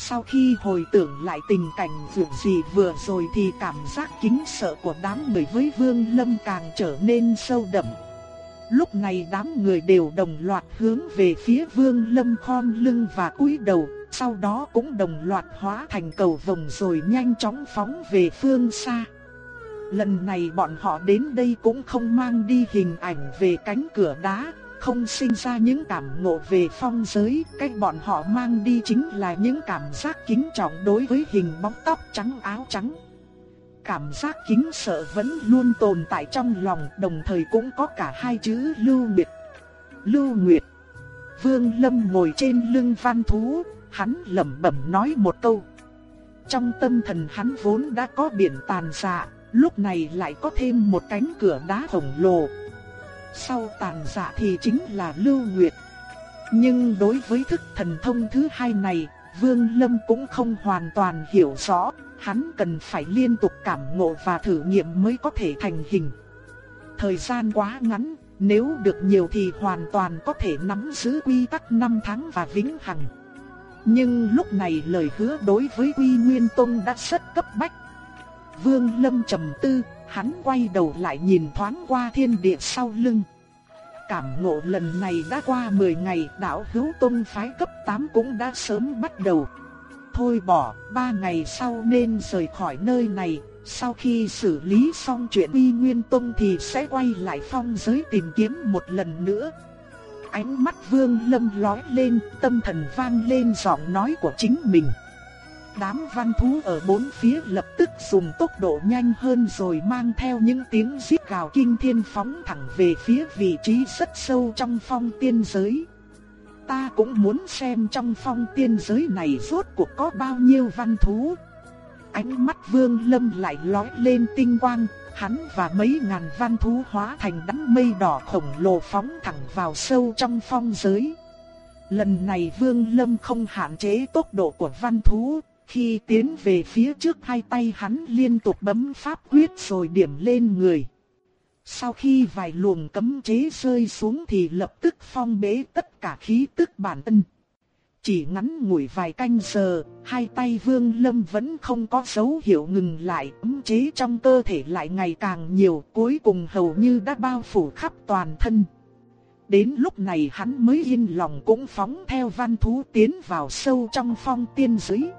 Sau khi hồi tưởng lại tình cảnh vượt gì vừa rồi thì cảm giác kính sợ của đám người với Vương Lâm càng trở nên sâu đậm. Lúc này đám người đều đồng loạt hướng về phía Vương Lâm khom lưng và cúi đầu, sau đó cũng đồng loạt hóa thành cầu vồng rồi nhanh chóng phóng về phương xa. Lần này bọn họ đến đây cũng không mang đi hình ảnh về cánh cửa đá, không sinh ra những cảm ngộ về phong giới, cách bọn họ mang đi chính là những cảm giác kính trọng đối với hình bóng tóc trắng áo trắng. Cảm giác kính sợ vẫn luôn tồn tại trong lòng, đồng thời cũng có cả hai chữ lưu biệt. Lưu Nguyệt. Vương Lâm ngồi trên lưng văn thú, hắn lẩm bẩm nói một câu. Trong tâm thần hắn vốn đã có biển tàn dạ, lúc này lại có thêm một cánh cửa đá khổng lồ. Sau tàn dạ thì chính là Lưu Nguyệt. Nhưng đối với thức thần thông thứ hai này, Vương Lâm cũng không hoàn toàn hiểu rõ, hắn cần phải liên tục cảm ngộ và thử nghiệm mới có thể thành hình. Thời gian quá ngắn, nếu được nhiều thì hoàn toàn có thể nắm giữ quy tắc năm tháng và vĩnh hằng. Nhưng lúc này lời hứa đối với Quy Nguyên Tông đã rất cấp bách. Vương Lâm trầm tư, hắn quay đầu lại nhìn thoáng qua thiên địa sau lưng. Cảm ngộ lần này đã qua 10 ngày, đạo hữu tôn phái cấp 8 cũng đã sớm bắt đầu. Thôi bỏ, 3 ngày sau nên rời khỏi nơi này, sau khi xử lý xong chuyện Quy Nguyên tôn thì sẽ quay lại phong giới tìm kiếm một lần nữa. Ánh mắt Vương Lâm lói lên, tâm thần vang lên giọng nói của chính mình. Đám văn thú ở bốn phía lập tức dùng tốc độ nhanh hơn rồi mang theo những tiếng rít gào kinh thiên phóng thẳng về phía vị trí rất sâu trong phong tiên giới. Ta cũng muốn xem trong phong tiên giới này rốt cuộc có bao nhiêu văn thú. Ánh mắt vương lâm lại lói lên tinh quang, hắn và mấy ngàn văn thú hóa thành đám mây đỏ khổng lồ phóng thẳng vào sâu trong phong giới. Lần này vương lâm không hạn chế tốc độ của văn thú, khi tiến về phía trước hai tay hắn liên tục bấm pháp quyết rồi điểm lên người. Sau khi vài luồng cấm chế rơi xuống thì lập tức phong bế tất cả khí tức bản thân. Chỉ ngắn ngủi vài canh giờ, hai tay vương lâm vẫn không có dấu hiệu ngừng lại, ấm chế trong cơ thể lại ngày càng nhiều, cuối cùng hầu như đã bao phủ khắp toàn thân. Đến lúc này hắn mới yên lòng cũng phóng theo văn thú tiến vào sâu trong phong tiên giới.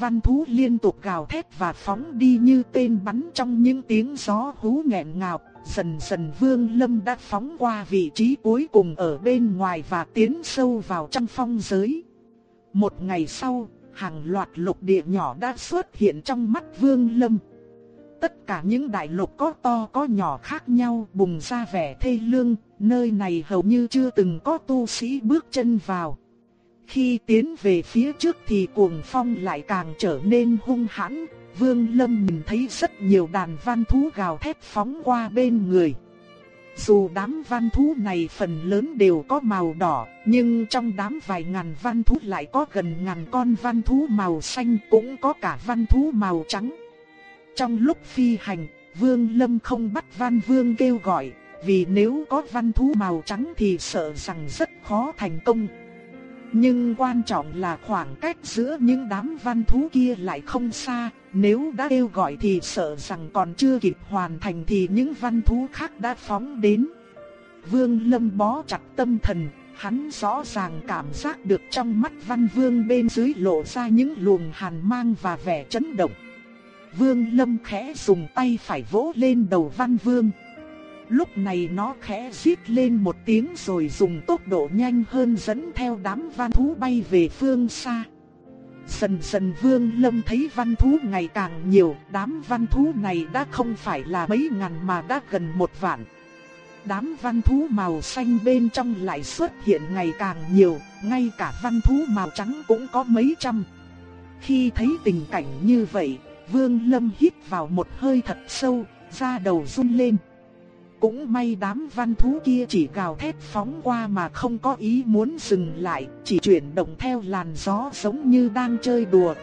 Văn thú liên tục gào thét và phóng đi như tên bắn trong những tiếng gió hú nghẹn ngào. Dần dần Vương Lâm đã phóng qua vị trí cuối cùng ở bên ngoài và tiến sâu vào trong phong giới. Một ngày sau, hàng loạt lục địa nhỏ đã xuất hiện trong mắt Vương Lâm. Tất cả những đại lục có to có nhỏ khác nhau bùng ra vẻ thê lương, nơi này hầu như chưa từng có tu sĩ bước chân vào. Khi tiến về phía trước thì cuồng phong lại càng trở nên hung hãn, Vương Lâm nhìn thấy rất nhiều đàn văn thú gào thét phóng qua bên người. Dù đám văn thú này phần lớn đều có màu đỏ, nhưng trong đám vài ngàn văn thú lại có gần ngàn con văn thú màu xanh cũng có cả văn thú màu trắng. Trong lúc phi hành, Vương Lâm không bắt văn vương kêu gọi, vì nếu có văn thú màu trắng thì sợ rằng rất khó thành công. Nhưng quan trọng là khoảng cách giữa những đám văn thú kia lại không xa, nếu đã kêu gọi thì sợ rằng còn chưa kịp hoàn thành thì những văn thú khác đã phóng đến. Vương Lâm bó chặt tâm thần, hắn rõ ràng cảm giác được trong mắt văn vương bên dưới lộ ra những luồng hàn mang và vẻ chấn động. Vương Lâm khẽ dùng tay phải vỗ lên đầu văn vương. Lúc này nó khẽ rít lên một tiếng rồi dùng tốc độ nhanh hơn dẫn theo đám văn thú bay về phương xa. Dần dần Vương Lâm thấy văn thú ngày càng nhiều, đám văn thú này đã không phải là mấy ngàn mà đã gần một vạn. Đám văn thú màu xanh bên trong lại xuất hiện ngày càng nhiều, ngay cả văn thú màu trắng cũng có mấy trăm. Khi thấy tình cảnh như vậy, Vương Lâm hít vào một hơi thật sâu, da đầu run lên. Cũng may đám văn thú kia chỉ gào thét phóng qua mà không có ý muốn dừng lại, chỉ chuyển động theo làn gió giống như đang chơi đùa.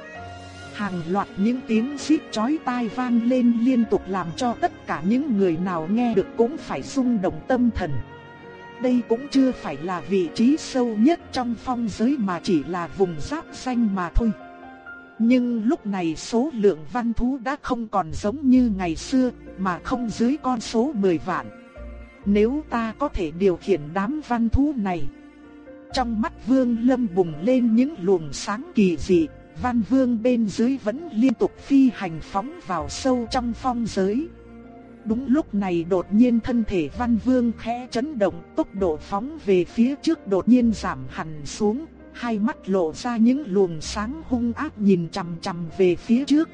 Hàng loạt những tiếng xít chói tai vang lên liên tục làm cho tất cả những người nào nghe được cũng phải rung động tâm thần. Đây cũng chưa phải là vị trí sâu nhất trong phong giới mà chỉ là vùng giáp xanh mà thôi. Nhưng lúc này số lượng văn thú đã không còn giống như ngày xưa, mà không dưới con số 10 vạn. Nếu ta có thể điều khiển đám văn thú này. Trong mắt vương lâm bùng lên những luồng sáng kỳ dị, văn vương bên dưới vẫn liên tục phi hành phóng vào sâu trong phong giới. Đúng lúc này đột nhiên thân thể văn vương khẽ chấn động, tốc độ phóng về phía trước đột nhiên giảm hẳn xuống, hai mắt lộ ra những luồng sáng hung ác nhìn chằm chằm về phía trước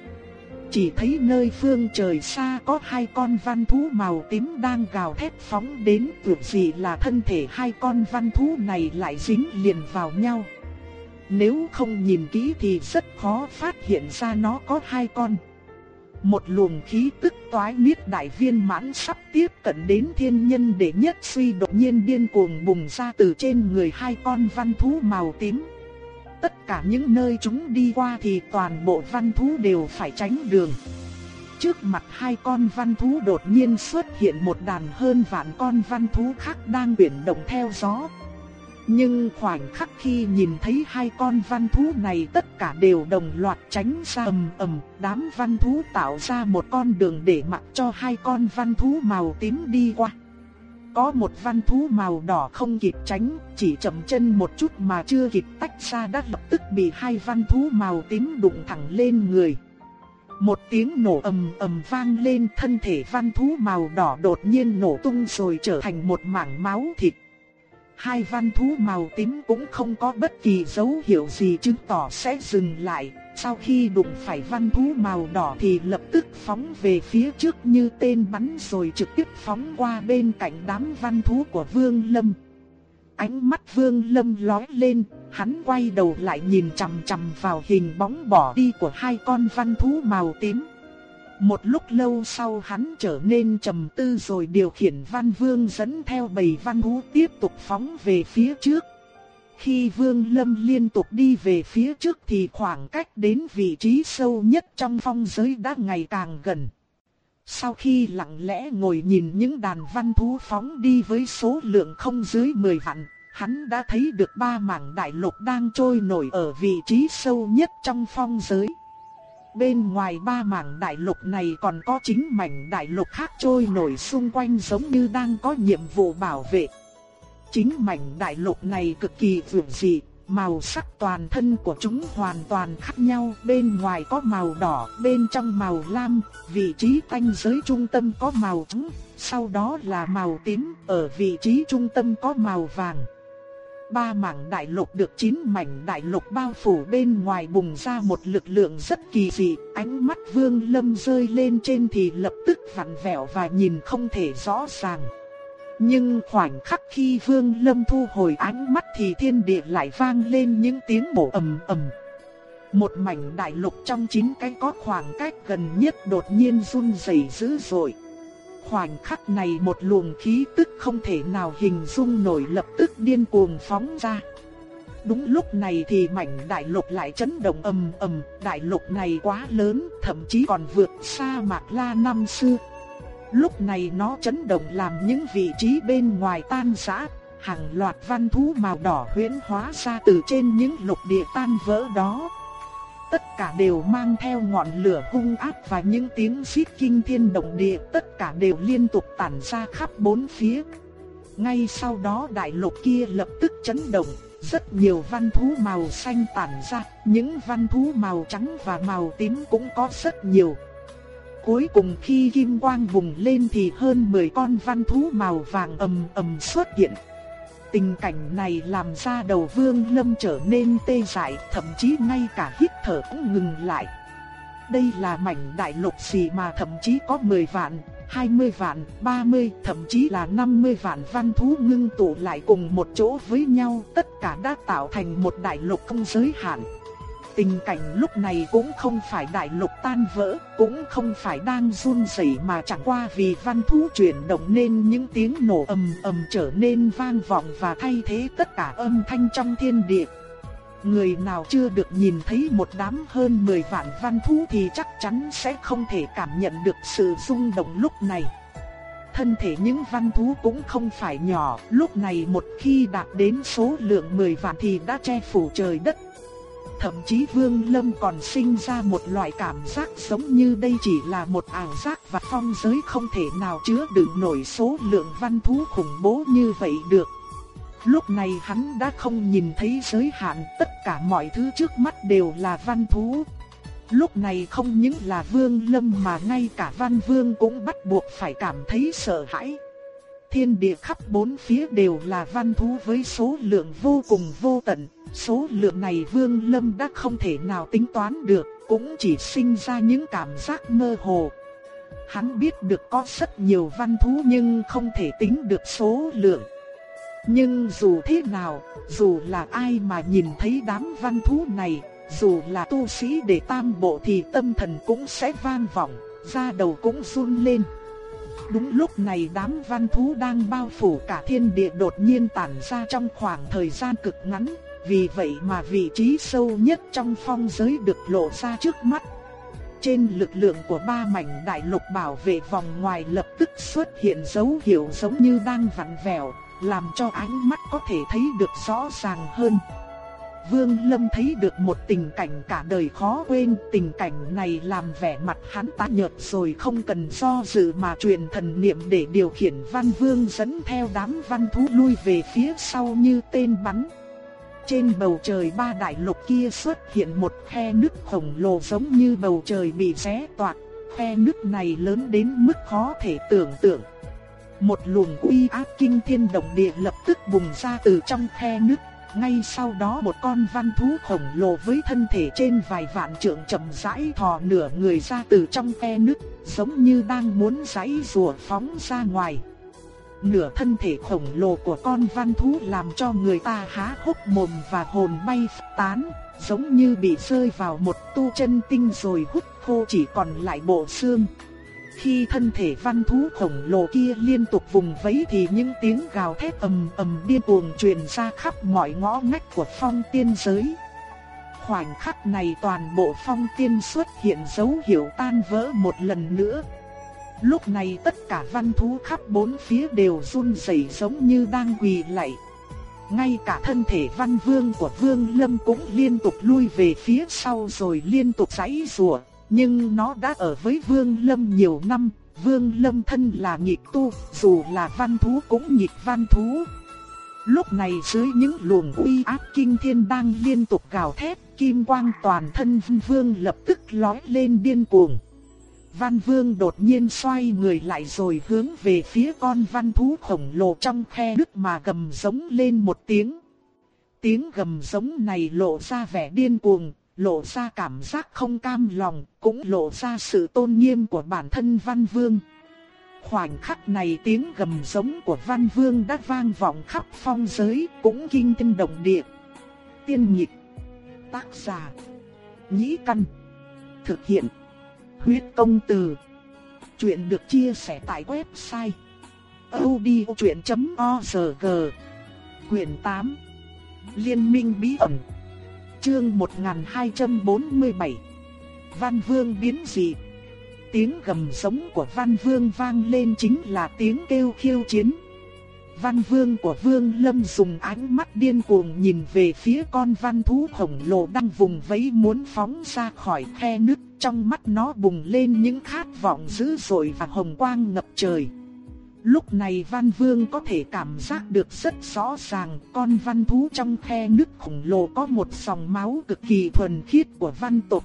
chỉ thấy nơi phương trời xa có hai con văn thú màu tím đang gào thét phóng đến tuyệt gì là thân thể hai con văn thú này lại dính liền vào nhau. Nếu không nhìn kỹ thì rất khó phát hiện ra nó có hai con. Một luồng khí tức toái niết đại viên mãn sắp tiếp cận đến thiên nhân để nhất suy đột nhiên điên cuồng bùng ra từ trên người hai con văn thú màu tím. Tất cả những nơi chúng đi qua thì toàn bộ văn thú đều phải tránh đường. Trước mặt hai con văn thú đột nhiên xuất hiện một đàn hơn vạn con văn thú khác đang biển động theo gió. Nhưng khoảnh khắc khi nhìn thấy hai con văn thú này tất cả đều đồng loạt tránh ra ầm ầm, đám văn thú tạo ra một con đường để mặc cho hai con văn thú màu tím đi qua. Có một văn thú màu đỏ không kịp tránh, chỉ chậm chân một chút mà chưa kịp tách ra đã lập tức bị hai văn thú màu tím đụng thẳng lên người. Một tiếng nổ ầm ầm vang lên thân thể văn thú màu đỏ đột nhiên nổ tung rồi trở thành một mảng máu thịt. Hai văn thú màu tím cũng không có bất kỳ dấu hiệu gì chứng tỏ sẽ dừng lại. Sau khi đụng phải văn thú màu đỏ thì lập tức phóng về phía trước như tên bắn rồi trực tiếp phóng qua bên cạnh đám văn thú của Vương Lâm. Ánh mắt Vương Lâm lóe lên, hắn quay đầu lại nhìn chằm chằm vào hình bóng bỏ đi của hai con văn thú màu tím. Một lúc lâu sau hắn trở nên trầm tư rồi điều khiển văn vương dẫn theo bầy văn thú tiếp tục phóng về phía trước. Khi vương lâm liên tục đi về phía trước thì khoảng cách đến vị trí sâu nhất trong phong giới đã ngày càng gần. Sau khi lặng lẽ ngồi nhìn những đàn văn thú phóng đi với số lượng không dưới 10 vạn, hắn đã thấy được ba mảng đại lục đang trôi nổi ở vị trí sâu nhất trong phong giới. Bên ngoài ba mảng đại lục này còn có chính mảnh đại lục khác trôi nổi xung quanh giống như đang có nhiệm vụ bảo vệ. Chính mảnh đại lục này cực kỳ vượt dị, màu sắc toàn thân của chúng hoàn toàn khác nhau, bên ngoài có màu đỏ, bên trong màu lam, vị trí tanh giới trung tâm có màu trắng, sau đó là màu tím, ở vị trí trung tâm có màu vàng ba mảng đại lục được chín mảnh đại lục bao phủ bên ngoài bùng ra một lực lượng rất kỳ dị, ánh mắt Vương Lâm rơi lên trên thì lập tức vặn vẹo và nhìn không thể rõ ràng. Nhưng khoảnh khắc khi Vương Lâm thu hồi ánh mắt thì thiên địa lại vang lên những tiếng bổ ầm ầm. Một mảnh đại lục trong chín cái có khoảng cách gần nhất đột nhiên run rẩy dữ dội. Khoảnh khắc này một luồng khí tức không thể nào hình dung nổi lập tức điên cuồng phóng ra. Đúng lúc này thì mảnh đại lục lại chấn động ầm ầm, đại lục này quá lớn, thậm chí còn vượt xa Mạc La năm xưa. Lúc này nó chấn động làm những vị trí bên ngoài tan rã, hàng loạt văn thú màu đỏ huyễn hóa ra từ trên những lục địa tan vỡ đó tất cả đều mang theo ngọn lửa hung ác và những tiếng xít kinh thiên động địa, tất cả đều liên tục tản ra khắp bốn phía. Ngay sau đó đại lục kia lập tức chấn động, rất nhiều văn thú màu xanh tản ra, những văn thú màu trắng và màu tím cũng có rất nhiều. Cuối cùng khi kim quang vùng lên thì hơn 10 con văn thú màu vàng ầm ầm xuất hiện. Tình cảnh này làm ra đầu vương lâm trở nên tê dại, thậm chí ngay cả hít thở cũng ngừng lại. Đây là mảnh đại lục gì mà thậm chí có 10 vạn, 20 vạn, 30, thậm chí là 50 vạn văn thú ngưng tụ lại cùng một chỗ với nhau, tất cả đã tạo thành một đại lục không giới hạn. Tình cảnh lúc này cũng không phải đại lục tan vỡ, cũng không phải đang run rẩy mà chẳng qua vì văn thú chuyển động nên những tiếng nổ ầm ầm trở nên vang vọng và thay thế tất cả âm thanh trong thiên địa. Người nào chưa được nhìn thấy một đám hơn 10 vạn văn thú thì chắc chắn sẽ không thể cảm nhận được sự rung động lúc này. Thân thể những văn thú cũng không phải nhỏ, lúc này một khi đạt đến số lượng 10 vạn thì đã che phủ trời đất Thậm chí Vương Lâm còn sinh ra một loại cảm giác giống như đây chỉ là một ảo giác và phong giới không thể nào chứa đựng nổi số lượng văn thú khủng bố như vậy được. Lúc này hắn đã không nhìn thấy giới hạn, tất cả mọi thứ trước mắt đều là văn thú. Lúc này không những là Vương Lâm mà ngay cả Văn Vương cũng bắt buộc phải cảm thấy sợ hãi. Thiên địa khắp bốn phía đều là văn thú với số lượng vô cùng vô tận, số lượng này Vương Lâm đã không thể nào tính toán được, cũng chỉ sinh ra những cảm giác mơ hồ. Hắn biết được có rất nhiều văn thú nhưng không thể tính được số lượng. Nhưng dù thế nào, dù là ai mà nhìn thấy đám văn thú này, dù là tu sĩ để tam bộ thì tâm thần cũng sẽ vang vọng, da đầu cũng run lên. Đúng lúc này đám văn thú đang bao phủ cả thiên địa đột nhiên tản ra trong khoảng thời gian cực ngắn, vì vậy mà vị trí sâu nhất trong phong giới được lộ ra trước mắt. Trên lực lượng của ba mảnh đại lục bảo vệ vòng ngoài lập tức xuất hiện dấu hiệu giống như đang vặn vẹo, làm cho ánh mắt có thể thấy được rõ ràng hơn. Vương Lâm thấy được một tình cảnh cả đời khó quên, tình cảnh này làm vẻ mặt hắn tái nhợt rồi không cần do dự mà truyền thần niệm để điều khiển Văn Vương dẫn theo đám văn thú lui về phía sau như tên bắn. Trên bầu trời ba đại lục kia xuất hiện một khe nứt khổng lồ giống như bầu trời bị xé toạc, khe nứt này lớn đến mức khó thể tưởng tượng. Một luồng uy áp kinh thiên động địa lập tức bùng ra từ trong khe nứt ngay sau đó một con văn thú khổng lồ với thân thể trên vài vạn trượng chậm rãi thò nửa người ra từ trong khe nứt, giống như đang muốn giãy rùa phóng ra ngoài. Nửa thân thể khổng lồ của con văn thú làm cho người ta há hốc mồm và hồn bay tán, giống như bị rơi vào một tu chân tinh rồi hút khô chỉ còn lại bộ xương. Khi thân thể văn thú khổng lồ kia liên tục vùng vẫy thì những tiếng gào thét ầm ầm điên cuồng truyền ra khắp mọi ngõ ngách của phong tiên giới. Khoảnh khắc này toàn bộ phong tiên xuất hiện dấu hiệu tan vỡ một lần nữa. Lúc này tất cả văn thú khắp bốn phía đều run rẩy giống như đang quỳ lạy. Ngay cả thân thể văn vương của vương lâm cũng liên tục lui về phía sau rồi liên tục giãy rùa. Nhưng nó đã ở với Vương Lâm nhiều năm, Vương Lâm thân là nhịp tu, dù là văn thú cũng nhịp văn thú. Lúc này dưới những luồng uy áp kinh thiên đang liên tục gào thét, kim quang toàn thân Vương lập tức lói lên điên cuồng. Văn Vương đột nhiên xoay người lại rồi hướng về phía con văn thú khổng lồ trong khe đứt mà gầm giống lên một tiếng. Tiếng gầm giống này lộ ra vẻ điên cuồng, lộ ra cảm giác không cam lòng, cũng lộ ra sự tôn nghiêm của bản thân Văn Vương. Khoảnh khắc này tiếng gầm giống của Văn Vương đã vang vọng khắp phong giới, cũng kinh thiên động địa. Tiên nhịp, tác giả, nhĩ căn, thực hiện, huyết công từ. Chuyện được chia sẻ tại website odchuyện.org Quyền 8 Liên minh bí ẩn Chương 1247 Văn Vương biến dị Tiếng gầm giống của Văn Vương vang lên chính là tiếng kêu khiêu chiến. Văn Vương của Vương Lâm dùng ánh mắt điên cuồng nhìn về phía con văn thú khổng lồ đang vùng vẫy muốn phóng ra khỏi khe nước, trong mắt nó bùng lên những khát vọng dữ dội và hồng quang ngập trời. Lúc này Văn Vương có thể cảm giác được rất rõ ràng con văn thú trong khe nước khổng lồ có một dòng máu cực kỳ thuần khiết của văn tộc.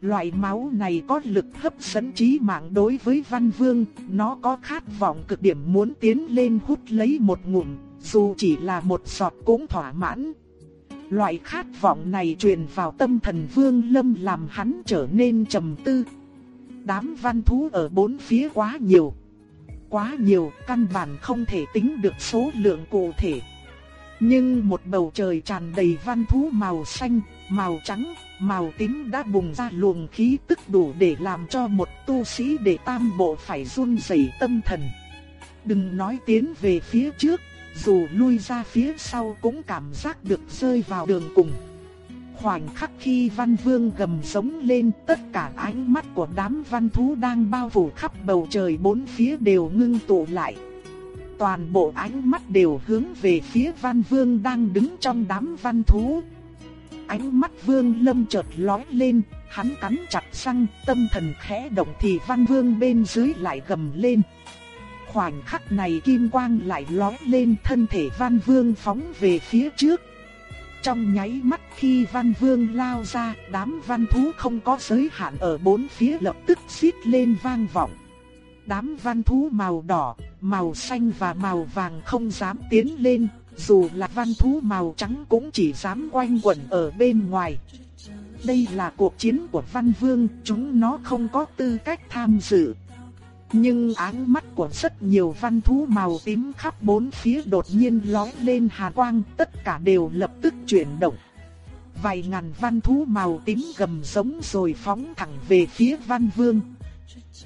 Loại máu này có lực hấp dẫn trí mạng đối với Văn Vương, nó có khát vọng cực điểm muốn tiến lên hút lấy một ngụm, dù chỉ là một giọt cũng thỏa mãn. Loại khát vọng này truyền vào tâm thần Vương Lâm làm hắn trở nên trầm tư. Đám văn thú ở bốn phía quá nhiều quá nhiều, căn bản không thể tính được số lượng cụ thể. Nhưng một bầu trời tràn đầy văn thú màu xanh, màu trắng, màu tím đã bùng ra luồng khí tức đủ để làm cho một tu sĩ để tam bộ phải run rẩy tâm thần. Đừng nói tiến về phía trước, dù lui ra phía sau cũng cảm giác được rơi vào đường cùng. Khoảnh khắc khi văn vương gầm sống lên tất cả ánh mắt của đám văn thú đang bao phủ khắp bầu trời bốn phía đều ngưng tụ lại. Toàn bộ ánh mắt đều hướng về phía văn vương đang đứng trong đám văn thú. Ánh mắt vương lâm chợt lói lên, hắn cắn chặt răng, tâm thần khẽ động thì văn vương bên dưới lại gầm lên. Khoảnh khắc này kim quang lại lói lên thân thể văn vương phóng về phía trước trong nháy mắt khi văn vương lao ra, đám văn thú không có giới hạn ở bốn phía lập tức xít lên vang vọng. Đám văn thú màu đỏ, màu xanh và màu vàng không dám tiến lên, dù là văn thú màu trắng cũng chỉ dám quanh quẩn ở bên ngoài. đây là cuộc chiến của Văn Vương, chúng nó không có tư cách tham dự. Nhưng ánh mắt của rất nhiều văn thú màu tím khắp bốn phía đột nhiên lóe lên hà quang, tất cả đều lập tức chuyển động. Vài ngàn văn thú màu tím gầm giống rồi phóng thẳng về phía văn vương.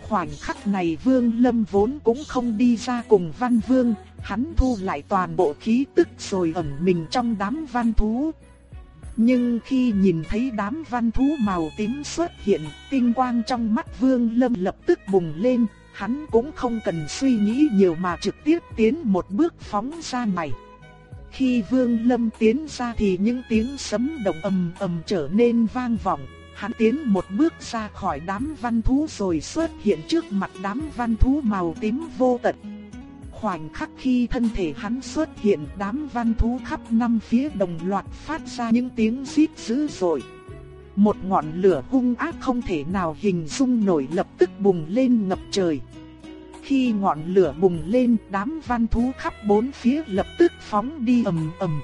Khoảnh khắc này vương lâm vốn cũng không đi ra cùng văn vương, hắn thu lại toàn bộ khí tức rồi ẩn mình trong đám văn thú. Nhưng khi nhìn thấy đám văn thú màu tím xuất hiện, tinh quang trong mắt vương lâm lập tức bùng lên, hắn cũng không cần suy nghĩ nhiều mà trực tiếp tiến một bước phóng ra ngoài. Khi Vương Lâm tiến ra thì những tiếng sấm động ầm ầm trở nên vang vọng, hắn tiến một bước ra khỏi đám văn thú rồi xuất hiện trước mặt đám văn thú màu tím vô tận. Khoảnh khắc khi thân thể hắn xuất hiện đám văn thú khắp năm phía đồng loạt phát ra những tiếng rít dữ dội. Một ngọn lửa hung ác không thể nào hình dung nổi lập tức bùng lên ngập trời. Khi ngọn lửa bùng lên, đám văn thú khắp bốn phía lập tức phóng đi ầm ầm.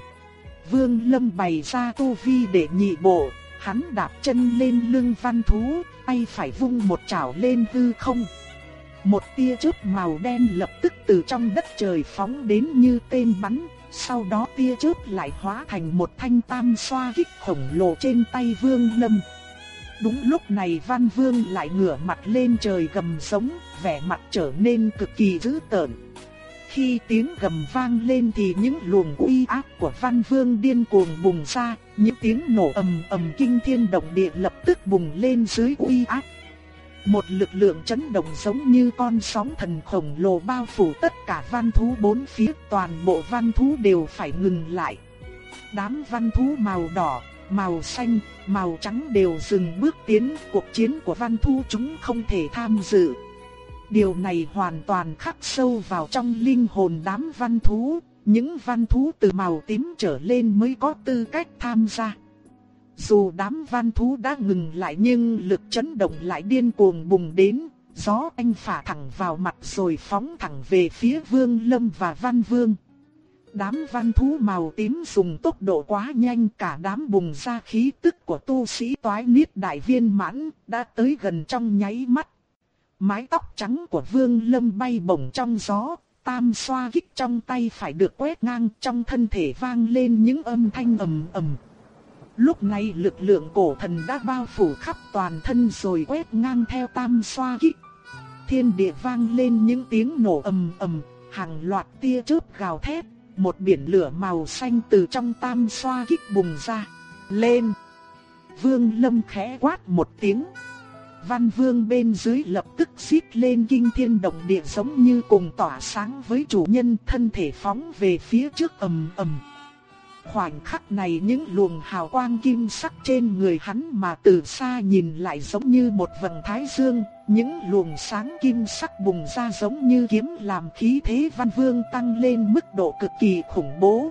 Vương Lâm bày ra tu vi để nhị bộ, hắn đạp chân lên lưng văn thú, tay phải vung một chảo lên hư không. Một tia chớp màu đen lập tức từ trong đất trời phóng đến như tên bắn, sau đó tia chớp lại hóa thành một thanh tam xoa kích khổng lồ trên tay Vương Lâm. Đúng lúc này Văn Vương lại ngửa mặt lên trời gầm sống, vẻ mặt trở nên cực kỳ dữ tợn. Khi tiếng gầm vang lên thì những luồng uy áp của Văn Vương điên cuồng bùng ra, những tiếng nổ ầm ầm kinh thiên động địa lập tức bùng lên dưới uy áp. Một lực lượng chấn động giống như con sóng thần khổng lồ bao phủ tất cả văn thú bốn phía, toàn bộ văn thú đều phải ngừng lại. Đám văn thú màu đỏ, màu xanh, màu trắng đều dừng bước tiến, cuộc chiến của văn thú chúng không thể tham dự. Điều này hoàn toàn khắc sâu vào trong linh hồn đám văn thú, những văn thú từ màu tím trở lên mới có tư cách tham gia. Dù đám văn thú đã ngừng lại nhưng lực chấn động lại điên cuồng bùng đến, gió anh phả thẳng vào mặt rồi phóng thẳng về phía Vương Lâm và Văn Vương. Đám văn thú màu tím dùng tốc độ quá nhanh cả đám bùng ra khí tức của tu sĩ toái niết đại viên mãn, đã tới gần trong nháy mắt. Mái tóc trắng của Vương Lâm bay bổng trong gió, tam xoa kích trong tay phải được quét ngang trong thân thể vang lên những âm thanh ầm ầm. Lúc này lực lượng cổ thần đã bao phủ khắp toàn thân rồi quét ngang theo tam xoa kích. Thiên địa vang lên những tiếng nổ ầm ầm, hàng loạt tia chớp gào thét, một biển lửa màu xanh từ trong tam xoa kích bùng ra. Lên! Vương Lâm khẽ quát một tiếng. Văn Vương bên dưới lập tức xít lên kinh thiên động địa giống như cùng tỏa sáng với chủ nhân thân thể phóng về phía trước ầm ầm. Khoảnh khắc này những luồng hào quang kim sắc trên người hắn mà từ xa nhìn lại giống như một vầng thái dương, những luồng sáng kim sắc bùng ra giống như kiếm làm khí thế văn vương tăng lên mức độ cực kỳ khủng bố.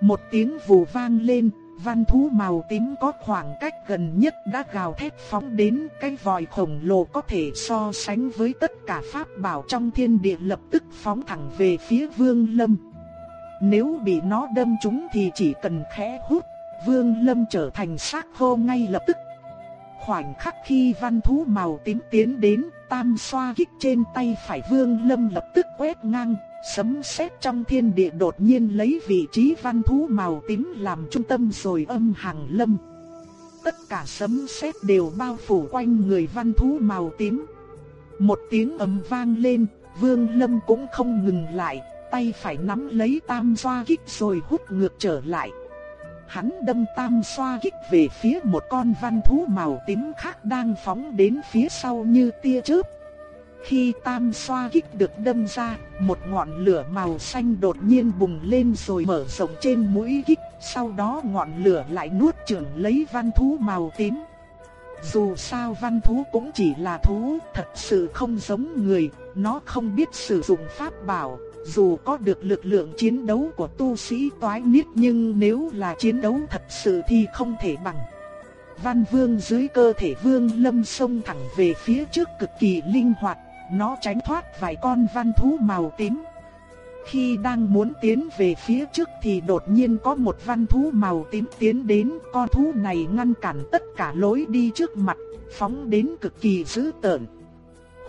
Một tiếng vù vang lên, văn thú màu tím có khoảng cách gần nhất đã gào thét phóng đến cái vòi khổng lồ có thể so sánh với tất cả pháp bảo trong thiên địa lập tức phóng thẳng về phía vương lâm. Nếu bị nó đâm trúng thì chỉ cần khẽ hút, Vương Lâm trở thành xác khô ngay lập tức. Khoảnh khắc khi văn thú màu tím tiến đến, tam xoa kích trên tay phải Vương Lâm lập tức quét ngang, sấm sét trong thiên địa đột nhiên lấy vị trí văn thú màu tím làm trung tâm rồi âm hàng lâm. Tất cả sấm sét đều bao phủ quanh người văn thú màu tím. Một tiếng ầm vang lên, Vương Lâm cũng không ngừng lại, tay phải nắm lấy tam xoa kích rồi hút ngược trở lại. Hắn đâm tam xoa kích về phía một con văn thú màu tím khác đang phóng đến phía sau như tia chớp. Khi tam xoa kích được đâm ra, một ngọn lửa màu xanh đột nhiên bùng lên rồi mở rộng trên mũi kích, sau đó ngọn lửa lại nuốt chửng lấy văn thú màu tím. Dù sao văn thú cũng chỉ là thú, thật sự không giống người, nó không biết sử dụng pháp bảo, dù có được lực lượng chiến đấu của tu sĩ toái niết nhưng nếu là chiến đấu thật sự thì không thể bằng. Văn vương dưới cơ thể vương lâm sông thẳng về phía trước cực kỳ linh hoạt, nó tránh thoát vài con văn thú màu tím. Khi đang muốn tiến về phía trước thì đột nhiên có một văn thú màu tím tiến đến, con thú này ngăn cản tất cả lối đi trước mặt, phóng đến cực kỳ dữ tợn.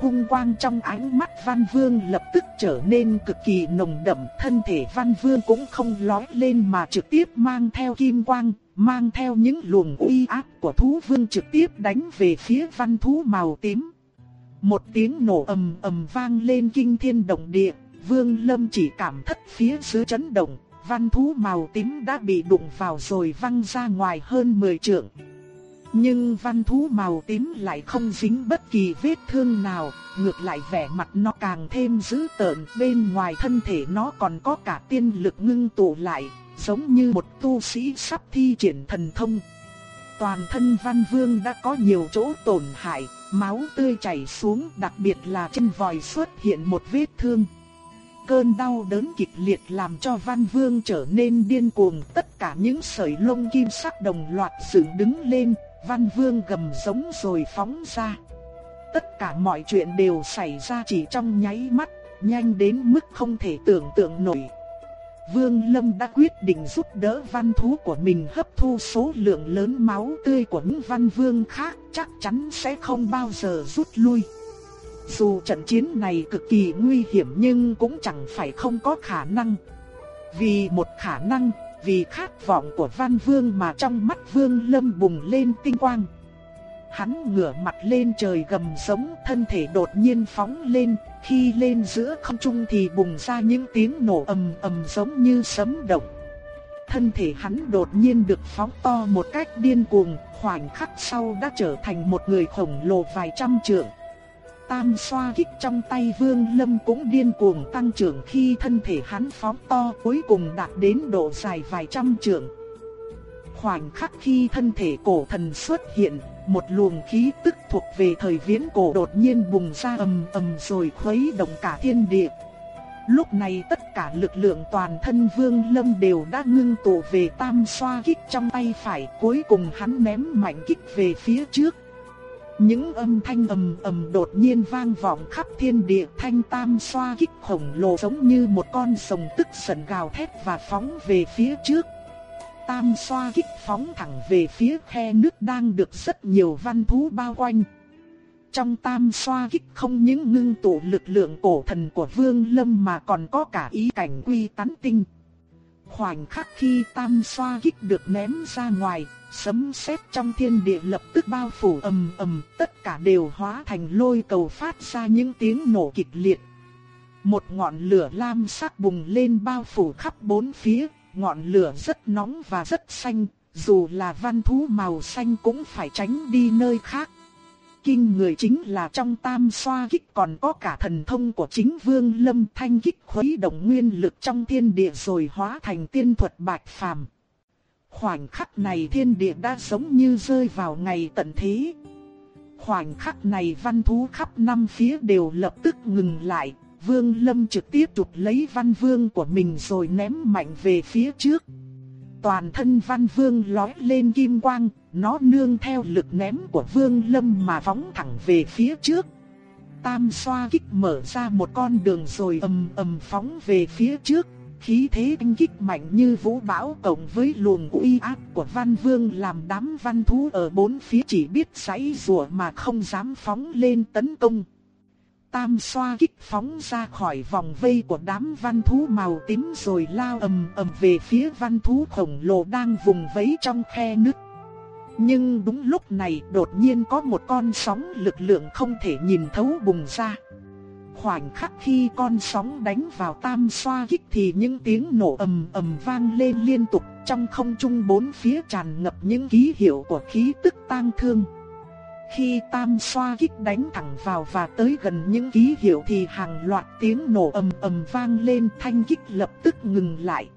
Hung quang trong ánh mắt Văn Vương lập tức trở nên cực kỳ nồng đậm, thân thể Văn Vương cũng không lói lên mà trực tiếp mang theo kim quang, mang theo những luồng uy áp của thú vương trực tiếp đánh về phía văn thú màu tím. Một tiếng nổ ầm ầm vang lên kinh thiên động địa, Vương Lâm chỉ cảm thất phía dưới chấn động, văn thú màu tím đã bị đụng vào rồi văng ra ngoài hơn 10 trượng. Nhưng văn thú màu tím lại không dính bất kỳ vết thương nào, ngược lại vẻ mặt nó càng thêm dữ tợn, bên ngoài thân thể nó còn có cả tiên lực ngưng tụ lại, giống như một tu sĩ sắp thi triển thần thông. Toàn thân văn vương đã có nhiều chỗ tổn hại, máu tươi chảy xuống, đặc biệt là chân vòi xuất hiện một vết thương. Cơn đau đớn kịch liệt làm cho Văn Vương trở nên điên cuồng, tất cả những sợi lông kim sắc đồng loạt dựng đứng lên, Văn Vương gầm giống rồi phóng ra. Tất cả mọi chuyện đều xảy ra chỉ trong nháy mắt, nhanh đến mức không thể tưởng tượng nổi. Vương Lâm đã quyết định giúp đỡ văn thú của mình hấp thu số lượng lớn máu tươi của những văn vương khác, chắc chắn sẽ không bao giờ rút lui. Dù trận chiến này cực kỳ nguy hiểm nhưng cũng chẳng phải không có khả năng. Vì một khả năng, vì khát vọng của Văn Vương mà trong mắt Vương Lâm bùng lên tinh quang. Hắn ngửa mặt lên trời gầm sống, thân thể đột nhiên phóng lên, khi lên giữa không trung thì bùng ra những tiếng nổ ầm ầm giống như sấm động. Thân thể hắn đột nhiên được phóng to một cách điên cuồng, khoảnh khắc sau đã trở thành một người khổng lồ vài trăm trượng. Tam xoa kích trong tay Vương Lâm cũng điên cuồng tăng trưởng khi thân thể hắn phóng to cuối cùng đạt đến độ dài vài trăm trượng. Khoảnh khắc khi thân thể cổ thần xuất hiện, một luồng khí tức thuộc về thời viễn cổ đột nhiên bùng ra ầm ầm rồi khuấy động cả thiên địa. Lúc này tất cả lực lượng toàn thân Vương Lâm đều đã ngưng tụ về tam xoa kích trong tay phải, cuối cùng hắn ném mạnh kích về phía trước. Những âm thanh ầm ầm đột nhiên vang vọng khắp thiên địa, thanh tam xoa kích khổng lồ giống như một con sồng tức giận gào thét và phóng về phía trước tam xoa kích phóng thẳng về phía khe nước đang được rất nhiều văn thú bao quanh. Trong tam xoa kích không những ngưng tụ lực lượng cổ thần của Vương Lâm mà còn có cả ý cảnh quy tán tinh. Khoảnh khắc khi tam xoa kích được ném ra ngoài, sấm sét trong thiên địa lập tức bao phủ ầm ầm, tất cả đều hóa thành lôi cầu phát ra những tiếng nổ kịch liệt. Một ngọn lửa lam sắc bùng lên bao phủ khắp bốn phía, ngọn lửa rất nóng và rất xanh, dù là văn thú màu xanh cũng phải tránh đi nơi khác. Kinh người chính là trong tam xoa kích còn có cả thần thông của chính vương lâm thanh kích khuấy động nguyên lực trong thiên địa rồi hóa thành tiên thuật bạch phàm. Khoảnh khắc này thiên địa đã giống như rơi vào ngày tận thế. Khoảnh khắc này văn thú khắp năm phía đều lập tức ngừng lại, Vương Lâm trực tiếp chụp lấy văn vương của mình rồi ném mạnh về phía trước. Toàn thân văn vương lói lên kim quang, nó nương theo lực ném của vương lâm mà phóng thẳng về phía trước. Tam xoa kích mở ra một con đường rồi ầm ầm phóng về phía trước. Khí thế anh kích mạnh như vũ bão cộng với luồng uy áp của văn vương làm đám văn thú ở bốn phía chỉ biết giãy rùa mà không dám phóng lên tấn công tam xoa kích phóng ra khỏi vòng vây của đám văn thú màu tím rồi lao ầm ầm về phía văn thú khổng lồ đang vùng vẫy trong khe nứt. Nhưng đúng lúc này đột nhiên có một con sóng lực lượng không thể nhìn thấu bùng ra. Khoảnh khắc khi con sóng đánh vào tam xoa kích thì những tiếng nổ ầm ầm vang lên liên tục, trong không trung bốn phía tràn ngập những ký hiệu của khí tức tang thương. Khi tam xoa kích đánh thẳng vào và tới gần những ký hiệu thì hàng loạt tiếng nổ ầm ầm vang lên thanh kích lập tức ngừng lại.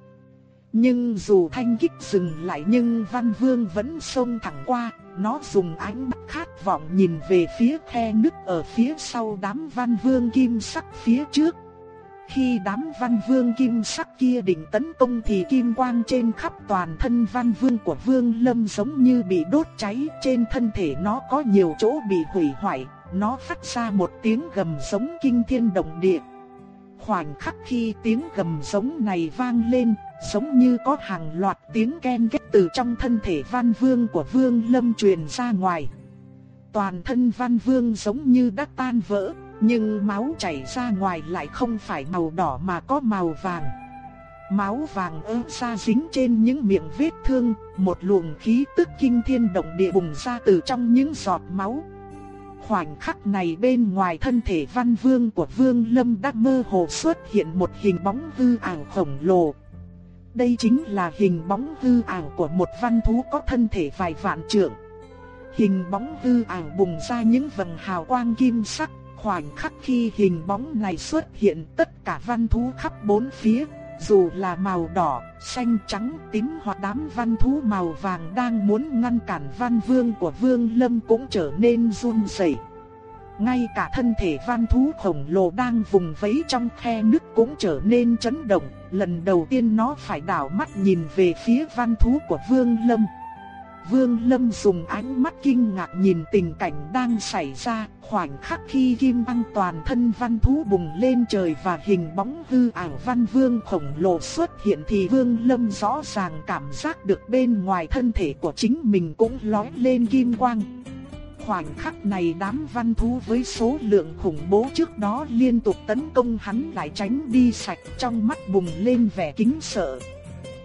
Nhưng dù thanh kích dừng lại nhưng Văn Vương vẫn xông thẳng qua, nó dùng ánh mắt khát vọng nhìn về phía khe nứt ở phía sau đám Văn Vương kim sắc phía trước. Khi đám văn vương kim sắc kia định tấn công thì kim quang trên khắp toàn thân văn vương của vương lâm giống như bị đốt cháy. Trên thân thể nó có nhiều chỗ bị hủy hoại, nó phát ra một tiếng gầm giống kinh thiên động địa. Khoảnh khắc khi tiếng gầm giống này vang lên, giống như có hàng loạt tiếng ken két từ trong thân thể văn vương của vương lâm truyền ra ngoài. Toàn thân văn vương giống như đã tan vỡ, nhưng máu chảy ra ngoài lại không phải màu đỏ mà có màu vàng. Máu vàng ơ ra dính trên những miệng vết thương, một luồng khí tức kinh thiên động địa bùng ra từ trong những giọt máu. Khoảnh khắc này bên ngoài thân thể văn vương của vương lâm đã mơ hồ xuất hiện một hình bóng hư ảo khổng lồ. Đây chính là hình bóng hư ảo của một văn thú có thân thể vài vạn trượng. Hình bóng hư ảo bùng ra những vầng hào quang kim sắc, khoảnh khắc khi hình bóng này xuất hiện tất cả văn thú khắp bốn phía, dù là màu đỏ, xanh trắng, tím hoặc đám văn thú màu vàng đang muốn ngăn cản văn vương của vương lâm cũng trở nên run rẩy. Ngay cả thân thể văn thú khổng lồ đang vùng vẫy trong khe nước cũng trở nên chấn động, lần đầu tiên nó phải đảo mắt nhìn về phía văn thú của vương lâm. Vương Lâm dùng ánh mắt kinh ngạc nhìn tình cảnh đang xảy ra, khoảnh khắc khi kim băng toàn thân văn thú bùng lên trời và hình bóng hư ảo văn vương khổng lồ xuất hiện thì Vương Lâm rõ ràng cảm giác được bên ngoài thân thể của chính mình cũng lóe lên kim quang. Khoảnh khắc này đám văn thú với số lượng khủng bố trước đó liên tục tấn công hắn lại tránh đi sạch trong mắt bùng lên vẻ kính sợ.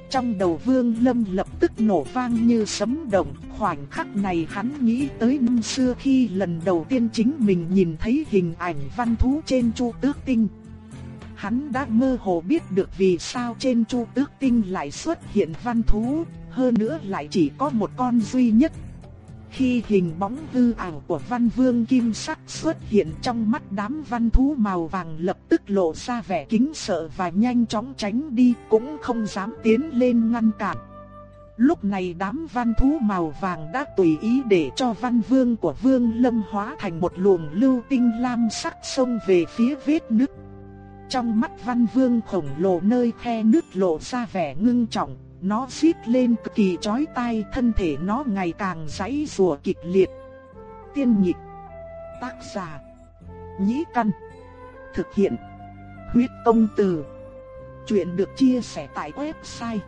Trong đầu Vương Lâm lập tức nổ vang như sấm động, khoảnh khắc này hắn nghĩ tới năm xưa khi lần đầu tiên chính mình nhìn thấy hình ảnh văn thú trên Chu Tước Tinh. Hắn đã mơ hồ biết được vì sao trên Chu Tước Tinh lại xuất hiện văn thú, hơn nữa lại chỉ có một con duy nhất khi hình bóng hư ảo của văn vương kim sắc xuất hiện trong mắt đám văn thú màu vàng lập tức lộ ra vẻ kính sợ và nhanh chóng tránh đi cũng không dám tiến lên ngăn cản. Lúc này đám văn thú màu vàng đã tùy ý để cho văn vương của vương lâm hóa thành một luồng lưu tinh lam sắc xông về phía vết nứt. Trong mắt văn vương khổng lồ nơi khe nứt lộ ra vẻ ngưng trọng, nó xít lên cực kỳ chói tai, thân thể nó ngày càng giãy rùa kịch liệt. Tiên nhịp, tác giả, nhĩ căn, thực hiện, huyết công từ. Chuyện được chia sẻ tại website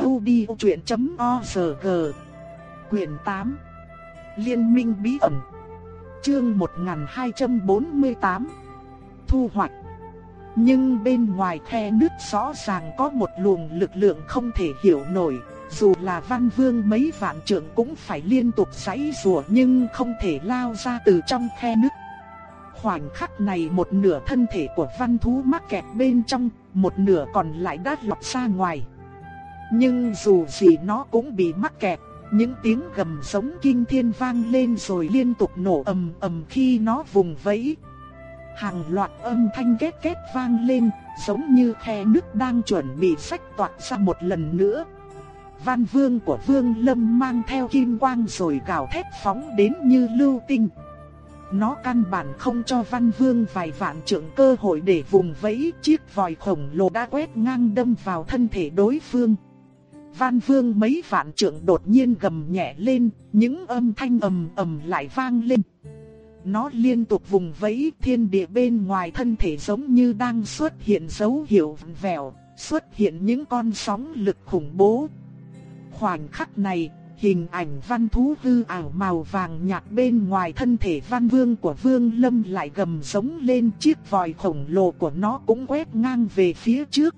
odchuyện.org Quyền 8 Liên minh bí ẩn Chương 1248 Thu hoạch nhưng bên ngoài khe nước rõ ràng có một luồng lực lượng không thể hiểu nổi, dù là văn vương mấy vạn trưởng cũng phải liên tục giãy rùa nhưng không thể lao ra từ trong khe nước. Khoảnh khắc này một nửa thân thể của văn thú mắc kẹt bên trong, một nửa còn lại đã lọt ra ngoài. Nhưng dù gì nó cũng bị mắc kẹt, những tiếng gầm giống kinh thiên vang lên rồi liên tục nổ ầm ầm khi nó vùng vẫy, Hàng loạt âm thanh két két vang lên, giống như khe nước đang chuẩn bị sách toạc ra một lần nữa. Văn vương của vương lâm mang theo kim quang rồi gào thét phóng đến như lưu tinh. Nó căn bản không cho văn vương vài vạn trưởng cơ hội để vùng vẫy chiếc vòi khổng lồ đã quét ngang đâm vào thân thể đối phương. Văn vương mấy vạn trưởng đột nhiên gầm nhẹ lên, những âm thanh ầm ầm lại vang lên. Nó liên tục vùng vẫy thiên địa bên ngoài thân thể giống như đang xuất hiện dấu hiệu vẹo, xuất hiện những con sóng lực khủng bố. Khoảnh khắc này, hình ảnh văn thú hư ảo màu vàng nhạt bên ngoài thân thể văn vương của vương lâm lại gầm giống lên chiếc vòi khổng lồ của nó cũng quét ngang về phía trước.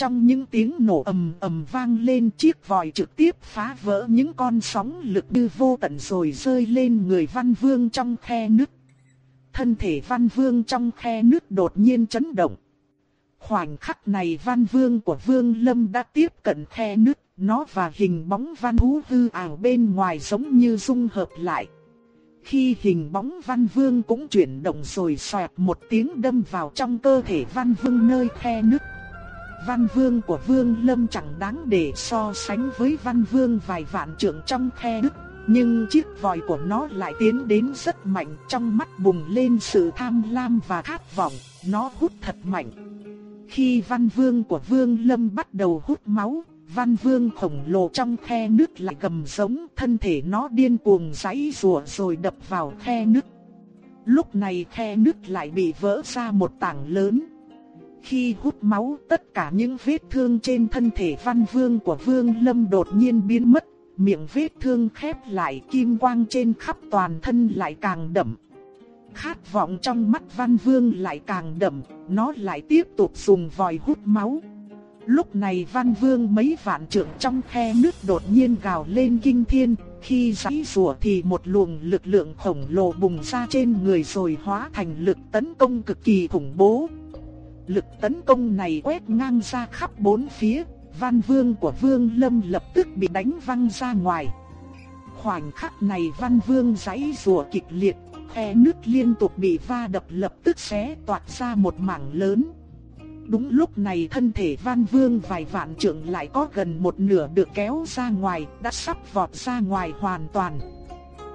Trong những tiếng nổ ầm ầm vang lên chiếc vòi trực tiếp phá vỡ những con sóng lực như vô tận rồi rơi lên người văn vương trong khe nước. Thân thể văn vương trong khe nước đột nhiên chấn động. Khoảnh khắc này văn vương của vương lâm đã tiếp cận khe nước, nó và hình bóng văn thú hư ảo bên ngoài giống như dung hợp lại. Khi hình bóng văn vương cũng chuyển động rồi xoẹt một tiếng đâm vào trong cơ thể văn vương nơi khe nước văn vương của vương lâm chẳng đáng để so sánh với văn vương vài vạn trượng trong khe đức. Nhưng chiếc vòi của nó lại tiến đến rất mạnh trong mắt bùng lên sự tham lam và khát vọng, nó hút thật mạnh. Khi văn vương của vương lâm bắt đầu hút máu, văn vương khổng lồ trong khe nước lại gầm giống thân thể nó điên cuồng giãy rùa rồi đập vào khe nước. Lúc này khe nước lại bị vỡ ra một tảng lớn. Khi hút máu tất cả những vết thương trên thân thể văn vương của vương lâm đột nhiên biến mất, miệng vết thương khép lại kim quang trên khắp toàn thân lại càng đậm. Khát vọng trong mắt văn vương lại càng đậm, nó lại tiếp tục dùng vòi hút máu. Lúc này văn vương mấy vạn trượng trong khe nước đột nhiên gào lên kinh thiên, khi giấy rùa thì một luồng lực lượng khổng lồ bùng ra trên người rồi hóa thành lực tấn công cực kỳ khủng bố. Lực tấn công này quét ngang ra khắp bốn phía, văn vương của vương lâm lập tức bị đánh văng ra ngoài. Khoảnh khắc này văn vương giấy rùa kịch liệt, khe nước liên tục bị va đập lập tức xé toạt ra một mảng lớn. Đúng lúc này thân thể Văn Vương vài vạn trượng lại có gần một nửa được kéo ra ngoài, đã sắp vọt ra ngoài hoàn toàn.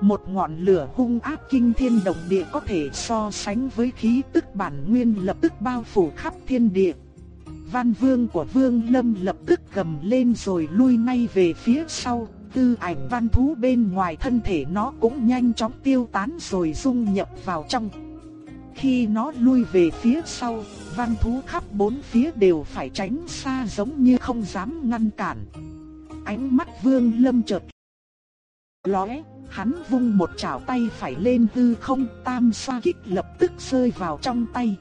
Một ngọn lửa hung ác kinh thiên động địa có thể so sánh với khí tức bản nguyên lập tức bao phủ khắp thiên địa. Văn Vương của Vương Lâm lập tức gầm lên rồi lui ngay về phía sau, tư ảnh văn thú bên ngoài thân thể nó cũng nhanh chóng tiêu tán rồi dung nhập vào trong. Khi nó lui về phía sau, văn thú khắp bốn phía đều phải tránh xa giống như không dám ngăn cản. Ánh mắt vương lâm chợt lóe, hắn vung một chảo tay phải lên hư không tam xoa kích lập tức rơi vào trong tay.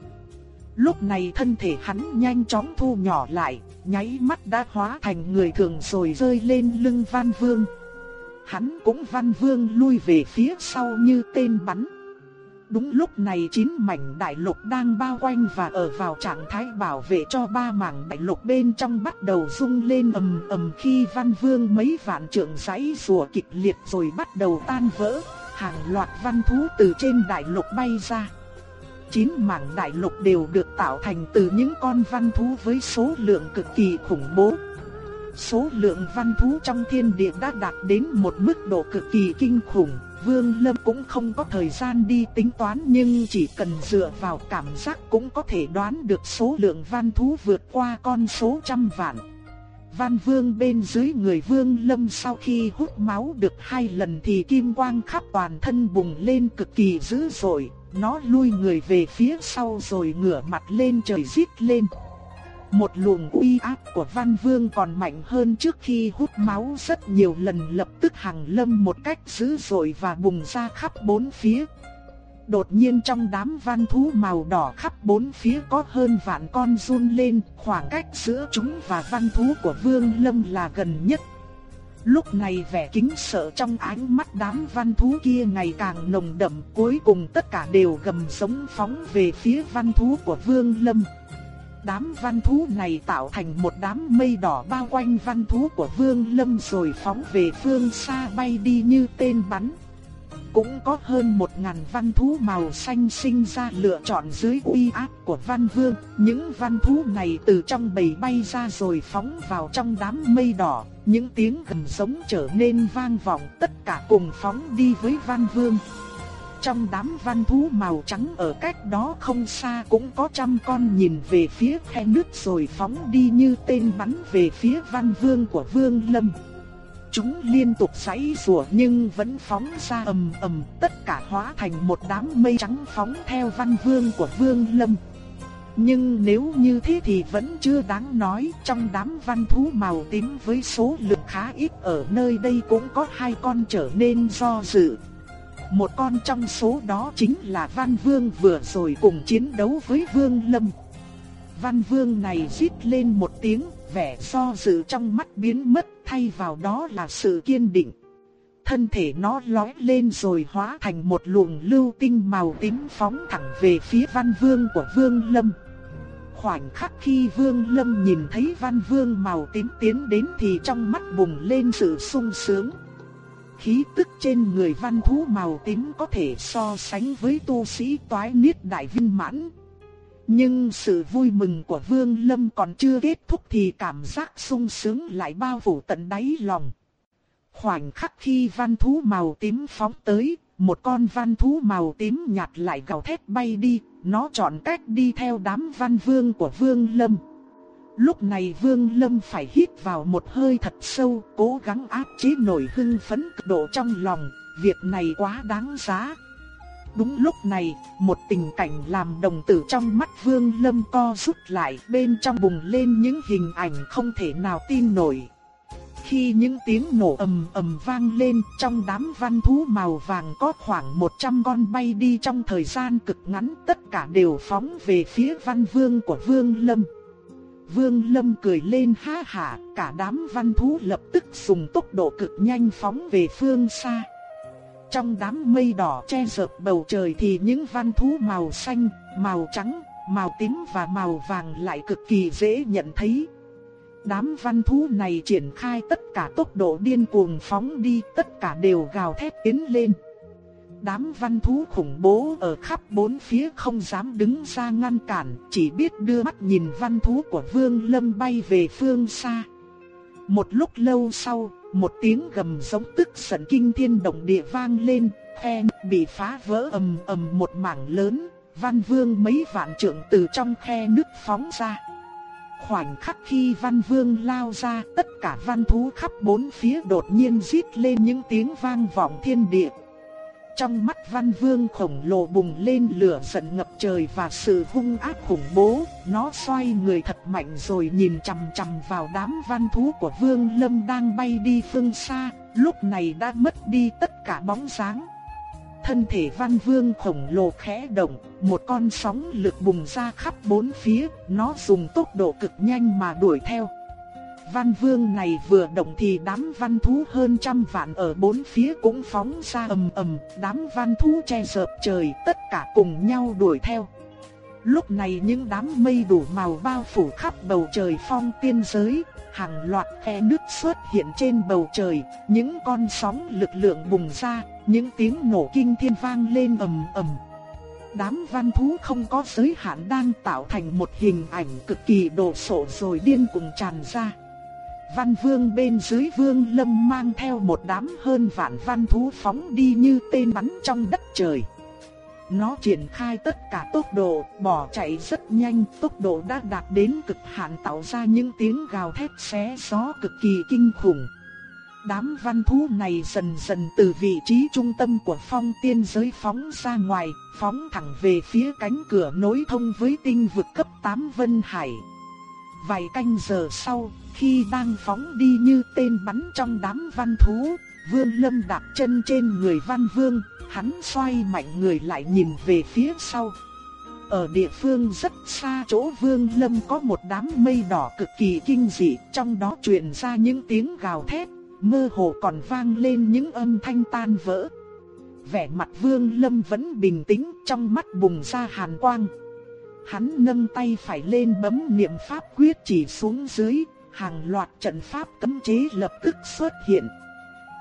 Lúc này thân thể hắn nhanh chóng thu nhỏ lại, nháy mắt đã hóa thành người thường rồi rơi lên lưng văn vương. Hắn cũng văn vương lui về phía sau như tên bắn. Đúng lúc này chín mảnh đại lục đang bao quanh và ở vào trạng thái bảo vệ cho ba mảng đại lục bên trong bắt đầu rung lên ầm ầm khi văn vương mấy vạn trượng giấy rùa kịch liệt rồi bắt đầu tan vỡ, hàng loạt văn thú từ trên đại lục bay ra. Chín mảng đại lục đều được tạo thành từ những con văn thú với số lượng cực kỳ khủng bố. Số lượng văn thú trong thiên địa đã đạt đến một mức độ cực kỳ kinh khủng. Vương Lâm cũng không có thời gian đi tính toán nhưng chỉ cần dựa vào cảm giác cũng có thể đoán được số lượng văn thú vượt qua con số trăm vạn. Văn Vương bên dưới người Vương Lâm sau khi hút máu được hai lần thì kim quang khắp toàn thân bùng lên cực kỳ dữ dội, nó lui người về phía sau rồi ngửa mặt lên trời rít lên. Một luồng uy áp của Văn Vương còn mạnh hơn trước khi hút máu rất nhiều lần lập tức hàng lâm một cách dữ dội và bùng ra khắp bốn phía. Đột nhiên trong đám văn thú màu đỏ khắp bốn phía có hơn vạn con run lên, khoảng cách giữa chúng và văn thú của Vương Lâm là gần nhất. Lúc này vẻ kính sợ trong ánh mắt đám văn thú kia ngày càng nồng đậm, cuối cùng tất cả đều gầm sống phóng về phía văn thú của Vương Lâm đám văn thú này tạo thành một đám mây đỏ bao quanh văn thú của Vương Lâm rồi phóng về phương xa bay đi như tên bắn. Cũng có hơn một ngàn văn thú màu xanh sinh ra lựa chọn dưới uy áp của văn vương. Những văn thú này từ trong bầy bay ra rồi phóng vào trong đám mây đỏ. Những tiếng gầm giống trở nên vang vọng, tất cả cùng phóng đi với văn vương. Trong đám văn thú màu trắng ở cách đó không xa cũng có trăm con nhìn về phía khe nước rồi phóng đi như tên bắn về phía văn vương của vương lâm. Chúng liên tục giãy rùa nhưng vẫn phóng ra ầm ầm, tất cả hóa thành một đám mây trắng phóng theo văn vương của vương lâm. Nhưng nếu như thế thì vẫn chưa đáng nói, trong đám văn thú màu tím với số lượng khá ít ở nơi đây cũng có hai con trở nên do dự. Một con trong số đó chính là Văn Vương vừa rồi cùng chiến đấu với Vương Lâm. Văn Vương này rít lên một tiếng, vẻ do dự trong mắt biến mất, thay vào đó là sự kiên định. Thân thể nó lói lên rồi hóa thành một luồng lưu tinh màu tím phóng thẳng về phía Văn Vương của Vương Lâm. Khoảnh khắc khi Vương Lâm nhìn thấy Văn Vương màu tím tiến đến thì trong mắt bùng lên sự sung sướng. Khí tức trên người văn thú màu tím có thể so sánh với tu sĩ toái niết đại viên mãn. Nhưng sự vui mừng của Vương Lâm còn chưa kết thúc thì cảm giác sung sướng lại bao phủ tận đáy lòng. Khoảnh khắc khi văn thú màu tím phóng tới, một con văn thú màu tím nhạt lại gào thét bay đi, nó chọn cách đi theo đám văn vương của Vương Lâm. Lúc này Vương Lâm phải hít vào một hơi thật sâu, cố gắng áp chế nổi hưng phấn cực độ trong lòng, việc này quá đáng giá. Đúng lúc này, một tình cảnh làm đồng tử trong mắt Vương Lâm co rút lại, bên trong bùng lên những hình ảnh không thể nào tin nổi. Khi những tiếng nổ ầm ầm vang lên, trong đám văn thú màu vàng có khoảng 100 con bay đi trong thời gian cực ngắn, tất cả đều phóng về phía văn vương của Vương Lâm. Vương Lâm cười lên ha hả, cả đám văn thú lập tức dùng tốc độ cực nhanh phóng về phương xa. Trong đám mây đỏ che rợp bầu trời thì những văn thú màu xanh, màu trắng, màu tím và màu vàng lại cực kỳ dễ nhận thấy. Đám văn thú này triển khai tất cả tốc độ điên cuồng phóng đi, tất cả đều gào thét tiến lên. Đám văn thú khủng bố ở khắp bốn phía không dám đứng ra ngăn cản, chỉ biết đưa mắt nhìn văn thú của Vương Lâm bay về phương xa. Một lúc lâu sau, một tiếng gầm giống tức giận kinh thiên động địa vang lên, khe bị phá vỡ ầm ầm một mảng lớn, văn vương mấy vạn trượng từ trong khe nước phóng ra. Khoảnh khắc khi văn vương lao ra, tất cả văn thú khắp bốn phía đột nhiên rít lên những tiếng vang vọng thiên địa. Trong mắt văn vương khổng lồ bùng lên lửa giận ngập trời và sự hung ác khủng bố, nó xoay người thật mạnh rồi nhìn chằm chằm vào đám văn thú của vương lâm đang bay đi phương xa, lúc này đã mất đi tất cả bóng dáng. Thân thể văn vương khổng lồ khẽ động, một con sóng lực bùng ra khắp bốn phía, nó dùng tốc độ cực nhanh mà đuổi theo. Văn vương này vừa động thì đám văn thú hơn trăm vạn ở bốn phía cũng phóng ra ầm ầm, đám văn thú che sợp trời, tất cả cùng nhau đuổi theo. Lúc này những đám mây đủ màu bao phủ khắp bầu trời phong tiên giới, hàng loạt khe nước xuất hiện trên bầu trời, những con sóng lực lượng bùng ra, những tiếng nổ kinh thiên vang lên ầm ầm. Đám văn thú không có giới hạn đang tạo thành một hình ảnh cực kỳ đồ sộ rồi điên cuồng tràn ra. Văn vương bên dưới vương lâm mang theo một đám hơn vạn văn thú phóng đi như tên bắn trong đất trời. Nó triển khai tất cả tốc độ, bỏ chạy rất nhanh, tốc độ đã đạt đến cực hạn tạo ra những tiếng gào thét xé gió cực kỳ kinh khủng. Đám văn thú này dần dần từ vị trí trung tâm của phong tiên giới phóng ra ngoài, phóng thẳng về phía cánh cửa nối thông với tinh vực cấp 8 Vân Hải. Vài canh giờ sau, khi đang phóng đi như tên bắn trong đám văn thú, Vương Lâm đạp chân trên người văn vương, hắn xoay mạnh người lại nhìn về phía sau. Ở địa phương rất xa chỗ Vương Lâm có một đám mây đỏ cực kỳ kinh dị, trong đó truyền ra những tiếng gào thét, mơ hồ còn vang lên những âm thanh tan vỡ. Vẻ mặt Vương Lâm vẫn bình tĩnh, trong mắt bùng ra hàn quang. Hắn nâng tay phải lên bấm niệm pháp quyết chỉ xuống dưới, hàng loạt trận pháp cấm chế lập tức xuất hiện.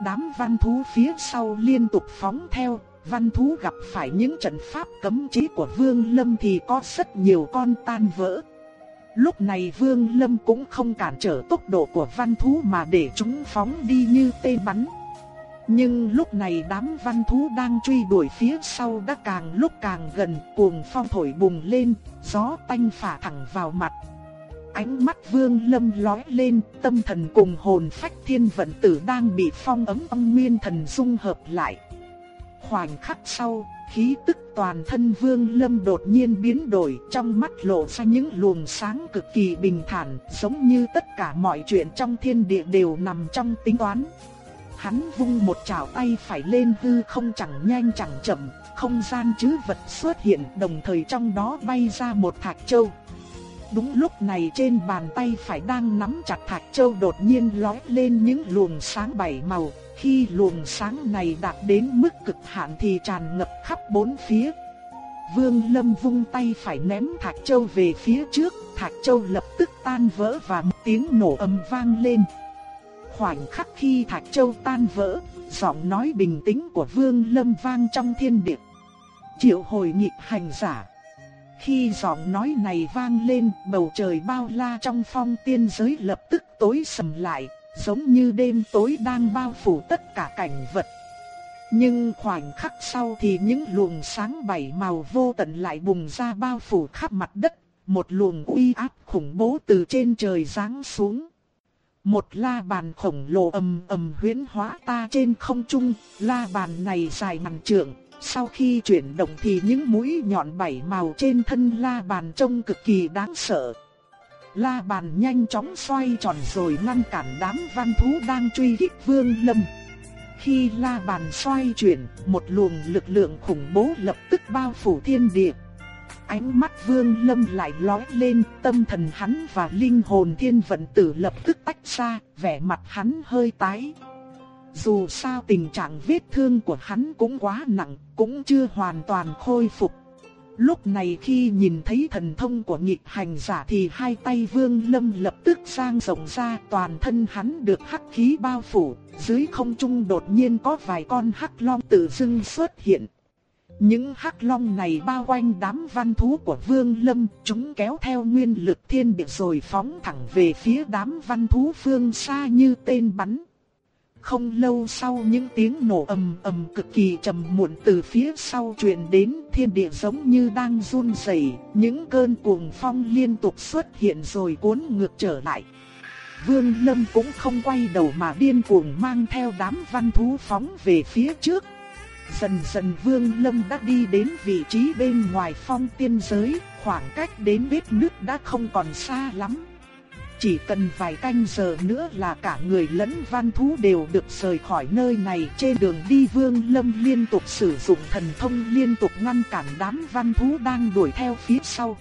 Đám văn thú phía sau liên tục phóng theo, văn thú gặp phải những trận pháp cấm chế của Vương Lâm thì có rất nhiều con tan vỡ. Lúc này Vương Lâm cũng không cản trở tốc độ của văn thú mà để chúng phóng đi như tên bắn. Nhưng lúc này đám văn thú đang truy đuổi phía sau đã càng lúc càng gần, cuồng phong thổi bùng lên, gió tanh phả thẳng vào mặt. Ánh mắt Vương Lâm lói lên, tâm thần cùng hồn phách thiên vận tử đang bị phong ấm âm nguyên thần dung hợp lại. Khoảnh khắc sau, khí tức toàn thân Vương Lâm đột nhiên biến đổi, trong mắt lộ ra những luồng sáng cực kỳ bình thản, giống như tất cả mọi chuyện trong thiên địa đều nằm trong tính toán. Hắn vung một chảo tay phải lên hư không chẳng nhanh chẳng chậm, không gian chứ vật xuất hiện, đồng thời trong đó bay ra một thạch châu. Đúng lúc này trên bàn tay phải đang nắm chặt thạch châu đột nhiên lóe lên những luồng sáng bảy màu, khi luồng sáng này đạt đến mức cực hạn thì tràn ngập khắp bốn phía. Vương Lâm vung tay phải ném thạch châu về phía trước, thạch châu lập tức tan vỡ và một tiếng nổ ầm vang lên. Khoảnh khắc khi thạch châu tan vỡ, giọng nói bình tĩnh của Vương Lâm vang trong thiên địa. Triệu hồi nhịp hành giả. Khi giọng nói này vang lên, bầu trời bao la trong phong tiên giới lập tức tối sầm lại, giống như đêm tối đang bao phủ tất cả cảnh vật. Nhưng khoảnh khắc sau thì những luồng sáng bảy màu vô tận lại bùng ra bao phủ khắp mặt đất, một luồng uy áp khủng bố từ trên trời giáng xuống. Một la bàn khổng lồ ầm ầm huyễn hóa ta trên không trung, la bàn này dài ngàn trượng, Sau khi chuyển động thì những mũi nhọn bảy màu trên thân la bàn trông cực kỳ đáng sợ. La bàn nhanh chóng xoay tròn rồi ngăn cản đám văn thú đang truy kích Vương Lâm. Khi la bàn xoay chuyển, một luồng lực lượng khủng bố lập tức bao phủ thiên địa. Ánh mắt Vương Lâm lại lóe lên, tâm thần hắn và linh hồn thiên vận tử lập tức tách ra, vẻ mặt hắn hơi tái. Dù sao tình trạng vết thương của hắn cũng quá nặng, cũng chưa hoàn toàn khôi phục. Lúc này khi nhìn thấy thần thông của nghịch hành giả thì hai tay vương lâm lập tức sang rộng ra toàn thân hắn được hắc khí bao phủ, dưới không trung đột nhiên có vài con hắc long tự dưng xuất hiện. Những hắc long này bao quanh đám văn thú của vương lâm, chúng kéo theo nguyên lực thiên địa rồi phóng thẳng về phía đám văn thú phương xa như tên bắn. Không lâu sau những tiếng nổ ầm ầm cực kỳ trầm muộn từ phía sau truyền đến thiên địa giống như đang run rẩy, những cơn cuồng phong liên tục xuất hiện rồi cuốn ngược trở lại. Vương Lâm cũng không quay đầu mà điên cuồng mang theo đám văn thú phóng về phía trước. Dần dần Vương Lâm đã đi đến vị trí bên ngoài phong tiên giới, khoảng cách đến vết nước đã không còn xa lắm. Chỉ cần vài canh giờ nữa là cả người lẫn văn thú đều được rời khỏi nơi này. Trên đường đi Vương Lâm liên tục sử dụng thần thông liên tục ngăn cản đám văn thú đang đuổi theo phía sau.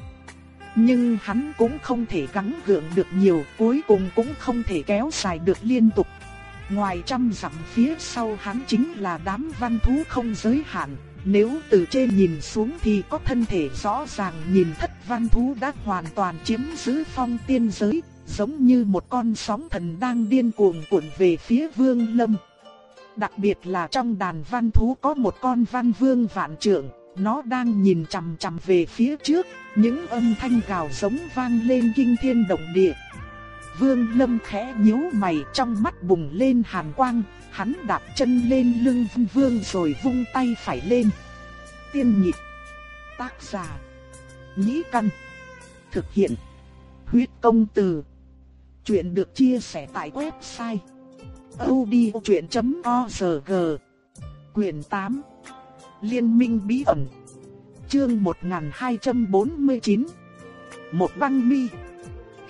Nhưng hắn cũng không thể gắng gượng được nhiều, cuối cùng cũng không thể kéo dài được liên tục. Ngoài trăm dặm phía sau hắn chính là đám văn thú không giới hạn, nếu từ trên nhìn xuống thì có thân thể rõ ràng nhìn thất văn thú đã hoàn toàn chiếm giữ phong tiên giới, giống như một con sóng thần đang điên cuồng cuộn về phía Vương Lâm. Đặc biệt là trong đàn văn thú có một con văn vương vạn trượng, nó đang nhìn chằm chằm về phía trước, những âm thanh gào giống vang lên kinh thiên động địa. Vương Lâm khẽ nhíu mày trong mắt bùng lên hàn quang, hắn đạp chân lên lưng vương rồi vung tay phải lên. Tiên nhịp, tác giả, nhĩ căn, thực hiện, huyết công từ. Chuyện được chia sẻ tại website odchuyện.org Quyền 8 Liên minh bí ẩn Chương 1249 Một băng mi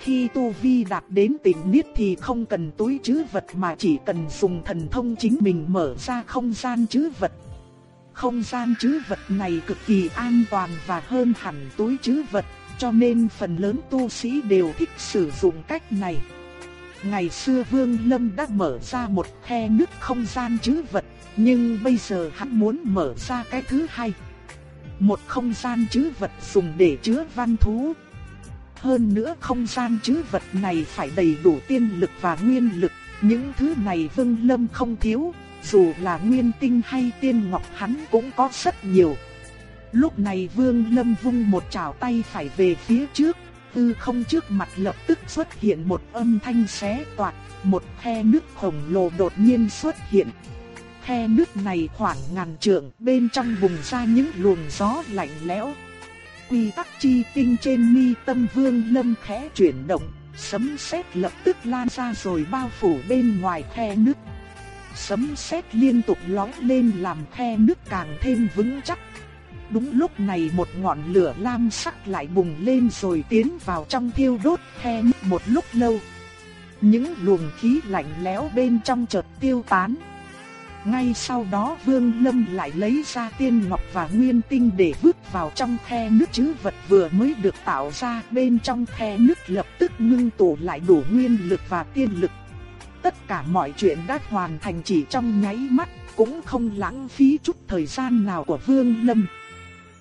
khi Tu Vi đạt đến tỉnh niết thì không cần túi chứ vật mà chỉ cần dùng thần thông chính mình mở ra không gian chứ vật Không gian chứ vật này cực kỳ an toàn và hơn hẳn túi chứ vật cho nên phần lớn tu sĩ đều thích sử dụng cách này. Ngày xưa Vương Lâm đã mở ra một khe nứt không gian trữ vật, nhưng bây giờ hắn muốn mở ra cái thứ hai. Một không gian trữ vật dùng để chứa văn thú. Hơn nữa không gian chứ vật này phải đầy đủ tiên lực và nguyên lực, những thứ này Vương Lâm không thiếu, dù là nguyên tinh hay tiên ngọc hắn cũng có rất nhiều. Lúc này Vương Lâm vung một chảo tay phải về phía trước, tư không trước mặt lập tức xuất hiện một âm thanh xé toạc, một khe nước khổng lồ đột nhiên xuất hiện. Khe nước này khoảng ngàn trượng, bên trong bùng ra những luồng gió lạnh lẽo. Quy tắc chi tinh trên mi tâm Vương Lâm khẽ chuyển động, sấm sét lập tức lan ra rồi bao phủ bên ngoài khe nước. Sấm sét liên tục lói lên làm khe nước càng thêm vững chắc Đúng lúc này một ngọn lửa lam sắc lại bùng lên rồi tiến vào trong thiêu đốt khe nước một lúc lâu. Những luồng khí lạnh lẽo bên trong chợt tiêu tán. Ngay sau đó Vương Lâm lại lấy ra tiên ngọc và nguyên tinh để vứt vào trong khe nước chứ vật vừa mới được tạo ra bên trong khe nước lập tức ngưng tụ lại đủ nguyên lực và tiên lực. Tất cả mọi chuyện đã hoàn thành chỉ trong nháy mắt, cũng không lãng phí chút thời gian nào của Vương Lâm.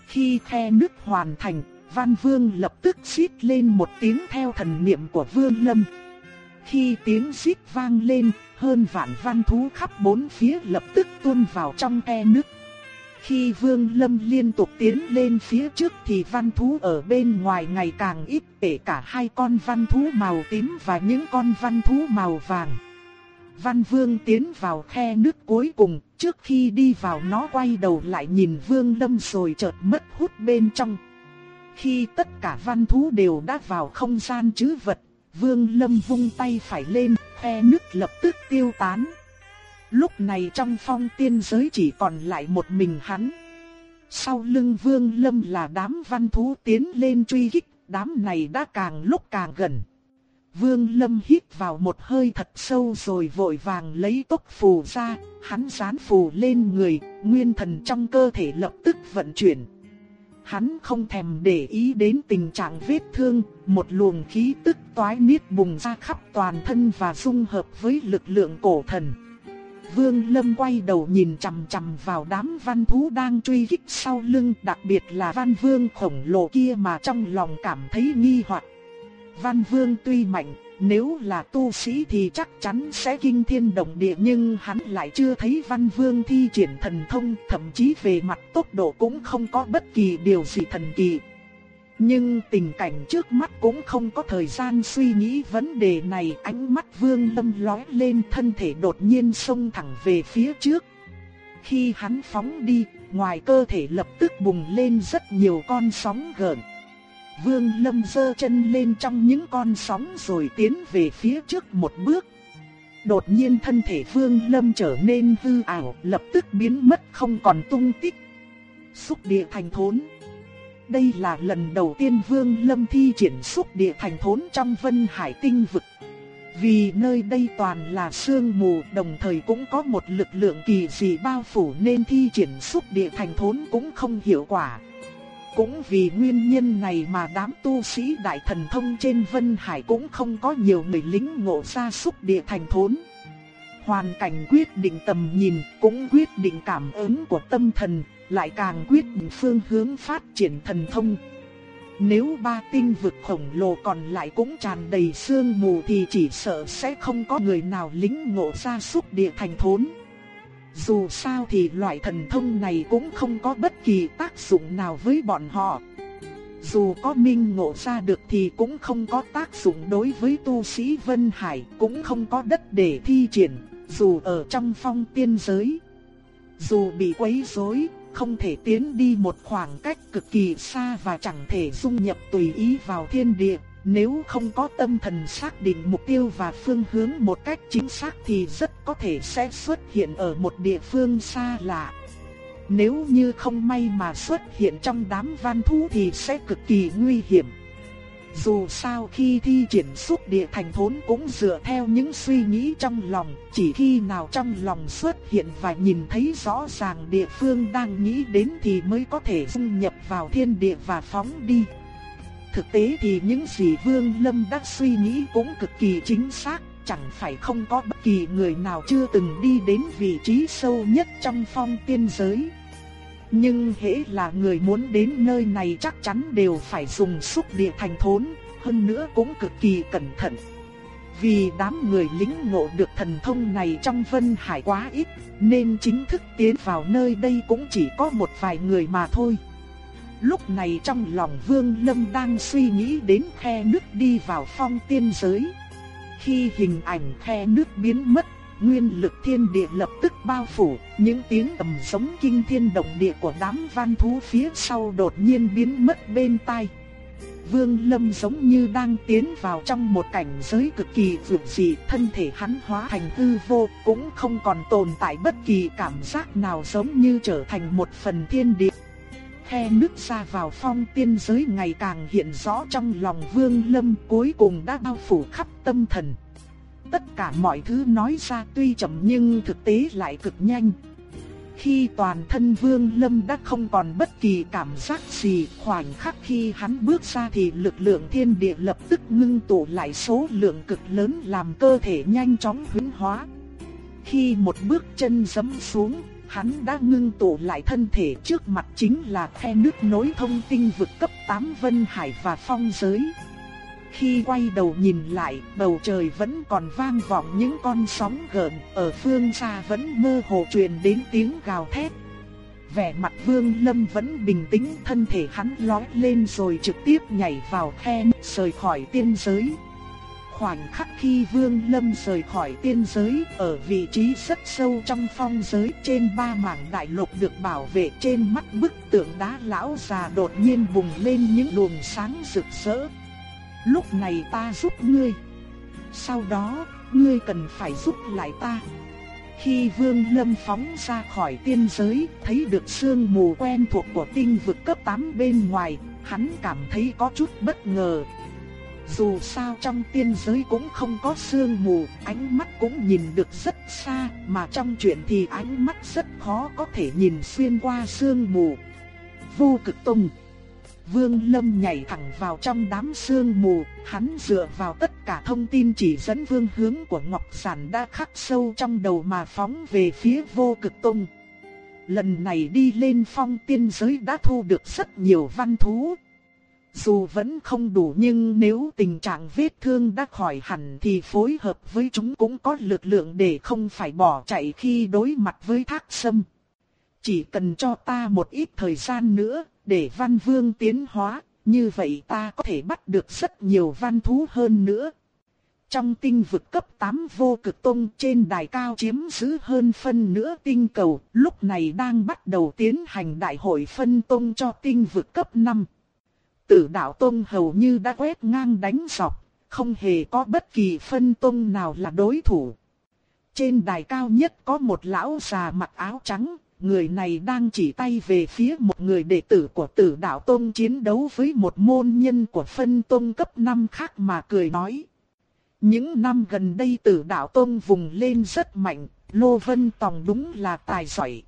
Khi khe nước hoàn thành, Văn Vương lập tức xít lên một tiếng theo thần niệm của Vương Lâm. Khi tiếng xít vang lên, hơn vạn văn thú khắp bốn phía lập tức tuôn vào trong khe nước. Khi Vương Lâm liên tục tiến lên phía trước thì văn thú ở bên ngoài ngày càng ít, kể cả hai con văn thú màu tím và những con văn thú màu vàng. Văn Vương tiến vào khe nước cuối cùng, trước khi đi vào nó quay đầu lại nhìn Vương Lâm rồi chợt mất hút bên trong. Khi tất cả văn thú đều đã vào không gian chứ vật, Vương Lâm vung tay phải lên, khe nước lập tức tiêu tán. Lúc này trong phong tiên giới chỉ còn lại một mình hắn. Sau lưng Vương Lâm là đám văn thú tiến lên truy kích, đám này đã càng lúc càng gần. Vương Lâm hít vào một hơi thật sâu rồi vội vàng lấy tốc phù ra, hắn dán phù lên người, nguyên thần trong cơ thể lập tức vận chuyển. Hắn không thèm để ý đến tình trạng vết thương, một luồng khí tức toái niết bùng ra khắp toàn thân và dung hợp với lực lượng cổ thần. Vương Lâm quay đầu nhìn chằm chằm vào đám văn thú đang truy kích sau lưng, đặc biệt là văn vương khổng lồ kia mà trong lòng cảm thấy nghi hoặc. Văn vương tuy mạnh, nếu là tu sĩ thì chắc chắn sẽ kinh thiên động địa nhưng hắn lại chưa thấy văn vương thi triển thần thông, thậm chí về mặt tốc độ cũng không có bất kỳ điều gì thần kỳ. Nhưng tình cảnh trước mắt cũng không có thời gian suy nghĩ vấn đề này, ánh mắt Vương tâm lóe lên thân thể đột nhiên xông thẳng về phía trước. Khi hắn phóng đi, ngoài cơ thể lập tức bùng lên rất nhiều con sóng gợn. Vương Lâm giơ chân lên trong những con sóng rồi tiến về phía trước một bước. Đột nhiên thân thể Vương Lâm trở nên hư ảo, lập tức biến mất không còn tung tích. Xúc địa thành thốn. Đây là lần đầu tiên Vương Lâm thi triển xúc địa thành thốn trong Vân Hải tinh vực. Vì nơi đây toàn là sương mù, đồng thời cũng có một lực lượng kỳ dị bao phủ nên thi triển xúc địa thành thốn cũng không hiệu quả. Cũng vì nguyên nhân này mà đám tu sĩ đại thần thông trên Vân Hải cũng không có nhiều người lính ngộ ra xúc địa thành thốn. Hoàn cảnh quyết định tầm nhìn, cũng quyết định cảm ứng của tâm thần, lại càng quyết định phương hướng phát triển thần thông. Nếu ba tinh vực khổng lồ còn lại cũng tràn đầy sương mù thì chỉ sợ sẽ không có người nào lính ngộ ra xúc địa thành thốn. Dù sao thì loại thần thông này cũng không có bất kỳ tác dụng nào với bọn họ. Dù có minh ngộ ra được thì cũng không có tác dụng đối với tu sĩ Vân Hải, cũng không có đất để thi triển, dù ở trong phong tiên giới. Dù bị quấy rối, không thể tiến đi một khoảng cách cực kỳ xa và chẳng thể dung nhập tùy ý vào thiên địa. Nếu không có tâm thần xác định mục tiêu và phương hướng một cách chính xác thì rất có thể sẽ xuất hiện ở một địa phương xa lạ. Nếu như không may mà xuất hiện trong đám văn thú thì sẽ cực kỳ nguy hiểm. Dù sao khi thi triển xúc địa thành thốn cũng dựa theo những suy nghĩ trong lòng, chỉ khi nào trong lòng xuất hiện và nhìn thấy rõ ràng địa phương đang nghĩ đến thì mới có thể dung nhập vào thiên địa và phóng đi. Thực tế thì những gì Vương Lâm đã suy nghĩ cũng cực kỳ chính xác, chẳng phải không có bất kỳ người nào chưa từng đi đến vị trí sâu nhất trong phong tiên giới. Nhưng hễ là người muốn đến nơi này chắc chắn đều phải dùng xúc địa thành thốn, hơn nữa cũng cực kỳ cẩn thận. Vì đám người lính ngộ được thần thông này trong Vân Hải quá ít, nên chính thức tiến vào nơi đây cũng chỉ có một vài người mà thôi. Lúc này trong lòng Vương Lâm đang suy nghĩ đến khe nước đi vào phong tiên giới. Khi hình ảnh khe nước biến mất, nguyên lực thiên địa lập tức bao phủ, những tiếng ầm giống kinh thiên động địa của đám văn thú phía sau đột nhiên biến mất bên tai. Vương Lâm giống như đang tiến vào trong một cảnh giới cực kỳ vượt dị, thân thể hắn hóa thành hư vô, cũng không còn tồn tại bất kỳ cảm giác nào giống như trở thành một phần thiên địa khe nước ra vào phong tiên giới ngày càng hiện rõ trong lòng Vương Lâm cuối cùng đã bao phủ khắp tâm thần. Tất cả mọi thứ nói ra tuy chậm nhưng thực tế lại cực nhanh. Khi toàn thân Vương Lâm đã không còn bất kỳ cảm giác gì, khoảnh khắc khi hắn bước ra thì lực lượng thiên địa lập tức ngưng tụ lại số lượng cực lớn làm cơ thể nhanh chóng huyễn hóa. Khi một bước chân giẫm xuống, hắn đã ngưng tụ lại thân thể trước mặt chính là khe nước nối thông tinh vực cấp 8 Vân Hải và phong giới. Khi quay đầu nhìn lại, bầu trời vẫn còn vang vọng những con sóng gợn, ở phương xa vẫn mơ hồ truyền đến tiếng gào thét. Vẻ mặt Vương Lâm vẫn bình tĩnh, thân thể hắn lói lên rồi trực tiếp nhảy vào khe rời khỏi tiên giới. Khoảnh khắc khi Vương Lâm rời khỏi tiên giới, ở vị trí rất sâu trong phong giới trên ba mảng đại lục được bảo vệ trên mắt bức tượng đá lão già đột nhiên bùng lên những luồng sáng rực rỡ. Lúc này ta giúp ngươi. Sau đó, ngươi cần phải giúp lại ta. Khi Vương Lâm phóng ra khỏi tiên giới, thấy được sương mù quen thuộc của tinh vực cấp 8 bên ngoài, hắn cảm thấy có chút bất ngờ. Dù sao trong tiên giới cũng không có sương mù, ánh mắt cũng nhìn được rất xa, mà trong chuyện thì ánh mắt rất khó có thể nhìn xuyên qua sương mù. Vô cực tông Vương Lâm nhảy thẳng vào trong đám sương mù, hắn dựa vào tất cả thông tin chỉ dẫn phương hướng của Ngọc Sản đã khắc sâu trong đầu mà phóng về phía vô cực tông. Lần này đi lên phong tiên giới đã thu được rất nhiều văn thú. Dù vẫn không đủ nhưng nếu tình trạng vết thương đã khỏi hẳn thì phối hợp với chúng cũng có lực lượng để không phải bỏ chạy khi đối mặt với thác sâm. Chỉ cần cho ta một ít thời gian nữa, để văn vương tiến hóa, như vậy ta có thể bắt được rất nhiều văn thú hơn nữa. Trong tinh vực cấp 8 vô cực tông trên đài cao chiếm giữ hơn phân nửa tinh cầu, lúc này đang bắt đầu tiến hành đại hội phân tông cho tinh vực cấp 5. Tử đạo tông hầu như đã quét ngang đánh dọc, không hề có bất kỳ phân tông nào là đối thủ. Trên đài cao nhất có một lão già mặc áo trắng, người này đang chỉ tay về phía một người đệ tử của tử đạo tông chiến đấu với một môn nhân của phân tông cấp 5 khác mà cười nói. Những năm gần đây tử đạo tông vùng lên rất mạnh, Lô Vân Tòng đúng là tài giỏi.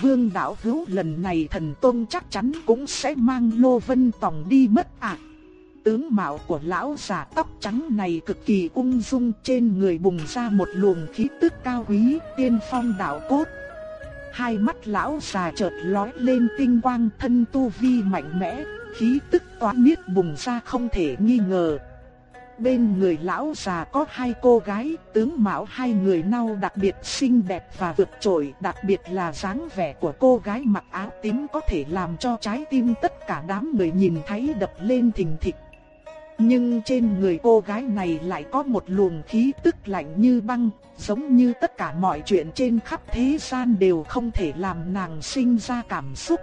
Vương đạo hữu lần này thần tôn chắc chắn cũng sẽ mang Lô Vân Tòng đi mất ạ. Tướng mạo của lão giả tóc trắng này cực kỳ ung dung trên người bùng ra một luồng khí tức cao quý, tiên phong đạo cốt, hai mắt lão già chợt lóe lên tinh quang thân tu vi mạnh mẽ, khí tức toán miết bùng ra không thể nghi ngờ. Bên người lão già có hai cô gái, tướng mạo hai người nau đặc biệt xinh đẹp và vượt trội, đặc biệt là dáng vẻ của cô gái mặc áo tím có thể làm cho trái tim tất cả đám người nhìn thấy đập lên thình thịch. Nhưng trên người cô gái này lại có một luồng khí tức lạnh như băng, giống như tất cả mọi chuyện trên khắp thế gian đều không thể làm nàng sinh ra cảm xúc.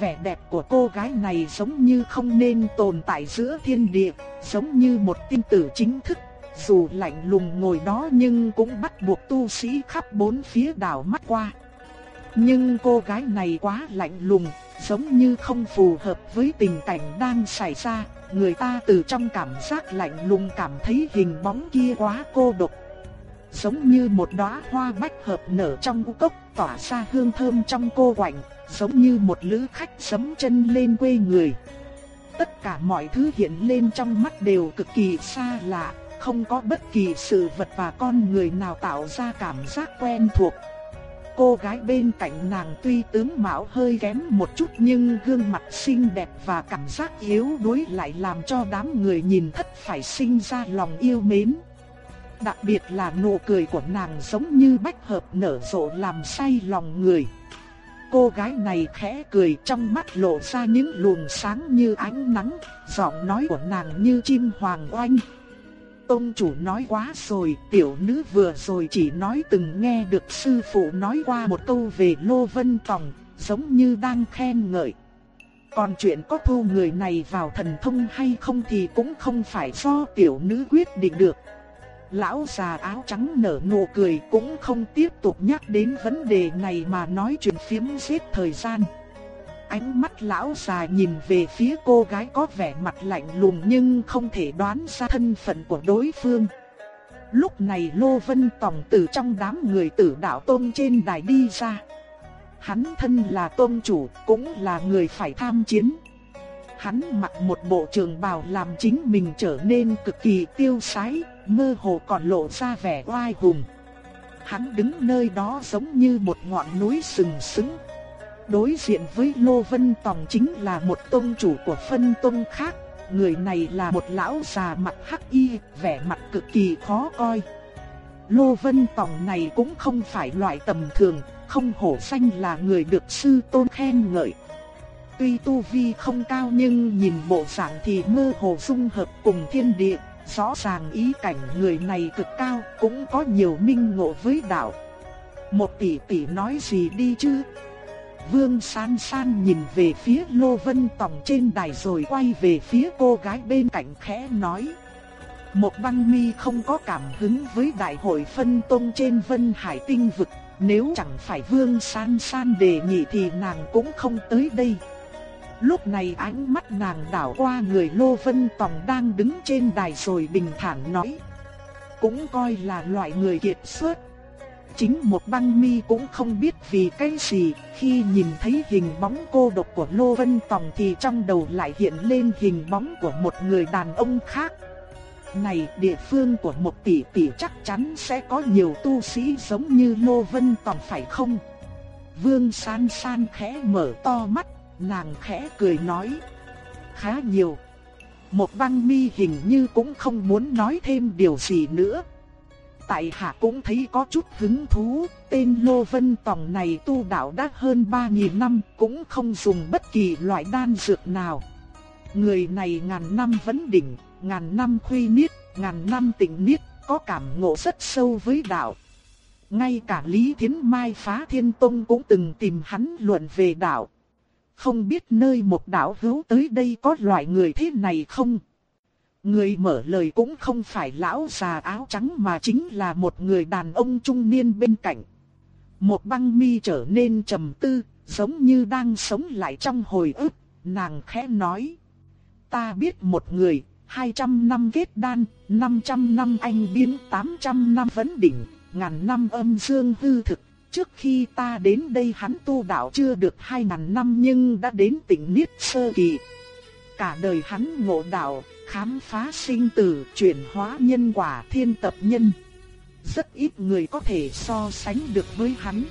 Vẻ đẹp của cô gái này giống như không nên tồn tại giữa thiên địa, giống như một tinh tử chính thức. Dù lạnh lùng ngồi đó nhưng cũng bắt buộc tu sĩ khắp bốn phía đảo mắt qua. Nhưng cô gái này quá lạnh lùng, giống như không phù hợp với tình cảnh đang xảy ra, người ta từ trong cảm giác lạnh lùng cảm thấy hình bóng kia quá cô độc. Giống như một đóa hoa bách hợp nở trong u cốc tỏa ra hương thơm trong cô quạnh, giống như một lữ khách sấm chân lên quê người. Tất cả mọi thứ hiện lên trong mắt đều cực kỳ xa lạ, không có bất kỳ sự vật và con người nào tạo ra cảm giác quen thuộc. Cô gái bên cạnh nàng tuy tướng mạo hơi kém một chút nhưng gương mặt xinh đẹp và cảm giác yếu đuối lại làm cho đám người nhìn thất phải sinh ra lòng yêu mến. Đặc biệt là nụ cười của nàng giống như bách hợp nở rộ làm say lòng người. Cô gái này khẽ cười trong mắt lộ ra những luồng sáng như ánh nắng, giọng nói của nàng như chim hoàng oanh. Tông chủ nói quá rồi, tiểu nữ vừa rồi chỉ nói từng nghe được sư phụ nói qua một câu về Lô Vân Tòng, giống như đang khen ngợi. Còn chuyện có thu người này vào thần thông hay không thì cũng không phải do tiểu nữ quyết định được. Lão già áo trắng nở nụ cười cũng không tiếp tục nhắc đến vấn đề này mà nói chuyện phiếm giết thời gian. Ánh mắt lão già nhìn về phía cô gái có vẻ mặt lạnh lùng nhưng không thể đoán ra thân phận của đối phương. Lúc này Lô Vân Tòng từ trong đám người tử đạo tôn trên đài đi ra. Hắn thân là tôn chủ, cũng là người phải tham chiến. Hắn mặc một bộ trường bào làm chính mình trở nên cực kỳ tiêu sái, mơ hồ còn lộ ra vẻ oai hùng. Hắn đứng nơi đó giống như một ngọn núi sừng sững, Đối diện với Lô Vân Tòng chính là một tông chủ của phân tông khác, người này là một lão già mặt hắc y, vẻ mặt cực kỳ khó coi. Lô Vân Tòng này cũng không phải loại tầm thường, không hổ danh là người được sư tôn khen ngợi. Tuy tu vi không cao nhưng nhìn bộ dạng thì mơ hồ dung hợp cùng thiên địa, rõ ràng ý cảnh người này cực cao, cũng có nhiều minh ngộ với đạo. Một tỷ tỷ nói gì đi chứ? Vương San San nhìn về phía Lô Vân Tòng trên đài rồi quay về phía cô gái bên cạnh khẽ nói. Một băng mi không có cảm hứng với đại hội phân tông trên Vân Hải tinh vực, nếu chẳng phải Vương San San đề nghị thì nàng cũng không tới đây. Lúc này ánh mắt nàng đảo qua người Lô Vân Tòng đang đứng trên đài rồi bình thản nói. Cũng coi là loại người kiệt xuất. Chính một băng mi cũng không biết vì cái gì, khi nhìn thấy hình bóng cô độc của Lô Vân Tòng thì trong đầu lại hiện lên hình bóng của một người đàn ông khác. Này địa phương của một tỷ tỷ chắc chắn sẽ có nhiều tu sĩ giống như Lô Vân Tòng phải không? Vương San San khẽ mở to mắt, nàng khẽ cười nói. Khá nhiều. Một băng mi hình như cũng không muốn nói thêm điều gì nữa. Tại hạ cũng thấy có chút hứng thú, tên Lô Vân Tòng này tu đạo đã hơn 3.000 năm, cũng không dùng bất kỳ loại đan dược nào. Người này ngàn năm vấn đỉnh, ngàn năm khuy niết, ngàn năm tỉnh niết, có cảm ngộ rất sâu với đạo. Ngay cả Lý Thiến Mai phá thiên tông cũng từng tìm hắn luận về đạo. Không biết nơi một đạo hữu tới đây có loại người thế này không? Người mở lời cũng không phải lão già áo trắng mà chính là một người đàn ông trung niên bên cạnh. Một băng mi trở nên trầm tư, giống như đang sống lại trong hồi ức, nàng khẽ nói. Ta biết một người, 200 năm kết đan, 500 năm anh biến, 800 năm vấn đỉnh, ngàn năm âm dương hư thực. Trước khi ta đến đây hắn tu đạo chưa được 2.000 năm nhưng đã đến tỉnh Niết Sơ Kỳ. Cả đời hắn ngộ đạo, khám phá sinh tử, chuyển hóa nhân quả thiên tập nhân. Rất ít người có thể so sánh được với hắn.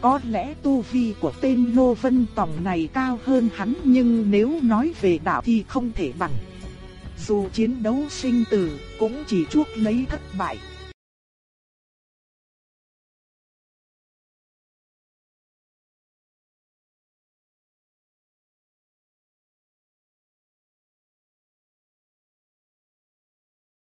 Có lẽ tu vi của tên Lô Vân Tòng này cao hơn hắn nhưng nếu nói về đạo thì không thể bằng. Dù chiến đấu sinh tử cũng chỉ chuốc lấy thất bại.